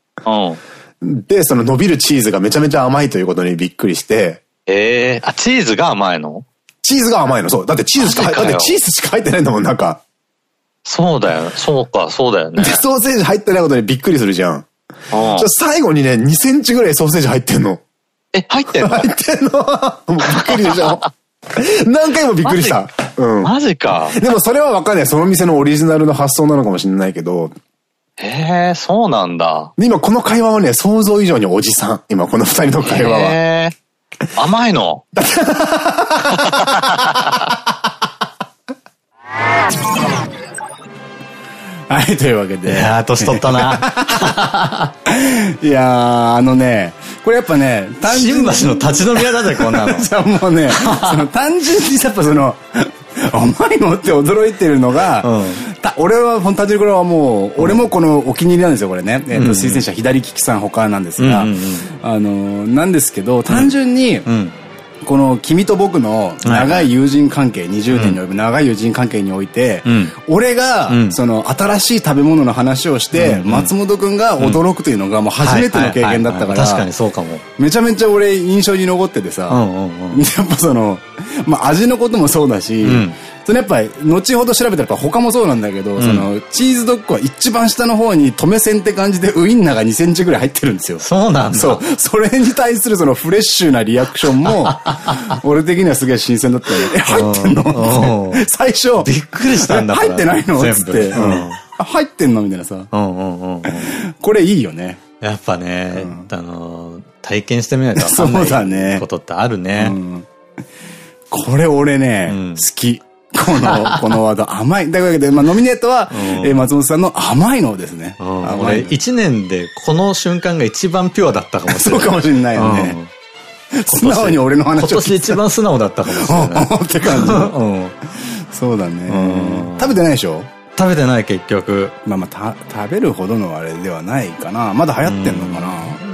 で、その伸びるチーズがめちゃめちゃ甘いということにびっくりして、ええー、あ、チーズが甘いの？チーズが甘いの、そう。だってチーズしか入って、だってチーズしか入ってないんだもん、なんか。そうだよ。そうか、そうだよね。で、ソーセージ入ってないことにびっくりするじゃん。最後にね、2センチぐらいソーセージ入ってんの。え、入ってんの？入ってんの びっくりでしょ何回もびっくりした。うん。マジか。でもそれはわかんない。その店のオリジナルの発想なのかもしれないけど。へえ、そうなんだ。今この会話はね、想像以上におじさん。今この二人の会話は。へ甘いの？はい、というわけで。いやー、年取ったな。いやー、あのね、これやっぱね、単純に。新橋の立ち飲み屋だぜ、こんなの。じゃもうね、その単純にやっぱその、甘いのって驚いてるのが、うん、俺は、本当にこれはもう、俺もこのお気に入りなんですよ、これね。えっと、推薦者左利きさん他なんですが、あの、なんですけど、単純に、この君と僕の長い友人関係、20年に及ぶ長い友人関係において、俺が、その新しい食べ物の話をして、松本くんが驚くというのがもう初めての経験だったから、確かにそうかも。めちゃめちゃ俺印象に残っててさ、やっぱその、まあ味のこともそうだし、そのやっぱり、後ほど調べたらやっぱ他もそうなんだけど、うん、その、チーズドッグは一番下の方に止め線って感じでウインナーが2センチぐらい入ってるんですよ。そうなんだ。そう。それに対するそのフレッシュなリアクションも、俺的にはすげえ新鮮だったよね。え、入ってんの？最初。びっくりしたんだ入ってないの？つって。入ってんの？みたいなさ。これいいよね。やっぱね、あの、体験してみないと分かんないことってあるね。これ俺ね、好き。この、このワード、甘い。というわけで、まあ、ノミネートは、え松本さんの甘いのですね。俺、一年でこの瞬間が一番ピュアだったかもしれない。そうかもしれないよね。素直に俺の話を今年一番素直だったかもしれない。って感じ。そうだね。食べてないでしょ？食べてない結局。まあまあ、食べるほどのあれではないかな。まだ流行ってんのかな？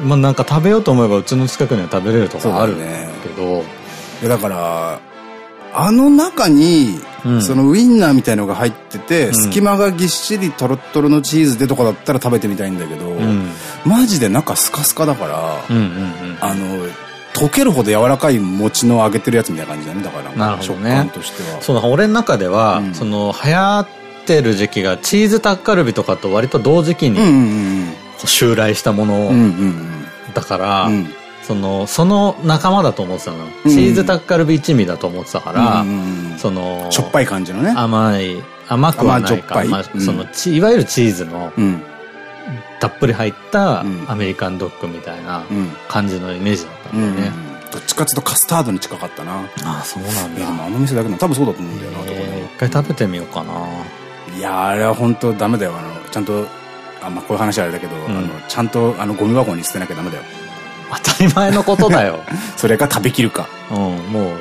まあなんか食べようと思えばうちの近くには食べれるとかあるけど。だから、あの中に、そのウインナーみたいのが入ってて、隙間がぎっしりトロトロのチーズでとかだったら食べてみたいんだけど、マジで中スカスカだから、あの、溶けるほど柔らかい餅の揚げてるやつみたいな感じだね、だから。なるほどね。食感としては。そうだ、俺の中では、その、流行ってる時期がチーズタッカルビとかと割と同時期に、襲来したものだから、その、その仲間だと思ってたの。チーズタッカルビ一味だと思ってたから、その、しょっぱい感じのね。甘い、甘くはないか。まあ、その、いわゆるチーズの、たっぷり入ったアメリカンドッグみたいな感じのイメージだったんだよね。どっちかっていうとカスタードに近かったな。ああ、そうなんだ。でもあの店だけの多分そうだと思うんだよな、一回食べてみようかな。いやあれは本当ダメだよ。あの、ちゃんと、あ、まあ、こういう話あれだけど、あの、ちゃんとあのゴミ箱に捨てなきゃダメだよ。当たり前のことだよ。それか食べきるか。うん、もう、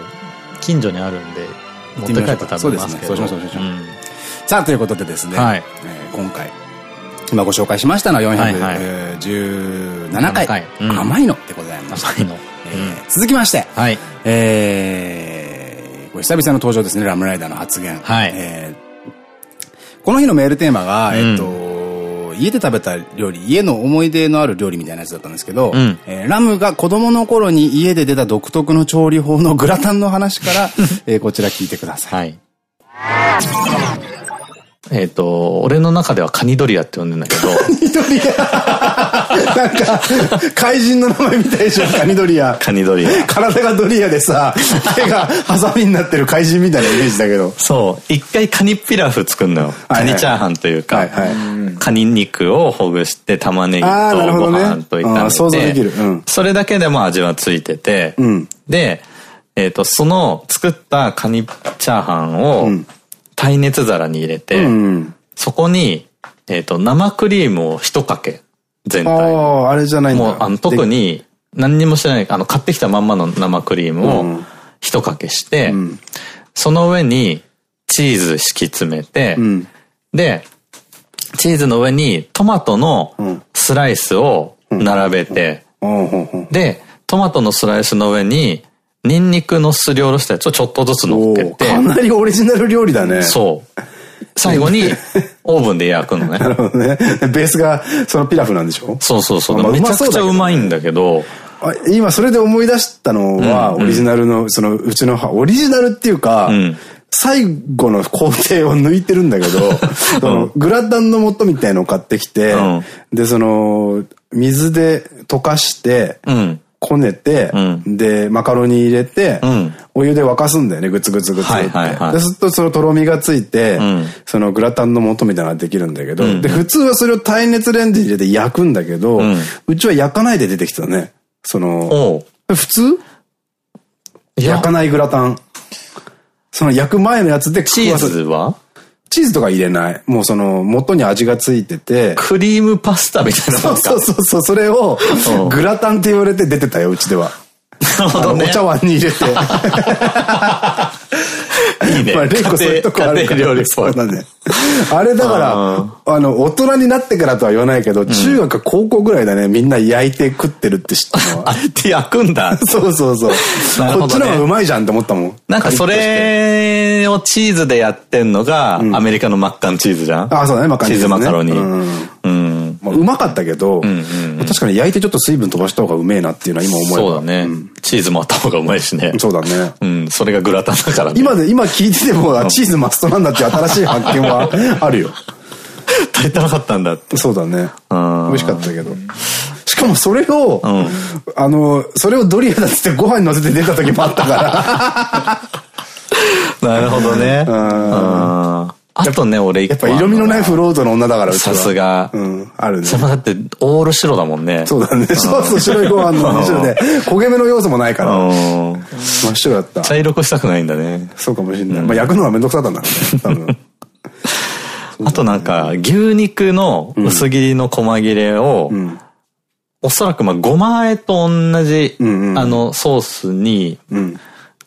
近所にあるんで、持って帰って食べますけど。そうですね。そうしましょう、そうしましょう。さあ、ということでですね、はい、え今回、今ご紹介しましたのは417回、甘いのでございました。甘いの。続きまして、はい、えー、久々の登場ですね、ラムライダーの発言。はい、えー、この日のメールテーマが、えっと、家で食べた料理、家の思い出のある料理みたいなやつだったんですけど、うん、えー、ラムが子供の頃に家で出た独特の調理法のグラタンの話から、えー、こちら聞いてください。はいえっと、俺の中ではカニドリアって呼んでんだけど。カニドリア なんか、怪人の名前みたいでしょ、カニドリア。カニドリア。体がドリアでさ、手がハサミになってる怪人みたいなイメージだけど。そう。一回カニピラフ作るのよ。カニチャーハンというか、カニ肉をほぐして玉ねぎとご飯と炒めて、想像できる。それだけでも味はついてて、で、えっと、その作ったカニチャーハンを、耐熱皿に入れて、うん、そこに、えっ、ー、と、生クリームを一かけ、全体。ああ、あれじゃないんだ。もう、あの、特に、何にもしてない、あの、買ってきたまんまの生クリームを一かけして、うん、その上にチーズ敷き詰めて、うん、で、チーズの上にトマトのスライスを並べて、で、トマトのスライスの上にニンニクのすりおろしたやつをちょっとずつ乗っけて。かなりオリジナル料理だね。そう。最後に オーブンで焼くのね。なるほどね。ベースがそのピラフなんでしょ？そうそうそう。めちゃくちゃうまいんだけど。今それで思い出したのは、オリジナルの、そのうちの、オリジナルっていうか、最後の工程を抜いてるんだけど、グラタンの素みたいのを買ってきて、で、その、水で溶かして、こねて、うん、で、マカロニ入れて、うん、お湯で沸かすんだよね、ぐつぐつぐつって。で、するとそのとろみがついて、うん、そのグラタンの素みたいなのができるんだけど、で、普通はそれを耐熱レンジに入れて焼くんだけど、うちは焼かないで出てきたね。その、普通？焼かないグラタン。その焼く前のやつでチーズは？チーズとか入れない。もうその、元に味がついてて。クリームパスタみたいなそうそうそうそう、それを、グラタンって言われて出てたよ、うちでは。なるほど、ね、お茶碗に入れて。いいね。まあ、レイコそういうとこあるから。そうだね。あれだから、あの、大人になってからとは言わないけど、中学高校ぐらいだね、みんな焼いて食ってるって知ったのは。あれって焼くんだ。そうそうそう。こっちの方がうまいじゃんって思ったもん。なんかそれをチーズでやってんのが、アメリカのマッカンチーズじゃん？あ、そうだね、マッカンチーズ。チーズマカロニ。うん。まあ、うまかったけど、確かに焼いてちょっと水分飛ばした方がうめえなっていうのは今思えば。そうだね。チーズもあった方がうまいしね。そうだね。うん、それがグラタンだからね。今で、今聞いてても、チーズマストなんだっていう新しい発見は あるよ。足りてなかったんだって。そうだね。美味しかったけど。しかもそれを、あの、それをドリアだっつってご飯に乗せて出た時もあったから。なるほどね。ああとね、俺やっぱ色味のないフロートの女だから、さすが。うん、あるね。そのだって、オール白だもんね。そうだね。そうそう、白いご飯の白で、焦げ目の要素もないから。真っ白だった。茶色くしたくないんだね。そうかもしれない。まあ焼くのがめんどくさかったんだろうね、多分。あとなんか、牛肉の薄切りの細切れを、おそらくまあ、ごまあえと同じ、あの、ソースに、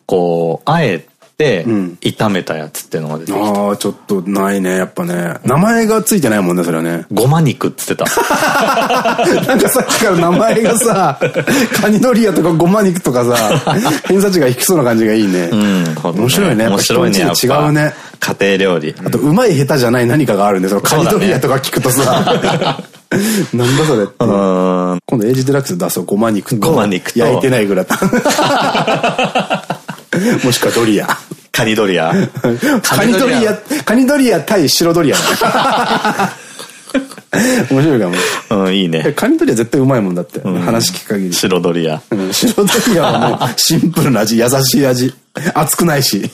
こう、あえて、炒めたやつっていうのが出てきた。ああ、ちょっとないね、やっぱね。名前がついてないもんね、それはね。ごま肉って言ってた。なんかさっきから名前がさ、カニドリアとかごま肉とかさ、偏差値が低そうな感じがいいね。うん。面白いね。面白いね。違うね。家庭料理。あと、うまい下手じゃない何かがあるんで、そのカニドリアとか聞くとさ、なんだそれって。今度エイジデラックス出そう、ごま肉と。ごま肉と。焼いてないグラタン。もしくはドリア。カニドリア。カニドリア、カニドリア対白ドリア。面白いかも。うん、いいね。カニドリア絶対うまいもんだって。話聞く限り。白ドリア。白ドリアはもう シンプルな味、優しい味。熱くないし。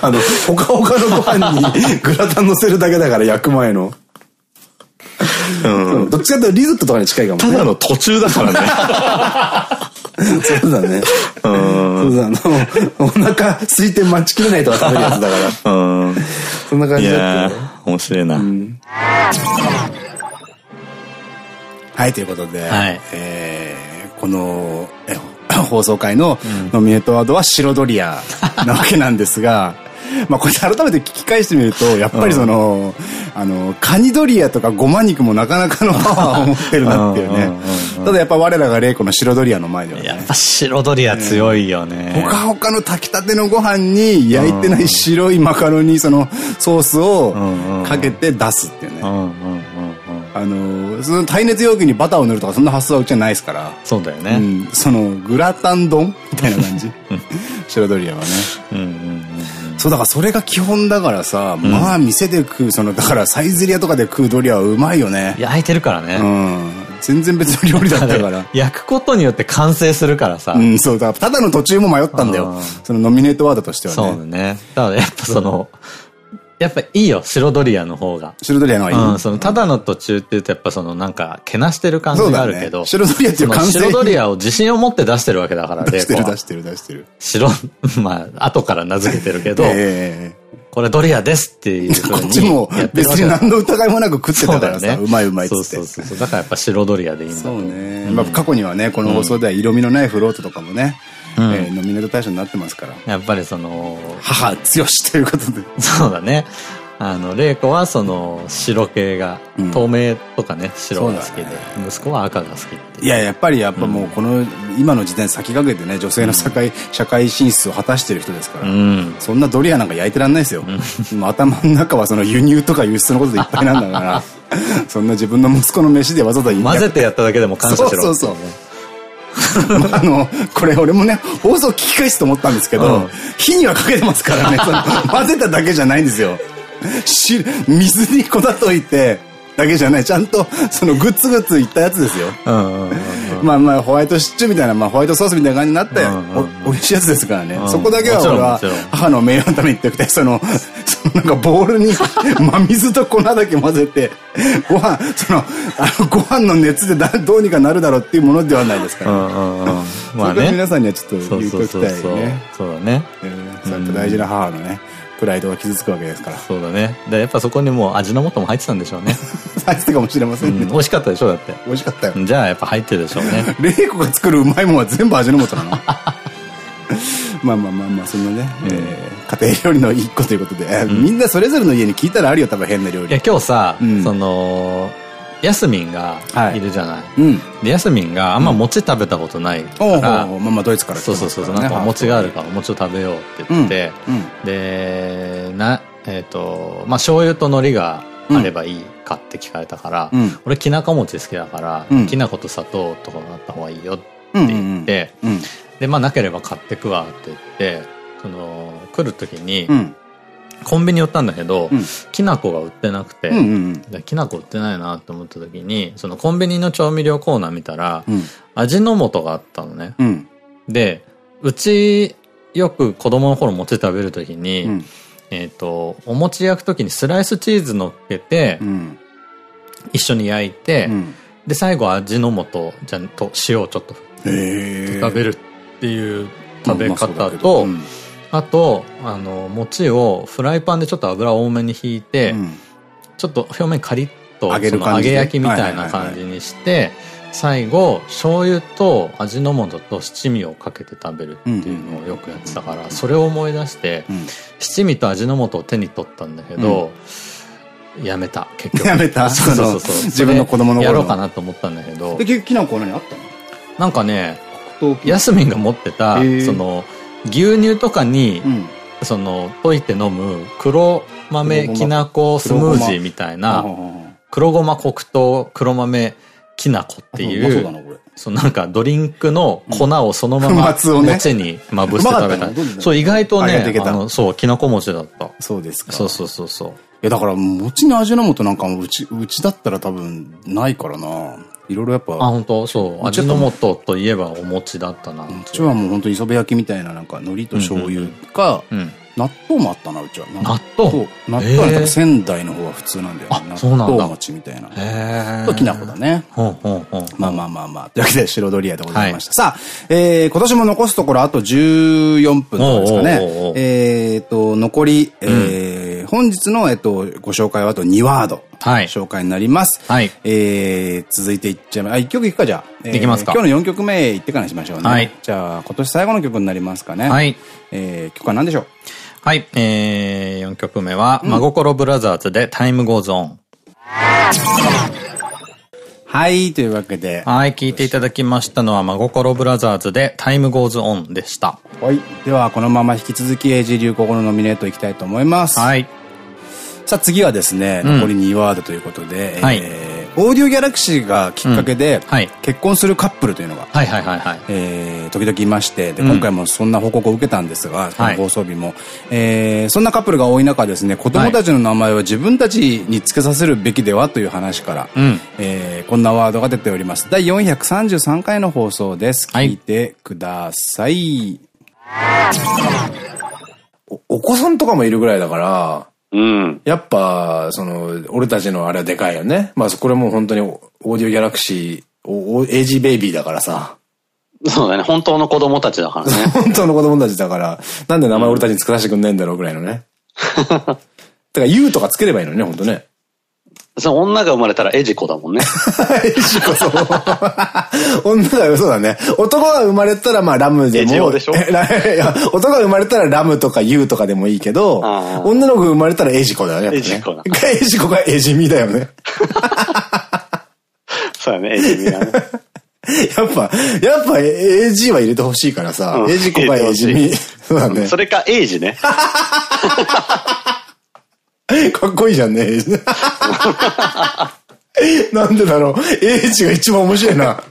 あの、ほかほかのご飯にグラタン乗せるだけだから焼く前の。うん。どっちかというとリゾットとかに近いかもただの途中だからね。そうだね。うん。そうだ、あの、お腹空いて待ちきれないとか食べるやつだから。うん。そんな感じだった、ね。面白いな。うん、はい、ということで、はい、えー、この、え放送回のノミネートワードは白ドリアなわけなんですが、まあこれ改めて聞き返してみると、やっぱりその、うん、あの、カニドリアとかゴマ肉もなかなかのパワーを持ってるなっていうね。ただやっぱ我らが玲子の白ドリアの前ではね。やっぱ白ドリア強いよね。ほかほかの炊きたてのご飯に焼いてない白いマカロニ、そのソースをかけて出すっていうね。あの、その耐熱容器にバターを塗るとかそんな発想はうちはないですから。そうだよね。うん、そのグラタン丼？みたいな感じ。白ドリアはね。うんうんうんそうだからそれが基本だからさ、うん、まあ店で食う、その、だからサイゼリアとかで食うドリアはうまいよね。焼いてるからね。うん。全然別の料理だったから。焼くことによって完成するからさ。うん、そうだ。ただの途中も迷ったんだよ。そのノミネートワードとしてはね。そうだね。だからやっぱその、やっぱいいよ、白ドリアの方が。白ドリアの方がいい。うん、その、ただの途中って言うと、やっぱその、なんか、けなしてる感じがあるけど。ね、白ドリアっていう感じ白ドリアを自信を持って出してるわけだから、出してる出してる出してる。白、まあ、後から名付けてるけど、えー、これドリアですっていうこっちも別に 何の疑いもなく食ってたからさ、うまいうまいって。そうそうそう。だからやっぱ白ドリアでいいんだそうね。まあ過去にはね、この放送では色味のないフロートとかもね、うん、えー、ノミネート対象になってますから。やっぱりその、母強しということで。そうだね。あの、玲子はその白系が、透明とかね、白が好きで、息子は赤が好きっていや、やっぱりやっぱもうこの、今の時代に先駆けてね、女性の社会、社会進出を果たしてる人ですから、そんなドリアなんか焼いてらんないですよ。頭の中はその輸入とか輸出のことでいっぱいなんだから、そんな自分の息子の飯でわざわざ混ぜてやっただけでも感謝しろ。そうそうそう。まあ、あの、これ俺もね、放送聞き返すと思ったんですけど、火にはかけてますからね、混ぜただけじゃないんですよ。し、水に粉といて、だけじゃない。ちゃんと、そのグツグツいったやつですよ。まあまあ、ホワイトシチューみたいな、まあホワイトソースみたいな感じになって、美味しいやつですからね。そこだけは俺は、母の名誉のために言ってくて、その、そのなんかボウルに 真水と粉だけ混ぜて、ご飯、その、あの、ご飯の熱でどうにかなるだろうっていうものではないですから。まあね。皆さんにはちょっと言っておきたいね。そうだね。そうやって大事な母のね。プライドが傷つくわけですから。そうだね。で、やっぱそこにもう味の素も入ってたんでしょうね。入ってたかもしれませんね。美味しかったでしょ、だって。美味しかったよ。じゃあやっぱ入ってるでしょうね。玲子が作るうまいもんは全部味の素なの まあまあまあまあ、そんなね、家庭料理の一個ということで、みんなそれぞれの家に聞いたらあるよ、多分変な料理。いや、今日さ、その、ヤスミンがい。るじゃない。うん。で、ヤスミンがあんま餅食べたことないから。まあまあドイツからそうそうそう。なんかお餅があるからお餅を食べようって言って、で、な、えっ、と、まあ醤油と海苔があればいいかって聞かれたから、俺きなこ餅好きだから、きな粉と砂糖とかがあった方がいいよって言って、で、まあなければ買ってくわって言って、その、来る時に、コンビニ寄ったんだけど、きな粉が売ってなくて、きな粉売ってないなって思った時に、そのコンビニの調味料コーナー見たら、味の素があったのね。で、うち、よく子供の頃餅食べる時に、えっと、お餅焼くときにスライスチーズ乗っけて、一緒に焼いて、で、最後味の素じゃんと塩をちょっと食べるっていう食べ方と、あと、あの、餅をフライパンでちょっと油多めに引いて、ちょっと表面カリッと揚げ揚げ焼きみたいな感じにして、最後、醤油と味の素と七味をかけて食べるっていうのをよくやってたから、それを思い出して、七味と味の素を手に取ったんだけど、やめた、結局。やめた？そうそうそう。自分の子供の頃。やろうかなと思ったんだけど。で、結局、きな粉は何あったの？なんかね、ヤスミンが持ってた、その、牛乳とかに、その、溶いて飲む黒豆きなこスムージーみたいな、黒ごま黒糖黒豆きな粉っていう、そう、なんかドリンクの粉をそのまま餅にまぶして食べた。そう、意外とね、あの、そう、きなこ餅だった。そうですか。そうそうそうそう。いや、だから、餅の味の素なんかもうち、うちだったら多分ないからな。いろいろやっぱ。あ、本当？そう。味の素といえばお餅だったな。うちはもう本当磯辺焼きみたいななんか海苔と醤油か、納豆もあったな、うちは。納豆納豆？は多分仙台の方は普通なんだよね。納豆餅みたいな。へときな粉だね。まあまあまあまあ。というわけで、白ドリアでございました。さあ、え今年も残すところあと14分ですかね。えっと、残り、え本日の、えっと、ご紹介はあと2ワード。はい。紹介になります。はい。えー、続いていっちゃいます。あ、1曲いくかじゃあ。いきますか？今日の4曲目いってからにしましょうね。はい。じゃあ、今年最後の曲になりますかね。はい。えー、曲は何でしょう？はい、えー、4曲目は、うん、真心ブラザーズで Time Goes On。はい、というわけで。はい、聞いていただきましたのは、真心ブラザーズで Time Goes On でした。はい。では、このまま引き続き AG 流行語のノミネートいきたいと思います。はい。さあ、次はですね、残り2ワードということで、うん、はい。えーオーディオギャラクシーがきっかけで、結婚するカップルというのが、え時々いまして、で、今回もそんな報告を受けたんですが、この放送日も、えそんなカップルが多い中ですね、子供たちの名前は自分たちに付けさせるべきではという話から、えこんなワードが出ております。第433回の放送です。聞いてください。おお子さんとかもいるぐらいだから、うん。やっぱ、その、俺たちのあれはでかいよね。まあ、これも本当にオーディオギャラクシー、 AG ベイビーだからさ。そうだね。本当の子供たちだからね。本当の子供たちだから、なんで名前俺たちに作らせてくんないんだろうぐらいのね。だから、ユうとかつければいいのね、本当ね。その女が生まれたらエジコだもんね。エジコ、そう。女が、そうだね。男が生まれたら、まあ、ラムでも。エジオでしょ？男が生まれたらラムとかユウとかでもいいけど、女の子が生まれたらエジコだよね。エジコだ。エジコがエジミだよね。そうだね、エジミだね。やっぱ、やっぱ、エジは入れてほしいからさ、エジコがエジミ。そうだね。それか、エイジね。かっこいいじゃんね。なんでだろう。英字が一番面白いな。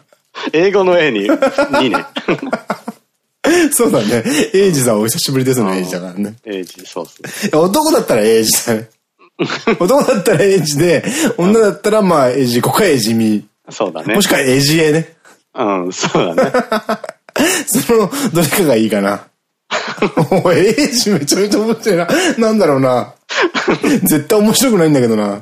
英語の A に2ね。そうだね。英字さんお久しぶりですね、英字だからね。英字、そうっすね。男だったら英字だね。男だったら英字で、女だったらまあ英字、ここは英字み。そうだね。もしくは英字えね。うん、そうだね。その、どれかがいいかな。おい、エイジめちゃめちゃ面白いな。なんだろうな。絶対面白くないんだけどな。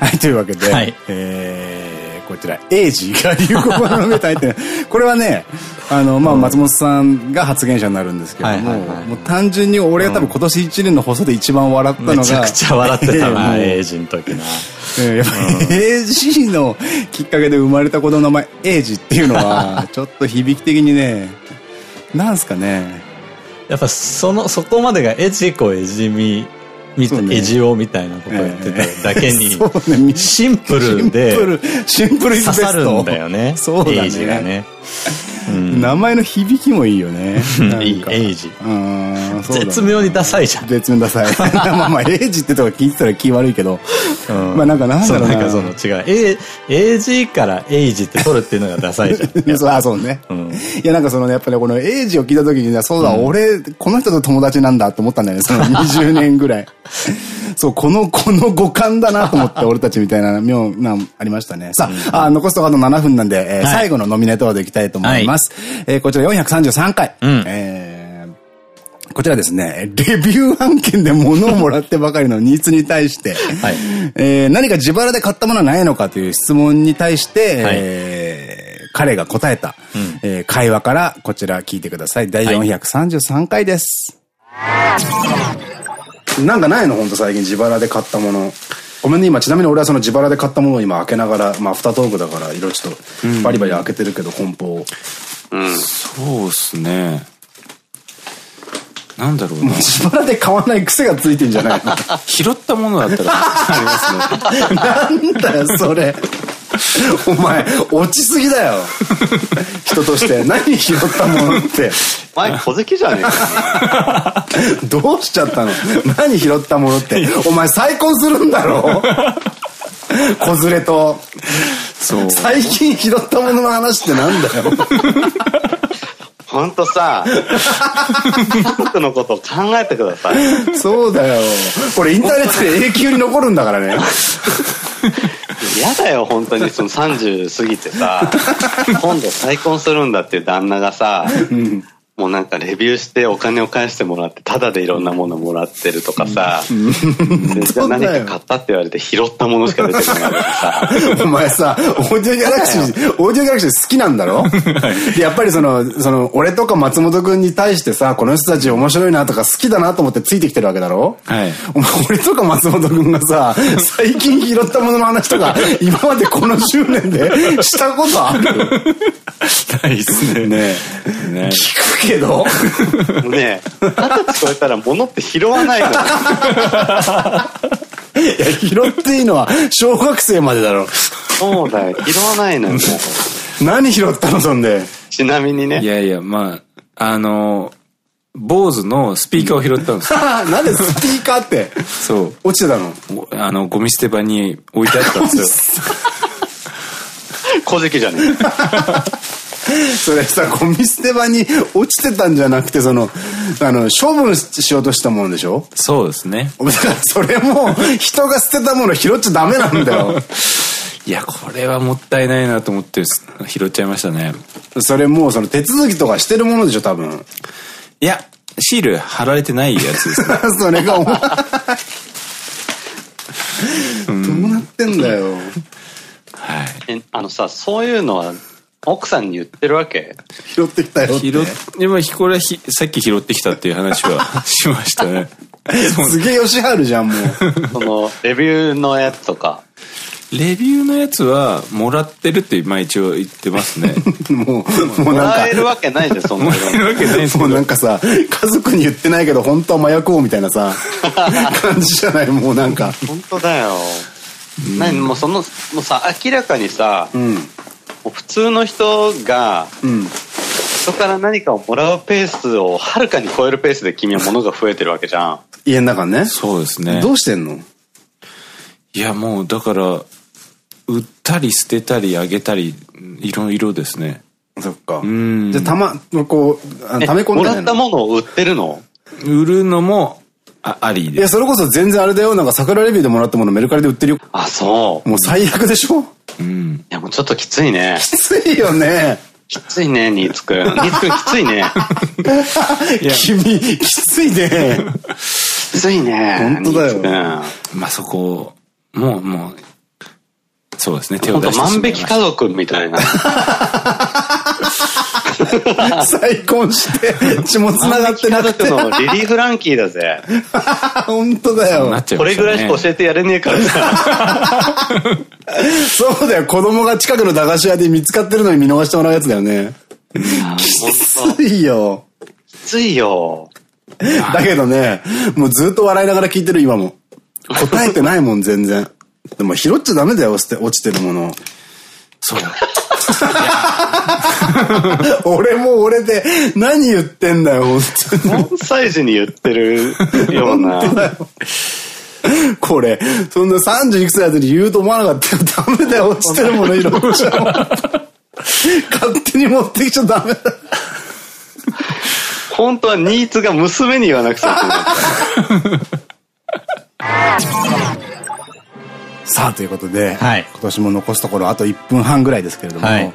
はい、というわけで、はい、えー、こちら、エイジが流行語のメタ入ってこれはね、あの、まあ、松本さんが発言者になるんですけども、もう単純に俺が多分今年一年の放送で一番笑ったのが、めちゃくちゃ笑ってたな、エイジの時な。やっぱり、エイジのきっかけで生まれた子の名前、エイジっていうのは、ちょっと響き的にね、なんすかね。やっぱその、そこまでがエジコエジミみたいな、エジオみたいなこと言ってただけに、シンプルで、シンプル刺さるんだよね。そうだね。エイジがね。名前の響きもいいよね。いい、エイジ。絶妙にダサいじゃん。絶妙ダサい。まあまあ、エイジってとか聞いてたら気悪いけど。まあなんかなんだろうな。なんかその違う。エイジからエイジって取るっていうのがダサいじゃん。そう、あ、そうね。いや、なんかそのね、やっぱりこのエイジを聞いた時にね、そうだ、俺、この人と友達なんだと思ったんだよね、その20年ぐらい。そう、この、この五感だなと思って、俺たちみたいな、妙な、ありましたね。さあ、あ残すとあと7分なんで、えー、最後のノミネートワードいきたいと思います。えー、こちら433回。うん、えー、こちらですね、レビュー案件で物をもらってばかりのニーズに対して、はい、えー、何か自腹で買ったものはないのかという質問に対して、はい、えー、彼が答えた、うん、えー、会話からこちら聞いてください。第433回です。はいなんかないの？本当最近自腹で買ったもの。ごめんね、今、ちなみに俺はその自腹で買ったものを今開けながら、まあ、アフタートークだから、いろいろちょっと、バリバリ開けてるけど、梱包を。うん。そうっすね。なんだろうな。自腹で買わない癖がついてんじゃないの？拾ったものだったらありますね。なんだよ、それ。お前、落ちすぎだよ。人として。何拾ったものって。お前、小関じゃねえか。どうしちゃったの？何拾ったものって。お前、再婚するんだろ？子連れと。そう。最近拾ったものの話ってなんだよ。ほんとさ、家族のことを考えてください。そうだよ。これインターネットで永久に残るんだからね。嫌だよ、本当に。その30過ぎてさ、今度再婚するんだっていう旦那がさ、うんもうなんかレビューしてお金を返してもらって、ただでいろんなものもらってるとかさ、じゃあ何か買ったって言われて拾ったものしか出てこないさ。お前さ、オーディオギャラクシー、オーディオギャラクシー好きなんだろ？で、やっぱりその、その、俺とか松本くんに対してさ、この人たち面白いなとか好きだなと思ってついてきてるわけだろ？はい。お前、俺とか松本くんがさ、最近拾ったものの話とか、今までこの10年でしたことある？ないっすね。ねね聞くけど。ねえ、二十歳超えたら物って拾わないの。いや、拾っていいのは小学生までだろ。そうだよ、拾わないのよ、何拾ったの、そんで。ちなみにね。いやいや、まあ、あの、坊主のスピーカーを拾ったんですよ。なんでスピーカーって？そう。落ちてたの？あの、ゴミ捨て場に置いてあったんですよ。小関じゃねえ。それさ、ゴミ捨て場に落ちてたんじゃなくて、その、あの、処分しようとしたものでしょ？そうですね。だからそれも、人が捨てたもの拾っちゃダメなんだよ。いや、これはもったいないなと思って拾っちゃいましたね。それもう、その手続きとかしてるものでしょ、多分。いや、シール貼られてないやつです、ね。それがお前どうなってんだよ。はい。あのさ、そういうのは奥さんに言ってるわけ？拾ってきたよって。拾っ、でも、これひ、さっき拾ってきたっていう話は しましたね。すげえ吉春じゃん、もう。その、レビューのやつとか。レビューのやつは、もらってるって、まあ一応言ってますね。もう、もうなんか。もらえるわけないじゃん、そんなの。もらえるわけないですもうなんかさ、家族に言ってないけど、本当は麻薬王みたいなさ、感じじゃない、もうなんか。本当だよ。何もうその、もうさ、明らかにさ、うん、普通の人が、人から何かをもらうペースをはるかに超えるペースで君は物が増えてるわけじゃん。家の中ね。そうですね。どうしてんの？いや、もうだから、売ったり捨てたりあげたり、いろいろですね。そっか。うん。じゃたま、こう、ため込んでもらったものを売ってるの？売るのも、あ、ありで。いや、それこそ全然あれだよ。なんか桜レビューでもらったものメルカリで売ってるよ。あ、そう。もう最悪でしょ？うん。いや、もうちょっときついね。きついよね。きついね、ニーツくん。ニーツくんきついね。君、きついね。きついね。本当だよ。まあそこ、もう、もう、そうですね、手を出して万引き家族みたいな。再婚して、血も繋がってなくて。のリリー・フランキーだぜ。本当だよ。これぐらいしか教えてやれねえからさ。そうだよ、子供が近くの駄菓子屋で見つかってるのに見逃してもらうやつだよね。きついよ。きついよ。だけどね、もうずっと笑いながら聞いてる今も。答えてないもん、全然。でも拾っちゃダメだよ、落ちてるもの。そう。俺も俺で何言ってんだよ、本当に。何歳児に言ってるような。これ、そんな30いくつのやつに言うと思わなかったよ。ダメだよ、落ちてるものいろいろ。勝手に持ってきちゃダメだ。本当はニーツが娘に言わなくちゃいけない。さあ、ということで、はい、今年も残すところあと1分半ぐらいですけれども、はい、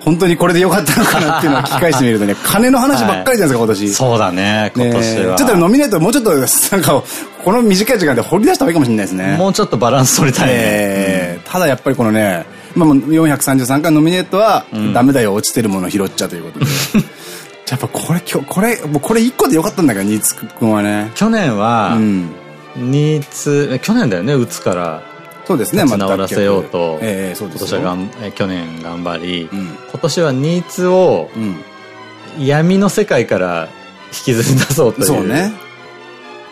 本当にこれでよかったのかなっていうのを聞き返してみるとね、金の話ばっかりじゃないですか、今年。そうだね、今年は。ちょっとノミネートもうちょっと、なんか、この短い時間で掘り出した方がいいかもしれないですね。もうちょっとバランス取りたいね。ただやっぱりこのね、まあ、433回ノミネートは、ダメだよ、落ちてるもの拾っちゃということで。やっぱこれ、今日、これ、もうこれ1個でよかったんだから、新津君はね。去年は、うん、新津、去年だよね、打つから。そうですね、ま直らせようと、えー、そうです今年は去年頑張り、うん、今年はニーツを、闇の世界から引きずり出そうという。そうね。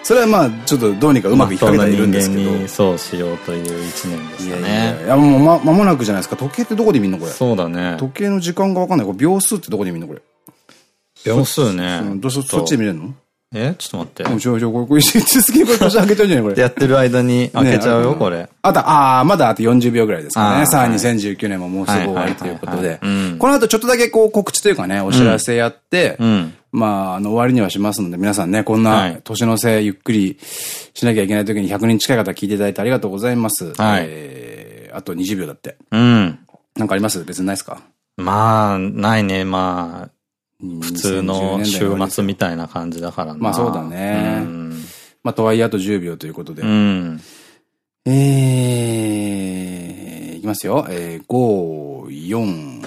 それはまあ、ちょっとどうにかうまくいかけてはいるんですけど。にそうしようという一年でしたね。いや、もうま、間もなくじゃないですか。時計ってどこで見んのこれ？そうだね。時計の時間がわかんない。これ秒数ってどこで見んのこれ？秒数ね。どうそっちで見れるの？えちょっと待って。もうちょいちょい、これ、これ、続きこれ年開けちゃうんじゃないこれ。やってる間に開けちゃうよ、これ。あと、ああ、まだあと40秒ぐらいですかね。さあ、2019年ももうすぐ終わりということで。この後ちょっとだけこう告知というかね、お知らせやって、まあ、あの、終わりにはしますので、皆さんね、こんな年の瀬ゆっくりしなきゃいけない時に100人近い方聞いていただいてありがとうございます。はい。えー、あと20秒だって。うん。なんかあります？別にないですか？まあ、ないね。まあ、普通の週末みたいな感じだからな。まあそうだね。うん、まあとはいえあと10秒ということで。うん、えー、いきますよ。えー、5、4、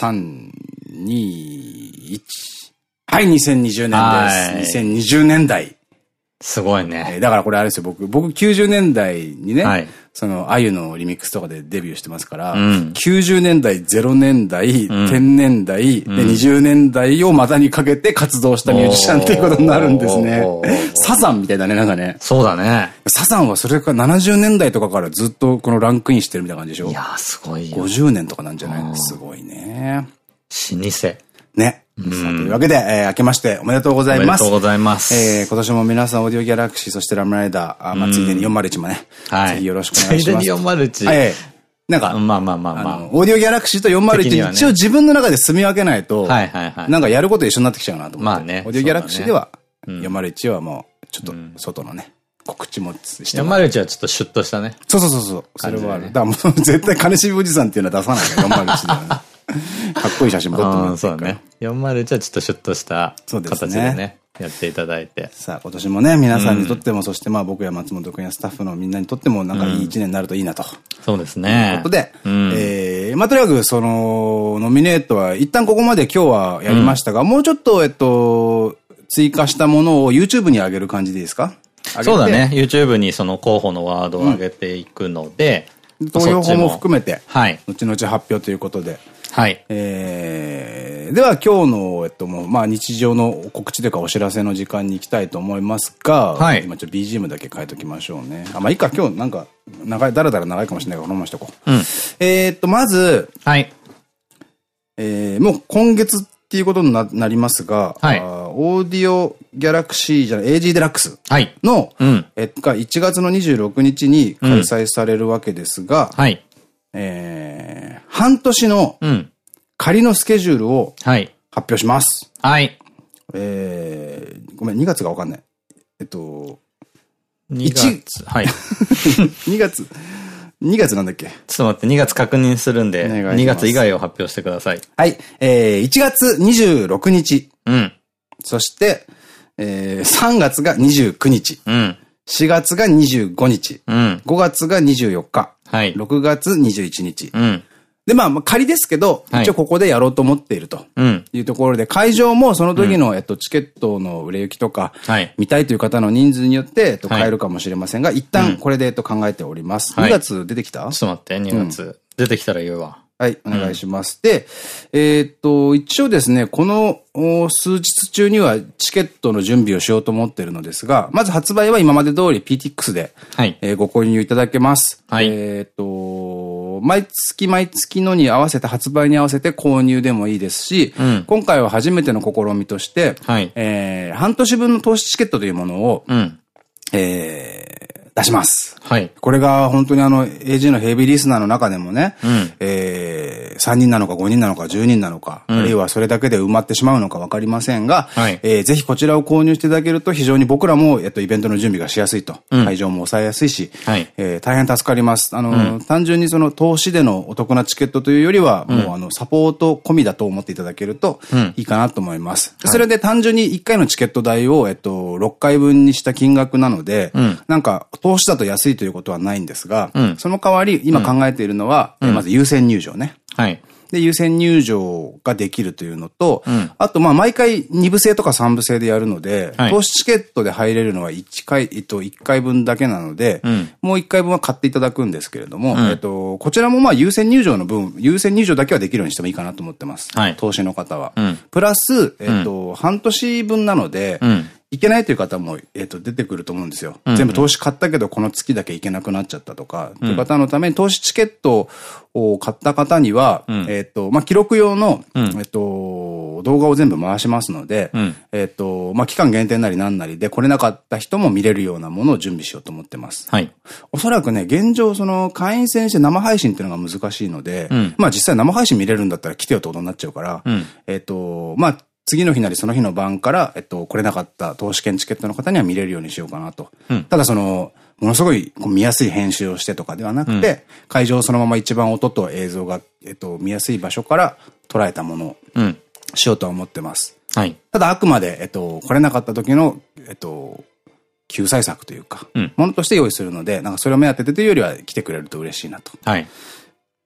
3、2、1。はい、2020年です。2020年代。すごいね。だからこれあれですよ、僕、僕90年代にね、はい、その、あゆのリミックスとかでデビューしてますから、うん、90年代、0年代、うん、10年代、うん、で20年代を股にかけて活動したミュージシャンっていうことになるんですね。サザンみたいだね、なんかね。そうだね。サザンはそれから70年代とかからずっとこのランクインしてるみたいな感じでしょいやすごいよ。50年とかなんじゃない？すごいね。老舗。ね。さあ、というわけで、えー、明けましておめでとうございます。おめでとうございます。えー、今年も皆さん、オーディオギャラクシー、そしてラムライダー、あまあ、ついでに401もね、はい。ぜひよろしくお願いします。ついでに401。はい。なんか、まあまあまあまあ。オーディオギャラクシーと401、一応自分の中で住み分けないと、はいはいはい。なんかやること一緒になってきちゃうなと思って。まあね。オーディオギャラクシーでは、401はもう、ちょっと、外のね、告知もしても。401はちょっとシュッとしたね。そうそうそうそう。それはある。だからもう絶対金渋おじさんっていうのは出さないから、401ではね。かっこいい写真も撮ってもらってそうね。401はちょっとシュッとした形でね。やっていただいて。さあ、今年もね、皆さんにとっても、そしてまあ僕や松本君やスタッフのみんなにとっても、なんかいい一年になるといいなと。そうですね。ということで、えー、まあとにかく、その、ノミネートは、一旦ここまで今日はやりましたが、もうちょっと、えっと、追加したものを YouTube に上げる感じでいいですか？そうだね。YouTube にその候補のワードを上げていくので、投票法も含めて、はい。後々発表ということで。はい。えー、では今日の、えっともう、まあ日常の告知というかお知らせの時間に行きたいと思いますが、はい。今ちょっと BGM だけ変えときましょうね。あ、まあいいか、今日なんか、長い、だらだら長いかもしれないからこのまましとこう。うん。えっと、まず、はい。えー、もう今月っていうことにななりますが、はい。オーディオギャラクシーじゃない、AG デラックスの、はい。うん。えが1月の26日に開催されるわけですが、うん、はい。えー、半年の仮のスケジュールを発表します。はい。えー、ごめん、2月がわかんない。えっと、2月。はい。2月。2月なんだっけ？ちょっと待って、2月確認するんで、2月以外を発表してください。はい。えー、1月26日。うん。そして、えー、3月が29日。うん。4月が25日。うん。5月が24日。はい。6月21日。うん。で、まあ、仮ですけど、一応ここでやろうと思っていると。いうところで、会場もその時の、えっと、チケットの売れ行きとか、見たいという方の人数によって、えっと、変えるかもしれませんが、一旦これで、えっと、考えております。2月出てきた？ちょっと待って、2月。出てきたら言うわ。はい、お願いします。うん、で、えー、っと、一応ですね、この数日中にはチケットの準備をしようと思っているのですが、まず発売は今まで通り PTX で、はい、えー、ご購入いただけます。はい、えっと、毎月毎月のに合わせて、発売に合わせて購入でもいいですし、うん、今回は初めての試みとして、はい、えー、半年分の投資チケットというものを、うん、えー出します。はい。これが本当にあの、AG のヘビーリスナーの中でもね、うん、えー、3人なのか5人なのか10人なのか、うん、あるいはそれだけで埋まってしまうのかわかりませんが、はい、えー、ぜひこちらを購入していただけると非常に僕らも、えっと、イベントの準備がしやすいと。うん、会場も抑えやすいし、はい、えー、大変助かります。あの、うん、単純にその投資でのお得なチケットというよりは、もうあの、サポート込みだと思っていただけるといいかなと思います。それで単純に1回のチケット代を、えっと、6回分にした金額なので、なんか、投資だと安いということはないんですが、うん、その代わり今考えているのは、うん、まず優先入場ね。はい。で、優先入場ができるというのと、うん、あと、まあ、毎回2部制とか3部制でやるので、はい、投資チケットで入れるのは1回、えっと、1回分だけなので、うん、もう1回分は買っていただくんですけれども、うん、えっと、こちらもまあ、優先入場の分、優先入場だけはできるようにしてもいいかなと思ってます。はい、投資の方は。プラス、えっと、半年分なので、いけないという方も、えっと、出てくると思うんですよ。全部投資買ったけど、この月だけいけなくなっちゃったとか、という方のために投資チケットを買った方には、えっと、まあ、記録用の、えっと、動画を全部回しますので、えっと、まあ、期間限定なり何なりで来れなかった人も見れるようなものを準備しようと思ってます。はい。おそらくね、現状、その、会員制して生配信っていうのが難しいので、まあ、実際生配信見れるんだったら来てよってことになっちゃうから、えっと、まあ、次の日なりその日の晩から、えっと、来れなかった投資券チケットの方には見れるようにしようかなと。うん、ただその、ものすごい見やすい編集をしてとかではなくて、うん、会場そのまま一番音と映像が、えっと、見やすい場所から捉えたものをしようとは思ってます。はい。ただあくまで、えっと、来れなかった時の、えっと、救済策というか、うん、ものとして用意するので、なんかそれを目当てでというよりは来てくれると嬉しいなと。はい。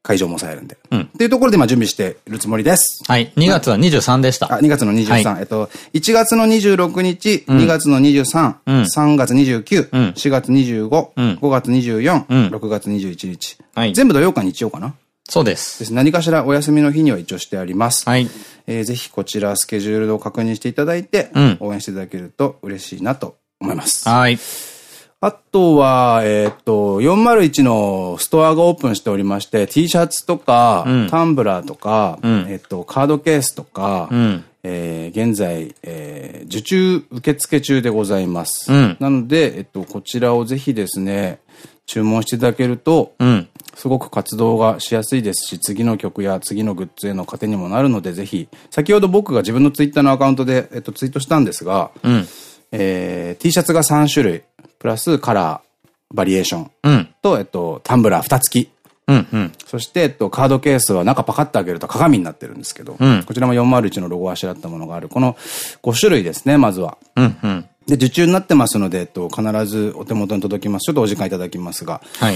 会場も抑えるんで。うん。っていうところで今準備しているつもりです。はい。2月は23でした。あ、2月の23。はい、えっと、1月の26日、2月の23、うん、3月29、うん、4月25、うん、5月24、うん、6月21日。はい。全部土曜か日曜かな？そうです。です。何かしらお休みの日には一応してあります。はい。えー、ぜひこちらスケジュールを確認していただいて、うん、応援していただけると嬉しいなと思います。はい。あとは、えっと、401のストアがオープンしておりまして、T シャツとか、うん、タンブラーとか、うん、えっと、カードケースとか、うん、えー、現在、えー、受注受付中でございます。なので、えっと、こちらをぜひですね、注文していただけると、すごく活動がしやすいですし、次の曲や次のグッズへの糧にもなるので、ぜひ、先ほど僕が自分のツイッターのアカウントで、えっと、ツイートしたんですが、えー、T シャツが3種類、プラスカラー、バリエーション。うん、と、えっと、タンブラー2付き。うんうん、そして、えっと、カードケースは中パカッと開けると鏡になってるんですけど、うん、こちらも401のロゴをあしらったものがある。この5種類ですね、まずは。うんうん、で、受注になってますので、えっと、必ずお手元に届きます。ちょっとお時間いただきますが、はい。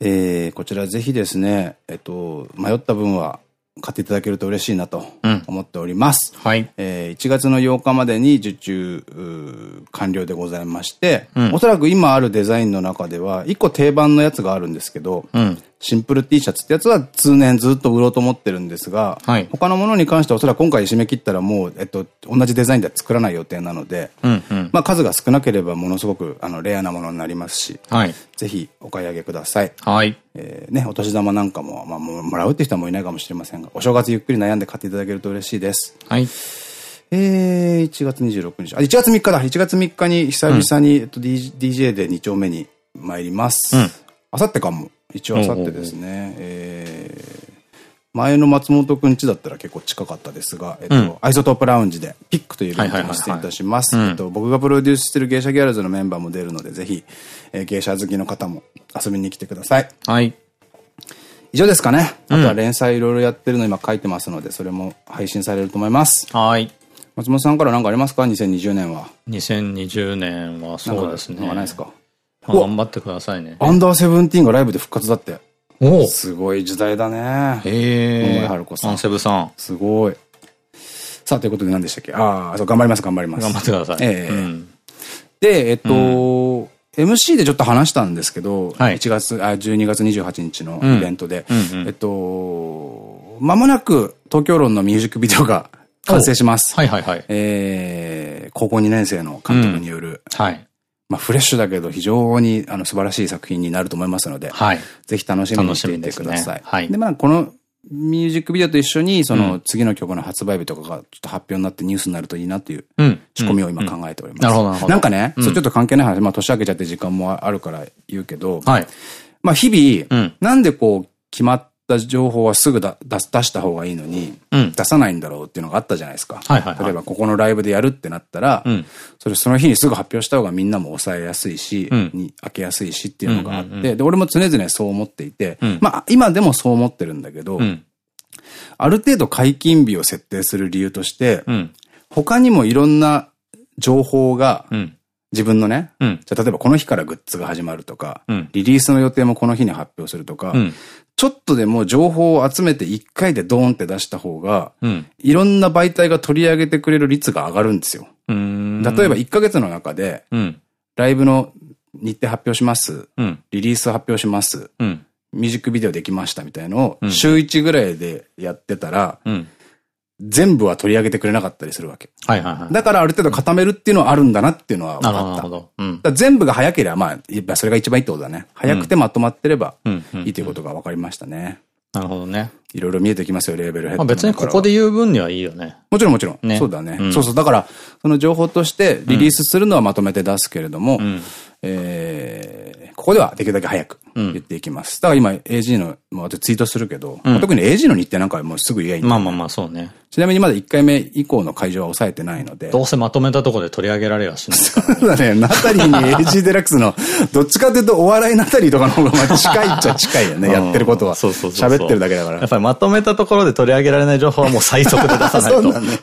えー、こちらぜひですね、えっと、迷った分は、買っていただけると嬉しいなと思っております。うん、はい。えー、1月の8日までに受注完了でございまして、うん、おそらく今あるデザインの中では、1個定番のやつがあるんですけど、うん、シンプル T シャツってやつは通年ずっと売ろうと思ってるんですが、はい、他のものに関してはおそらく今回締め切ったらもう、えっと、同じデザインでは作らない予定なので、うんうん、まあ数が少なければものすごくあのレアなものになりますし、はい、ぜひお買い上げください。はい。えー、ね、お年玉なんかも、まあもらうって人もいないかもしれませんが、お正月ゆっくり悩んで買っていただけると嬉しいです。はい。えー、1月26日。あ、1月3日だ。1月3日に久々に、うん、えっと、DJ で2丁目に参ります。あさってかも。一応あさってですね。えー、前の松本くんちだったら結構近かったですが、えっと、うん、アイソトープラウンジでピックというイベントに出演いたします。えっと、僕がプロデュースしてる芸者ギャルズのメンバーも出るので、ぜひ、えー、芸者好きの方も遊びに来てください。はい。以上ですかね。あとは連載いろいろやってるの今書いてますので、それも配信されると思います。はい。松本さんから何かありますか ?2020 年は。2020年はそうですね。なんかないですか？頑張ってくださいね。アンダーセブンティーンがライブで復活だって。おすごい時代だね。へえ。桃井春子さん。アンセブさん。すごい。さあ、ということで何でしたっけ？ああ、そう、頑張ります、頑張ります。頑張ってください。ええーで、えっと、うん、MC でちょっと話したんですけど、はい、1月、あ、12月28日のイベントで、えっと、まもなく東京論のミュージックビデオが完成します。はいはいはい。えー、高校2年生の監督による、うん、はい。まあフレッシュだけど非常にあの素晴らしい作品になると思いますので、はい。ぜひ楽しみにしていてください。ね、はい。で、まあこのミュージックビデオと一緒に、その次の曲の発売日とかがちょっと発表になってニュースになるといいなっていう仕込みを今考えております。なるほど、なるほど。なんかね、それちょっと関係ない話、まあ年明けちゃって時間もあるから言うけど、はい。まあ日々、なんでこう決まった情報はすぐだ出した方がいいのに、出さないんだろうっていうのがあったじゃないですか。例えばここのライブでやるってなったら、それその日にすぐ発表した方がみんなも抑えやすいし、に開けやすいしっていうのがあって、で、俺も常々そう思っていて、まあ今でもそう思ってるんだけど、ある程度解禁日を設定する理由として、うん、他にもいろんな情報が、自分のね、うん、じゃ例えばこの日からグッズが始まるとか、うん、リリースの予定もこの日に発表するとか、ちょっとでも情報を集めて一回でドーンって出した方が、いろんな媒体が取り上げてくれる率が上がるんですよ。例えば1ヶ月の中で、ライブの日程発表します。リリース発表します。ミュージックビデオできましたみたいのを、週1ぐらいでやってたら、全部は取り上げてくれなかったりするわけ。はいはいはい。だからある程度固めるっていうのはあるんだなっていうのは分かった。なるほど。うん、全部が早ければ、まあ、それが一番いいってことだね。早くてまとまってればいいということが分かりましたね。なるほどね。いろいろ見えてきますよ、レーベルヘッド。別にここで言う分にはいいよね。もちろんもちろん。ね、そうだね、うん、そうそう。だから、その情報としてリリースするのはまとめて出すけれども、うん、えー、ここではできるだけ早く言っていきます。だから今 AG の、もうツイートするけど、うん、特に AG の日程なんかはもうすぐ言えまあまあまあそうね。ちなみにまだ1回目以降の会場は抑えてないので。どうせまとめたところで取り上げられはしないから、ね。そうだね。ナタリーに AG デラックスの、どっちかというとお笑いナタリーとかの方がまあ近いっちゃ近いよね。やってることは。そうそうそう。喋ってるだけだから。やっぱりまとめたところで取り上げられない情報はもう最速で出さないと。そうなんね。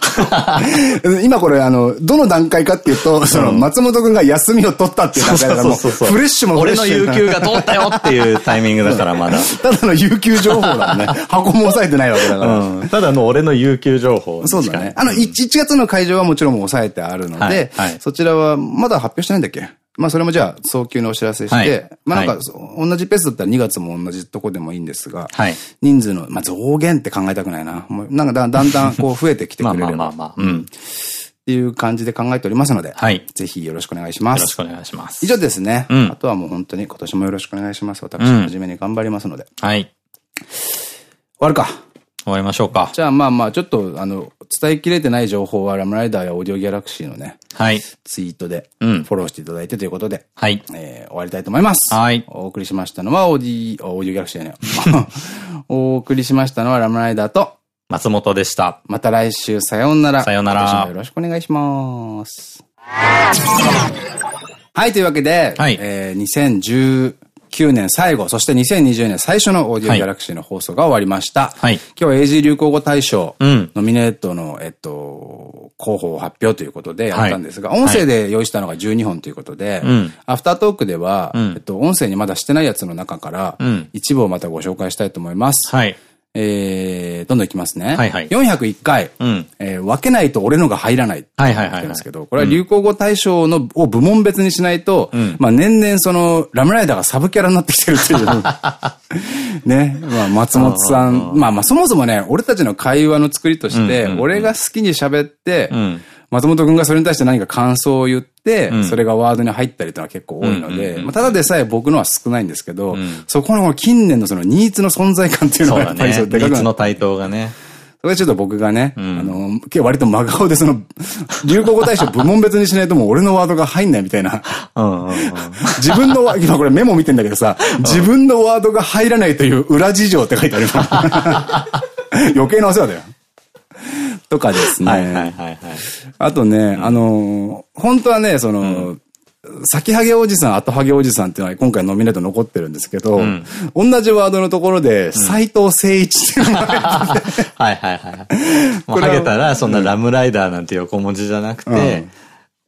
今これあの、どの段階かっていうと、その松本くんが休みを取ったっていう段階だからもう、フレッシュもフレッシュ。俺の有給が通ったよっていうタイミングだからまだ。ただの有給情報だもんね。箱も押さえてないわけだから。ただの俺の有給情報。そうだね。ね。あの、1, 月の会場はもちろん抑えてあるので、はい、そちらはまだ発表してないんだっけ？まあそれもじゃあ早急にお知らせして、はい、まあなんか、同じペースだったら2月も同じとこでもいいんですが、はい、人数の、まあ増減って考えたくないな。なんかだだんだんこう増えてきてくれる。まあまあまあまあ。うん。っていう感じで考えておりますので、はい、ぜひよろしくお願いします。よろしくお願いします。以上ですね。うん、あとはもう本当に今年もよろしくお願いします。私、まじめに頑張りますので。はい。終わるか。終わりましょうか。じゃあまあまあ、ちょっと、あの、伝えきれてない情報はラムライダーやオーディオギャラクシーのね、はい。ツイートで、フォローしていただいてということで、はい。えー、終わりたいと思います。はい。お送りしましたのは、オーディ、オーディオギャラクシーやね。お送りしましたのはラムライダーと、松本でした。また来週、さようなら。さようなら。よろしくお願いします。はい、というわけで、はい。えー、2010、2019年最後、そして2020年最初のオーディオギャラクシーの放送が終わりました。はい。今日は AG 流行語大賞、うん、ノミネートの、えっと、候補発表ということでやったんですが、はい、音声で用意したのが12本ということで、はい、アフタートークでは、うん、えっと、音声にまだしてないやつの中から、一部をまたご紹介したいと思います。はい。えー、どんどんいきますね。はいはい。401回。うん。えー、分けないと俺のが入らない。はいはいはい。ですけど、これは流行語大賞の、を部門別にしないと、うん、まあ年々その、ラムライダーがサブキャラになってきてるっていう。ね。まあ松本さん。まあまあそもそもね、俺たちの会話の作りとして、俺が好きに喋って、うん松本くんがそれに対して何か感想を言って、うん、それがワードに入ったりというのは結構多いので、ただでさえ僕のは少ないんですけど、うん、そこの近年のそのニーズの存在感っていうのがやっぱりそうでかくニーズの台頭がね。それちょっと僕がね、うん、あの、割と真顔でその、流行語大賞部門別にしないともう俺のワードが入んないみたいな。自分の、今これメモ見てんだけどさ、自分のワードが入らないという裏事情って書いてある。余計なお世話だよ。とかですね。はいはいはいはい。あとね、あの、本当はね、その、先ハゲおじさん、後ハゲおじさんっていうのは今回ノミネート残ってるんですけど、うん、同じワードのところで、斎藤誠一って はいはいはい。もうハゲたら、そんなラムライダーなんて横文字じゃなくて、うん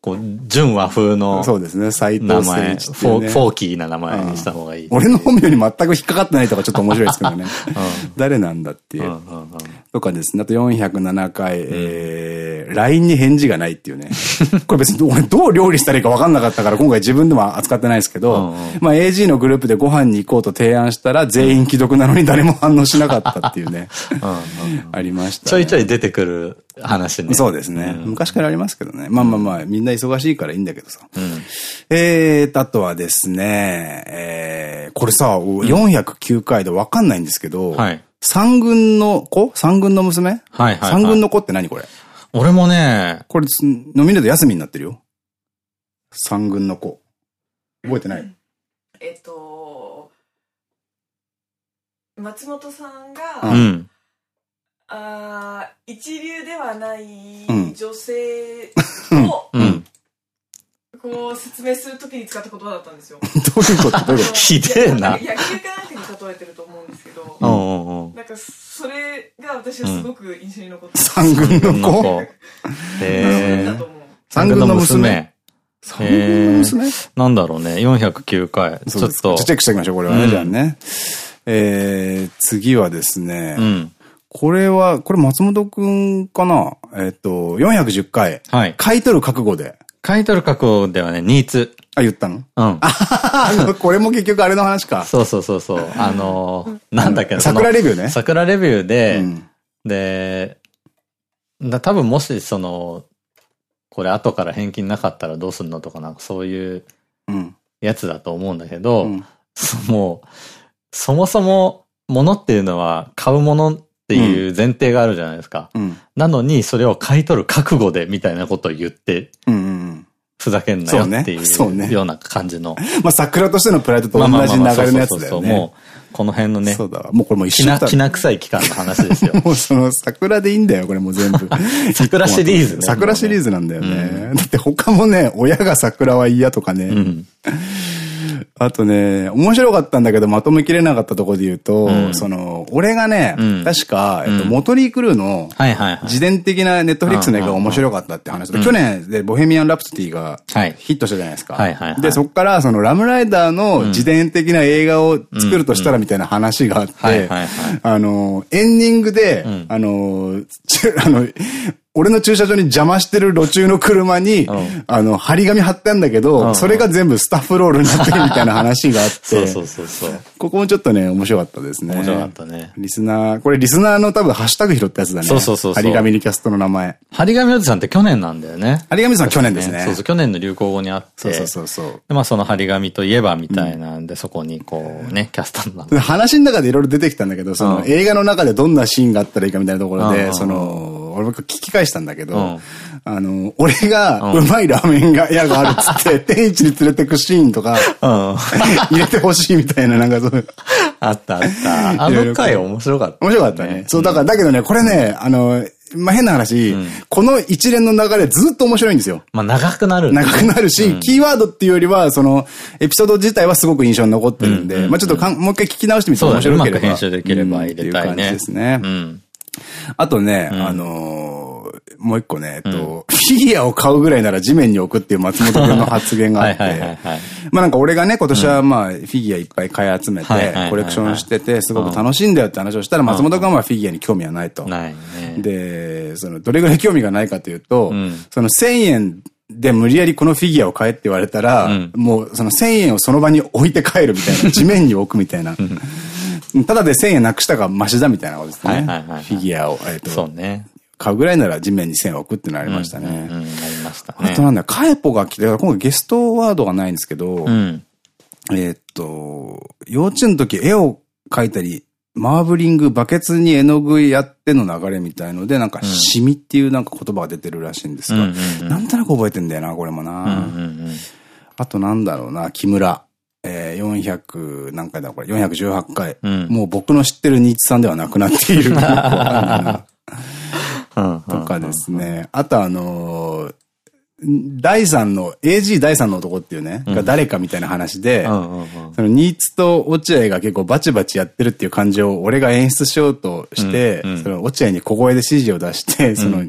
こう、純和風の。そうですね、斎藤誠一、ね、フォーキーな名前にした方がいい。俺の本名に全く引っかかってないとかちょっと面白いですけどね。誰なんだっていう。とかですね。あと407回、えー、LINE に返事がないっていうね。これ別に俺どう料理したらいいか分かんなかったから今回自分でも扱ってないですけど、まあ AG のグループでご飯に行こうと提案したら全員既読なのに誰も反応しなかったっていうね。ありました、ちょいちょい出てくる話ね。そうですね。昔からありますけどね。まあまあまあ、みんな忙しいからいいんだけどさ。うん、えー、あとはですね、えー、これさ、409回でわかんないんですけど、はい、三軍の子？三軍の娘？はいはい。三軍の子って何これ？俺もね、これ、ノミネート休みになってるよ。三軍の子。覚えてない？えっと、松本さんが、うん。あ一流ではない女性を、うん。こう説明するときに使った言葉だったんですよ。どういうこと？どういうことひでえな。野球かなんかに例えてると思うんですけど、なんかそれが私はすごく印象に残って三軍の子へえ。三軍の娘。三軍の娘なんだろうね。409回。ちょっと。チェックしておきましょう、これはね、じゃあね。えー、次はですね。うん。これは、これ松本くんかなえっと、410回。はい。買い取る覚悟で。買い取る覚悟ではね、ニーツ。あ、言ったの？うん。あ これも結局あれの話か。そうそうそうそう。あの なんだっけ桜レビューね。桜レビューで、で、だ多分もしその、これ後から返金なかったらどうすんのとかなんかそういうやつだと思うんだけど、もう、そもそも物っていうのは買うものっていう前提があるじゃないですか。なのにそれを買い取る覚悟でみたいなことを言って、ふざけんなよっていうような感じの。まあ桜としてのプライドと同じ流れのやつだよね。もう、この辺のね。そうだもうこれもう一緒だ。きな臭い期間の話ですよ。もうその桜でいいんだよ、これもう全部。桜シリーズね。桜シリーズなんだよね。だって他もね、親が桜は嫌とかね。あとね、面白かったんだけど、まとめきれなかったところで言うと、うん、その、俺がね、うん、確か、えっと、モトリー・クルーの、自伝的なネットフリックスの映画が面白かったって話。で、去年でボヘミアン・ラプソディがヒットしたじゃないですか。で、そっから、その、ラムライダーの自伝的な映画を作るとしたらみたいな話があって、あの、エンディングで、あの、あの、俺の駐車場に邪魔してる路中の車に、あの、張り紙貼ってんだけど、それが全部スタッフロールになってるみたいな話があって、そうそうそうそう。ここもちょっとね、面白かったですね。面白かったね。リスナー、これリスナーの多分ハッシュタグ拾ったやつだね。そうそうそう。張り紙にキャストの名前。張り紙おじさんって去年なんだよね。張り紙さん去年ですね。そうそう、去年の流行語にあって。そうそうそうそう。で、まあその張り紙といえばみたいなんで、そこにこうね、キャストの名前。話の中でいろいろ出てきたんだけど、その映画の中でどんなシーンがあったらいいかみたいなところで、その、俺も聞き返したんだけど、あの、俺がうまいラーメンが屋があるっつって、天一に連れてくシーンとか、入れてほしいみたいな、なんかそういう。あったあった。あの回面白かった。面白かったね。そう、だから、だけどね、これね、あの、まあ、変な話、この一連の流れずっと面白いんですよ。まあ、長くなる。長くなるし、キーワードっていうよりは、その、エピソード自体はすごく印象に残ってるんで、まあ、ちょっとかんもう一回聞き直してみて面白ければ。うまく編集できれば入れたいね。っていう感じですね。あとね、あのもう一個ね、えっと、フィギュアを買うぐらいなら地面に置くっていう松本君の発言があって、まあなんか俺がね、今年はまあフィギュアいっぱい買い集めて、コレクションしてて、すごく楽しいんだよって話をしたら、松本君はフィギュアに興味はないと。で、その、どれぐらい興味がないかというと、その1000円で無理やりこのフィギュアを買えって言われたら、もうその1000円をその場に置いて帰るみたいな、地面に置くみたいな。ただで1000円なくしたがマシだみたいなことですね。フィギュアを。えっと、そうね。買うぐらいなら地面に線を置くってのありましたね。うん、ありましたね。あとなんだ、カエポが来て、今回ゲストワードがないんですけど、うん、えっと、幼稚園の時絵を描いたり、マーブリング、バケツに絵の具やっての流れみたいので、なんか、シミっていうなんか言葉が出てるらしいんですが、なんとなく覚えてんだよな、これもな。あとなんだろうな、木村。えー、400、何回だこれ、418回。うん、もう僕の知ってるニーチさんではなくなっている。とかですね。あとあのー、第3の、AG 第3の男っていうね、が誰かみたいな話で、そのニーツと落合が結構バチバチやってるっていう感じを俺が演出しようとして、その落合に小声で指示を出して、その、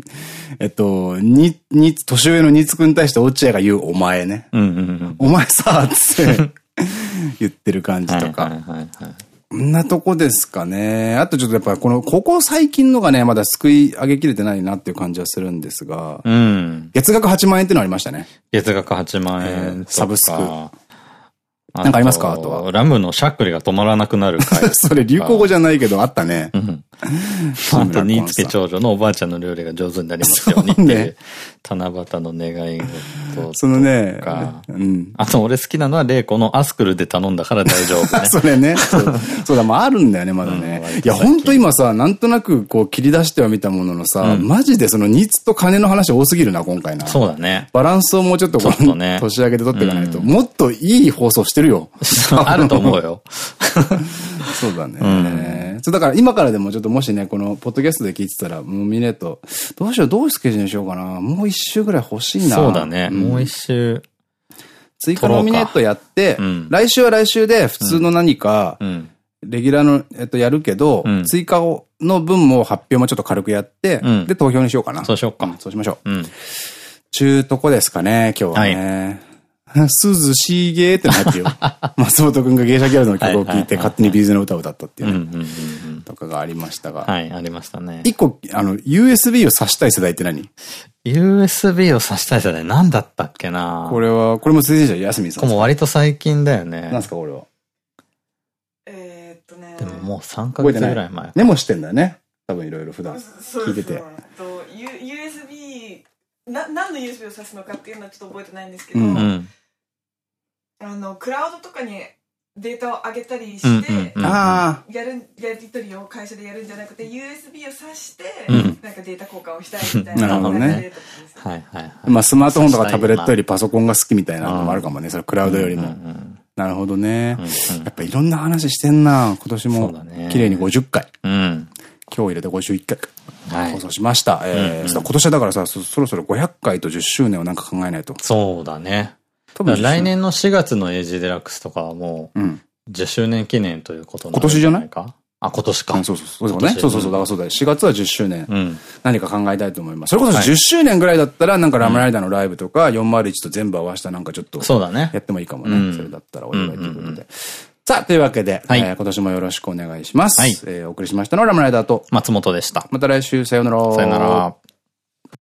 えっと、ニーツ、年上のニーツ君に対して落合が言うお前ね。お前さ、つって 言ってる感じとか。こんなとこですかね。あとちょっとやっぱこの、ここ最近のがね、まだ救い上げきれてないなっていう感じはするんですが、うん。月額8万円ってのありましたね。月額8万円、サブスク。なんかありますか？あとは。ラムのしゃっくりが止まらなくなる それ流行語じゃないけどあったね。うん。あと、新付長女のおばあちゃんの料理が上手になりますようにっていう、七夕の願い事そのね、うん。あと、俺好きなのは、玲子のアスクルで頼んだから大丈夫、ね。それね。そうだ、まああるんだよね、まだね。いや、ほんと今さ、なんとなくこう切り出してはみたもののさ、マジでそのニツと金の話多すぎるな、今回な。そうだね。バランスをもうちょっとこの、ね、年上げて取っていかないと、もっといい放送してるよ。あると思うよ。そうだね。そうだから今からでもちょっともしね、このポッドキャストで聞いてたら、もう見ねえと、どうしよう、どういうスケジュールにしようかな。もう一週ぐらい欲しいな。そうだね。もう一週。追加ノミネートやって、来週は来週で普通の何か、レギュラーの、えっと、やるけど、追加の分も発表もちょっと軽くやって、で、投票にしようかな。そうしようか。そうしましょう。ちゅうとこですかね、今日はね。涼しげってなってよ。松本くんが芸者ギャルの曲を聴いて勝手にビーズの歌を歌ったっていうね。とかがありましたが。はい、ありましたね。一個、あの、USB を挿したい世代って何 ?USB を挿したい世代何だったっけな？これは、これも先生じゃ休みさん。もう割と最近だよね。なんすか、これは？えっとね。でももう3ヶ月ぐらい前。メモしてんだよね。多分いろいろ普段聞いてて。USB、な、何の USB を挿すのかっていうのはちょっと覚えてないんですけど、うんあのクラウドとかにデータを上げたりして、やるやり取りを会社でやるんじゃなくて USB を挿して、なんかデータ交換をしたいみたいな。なるほどね。はいはい。まあスマートフォンとかタブレットよりパソコンが好きみたいなのもあるかもね。それクラウドよりも。なるほどね。やっぱいろんな話してんな。今年も綺麗に50回。今日入れて51回。放送しました。え今年はだからさ、そろそろ500回と10周年をなんか考えないと。そうだね。多分来年の4月のエイジデラックスとかはもう、10周年記念ということ今年じゃない？かあ、今年か。そうそうそう。そうね。そうそうそう。だからそうだよ。4月は10周年。何か考えたいと思います。それこそ10周年ぐらいだったら、なんかラムライダーのライブとか、401と全部合わせたなんかちょっと。そうだね。やってもいいかもね。それだったらお願いということで。さあ、というわけで、今年もよろしくお願いします。はい。えお送りしましたのはラムライダーと松本でした。また来週、さよなら。さよなら。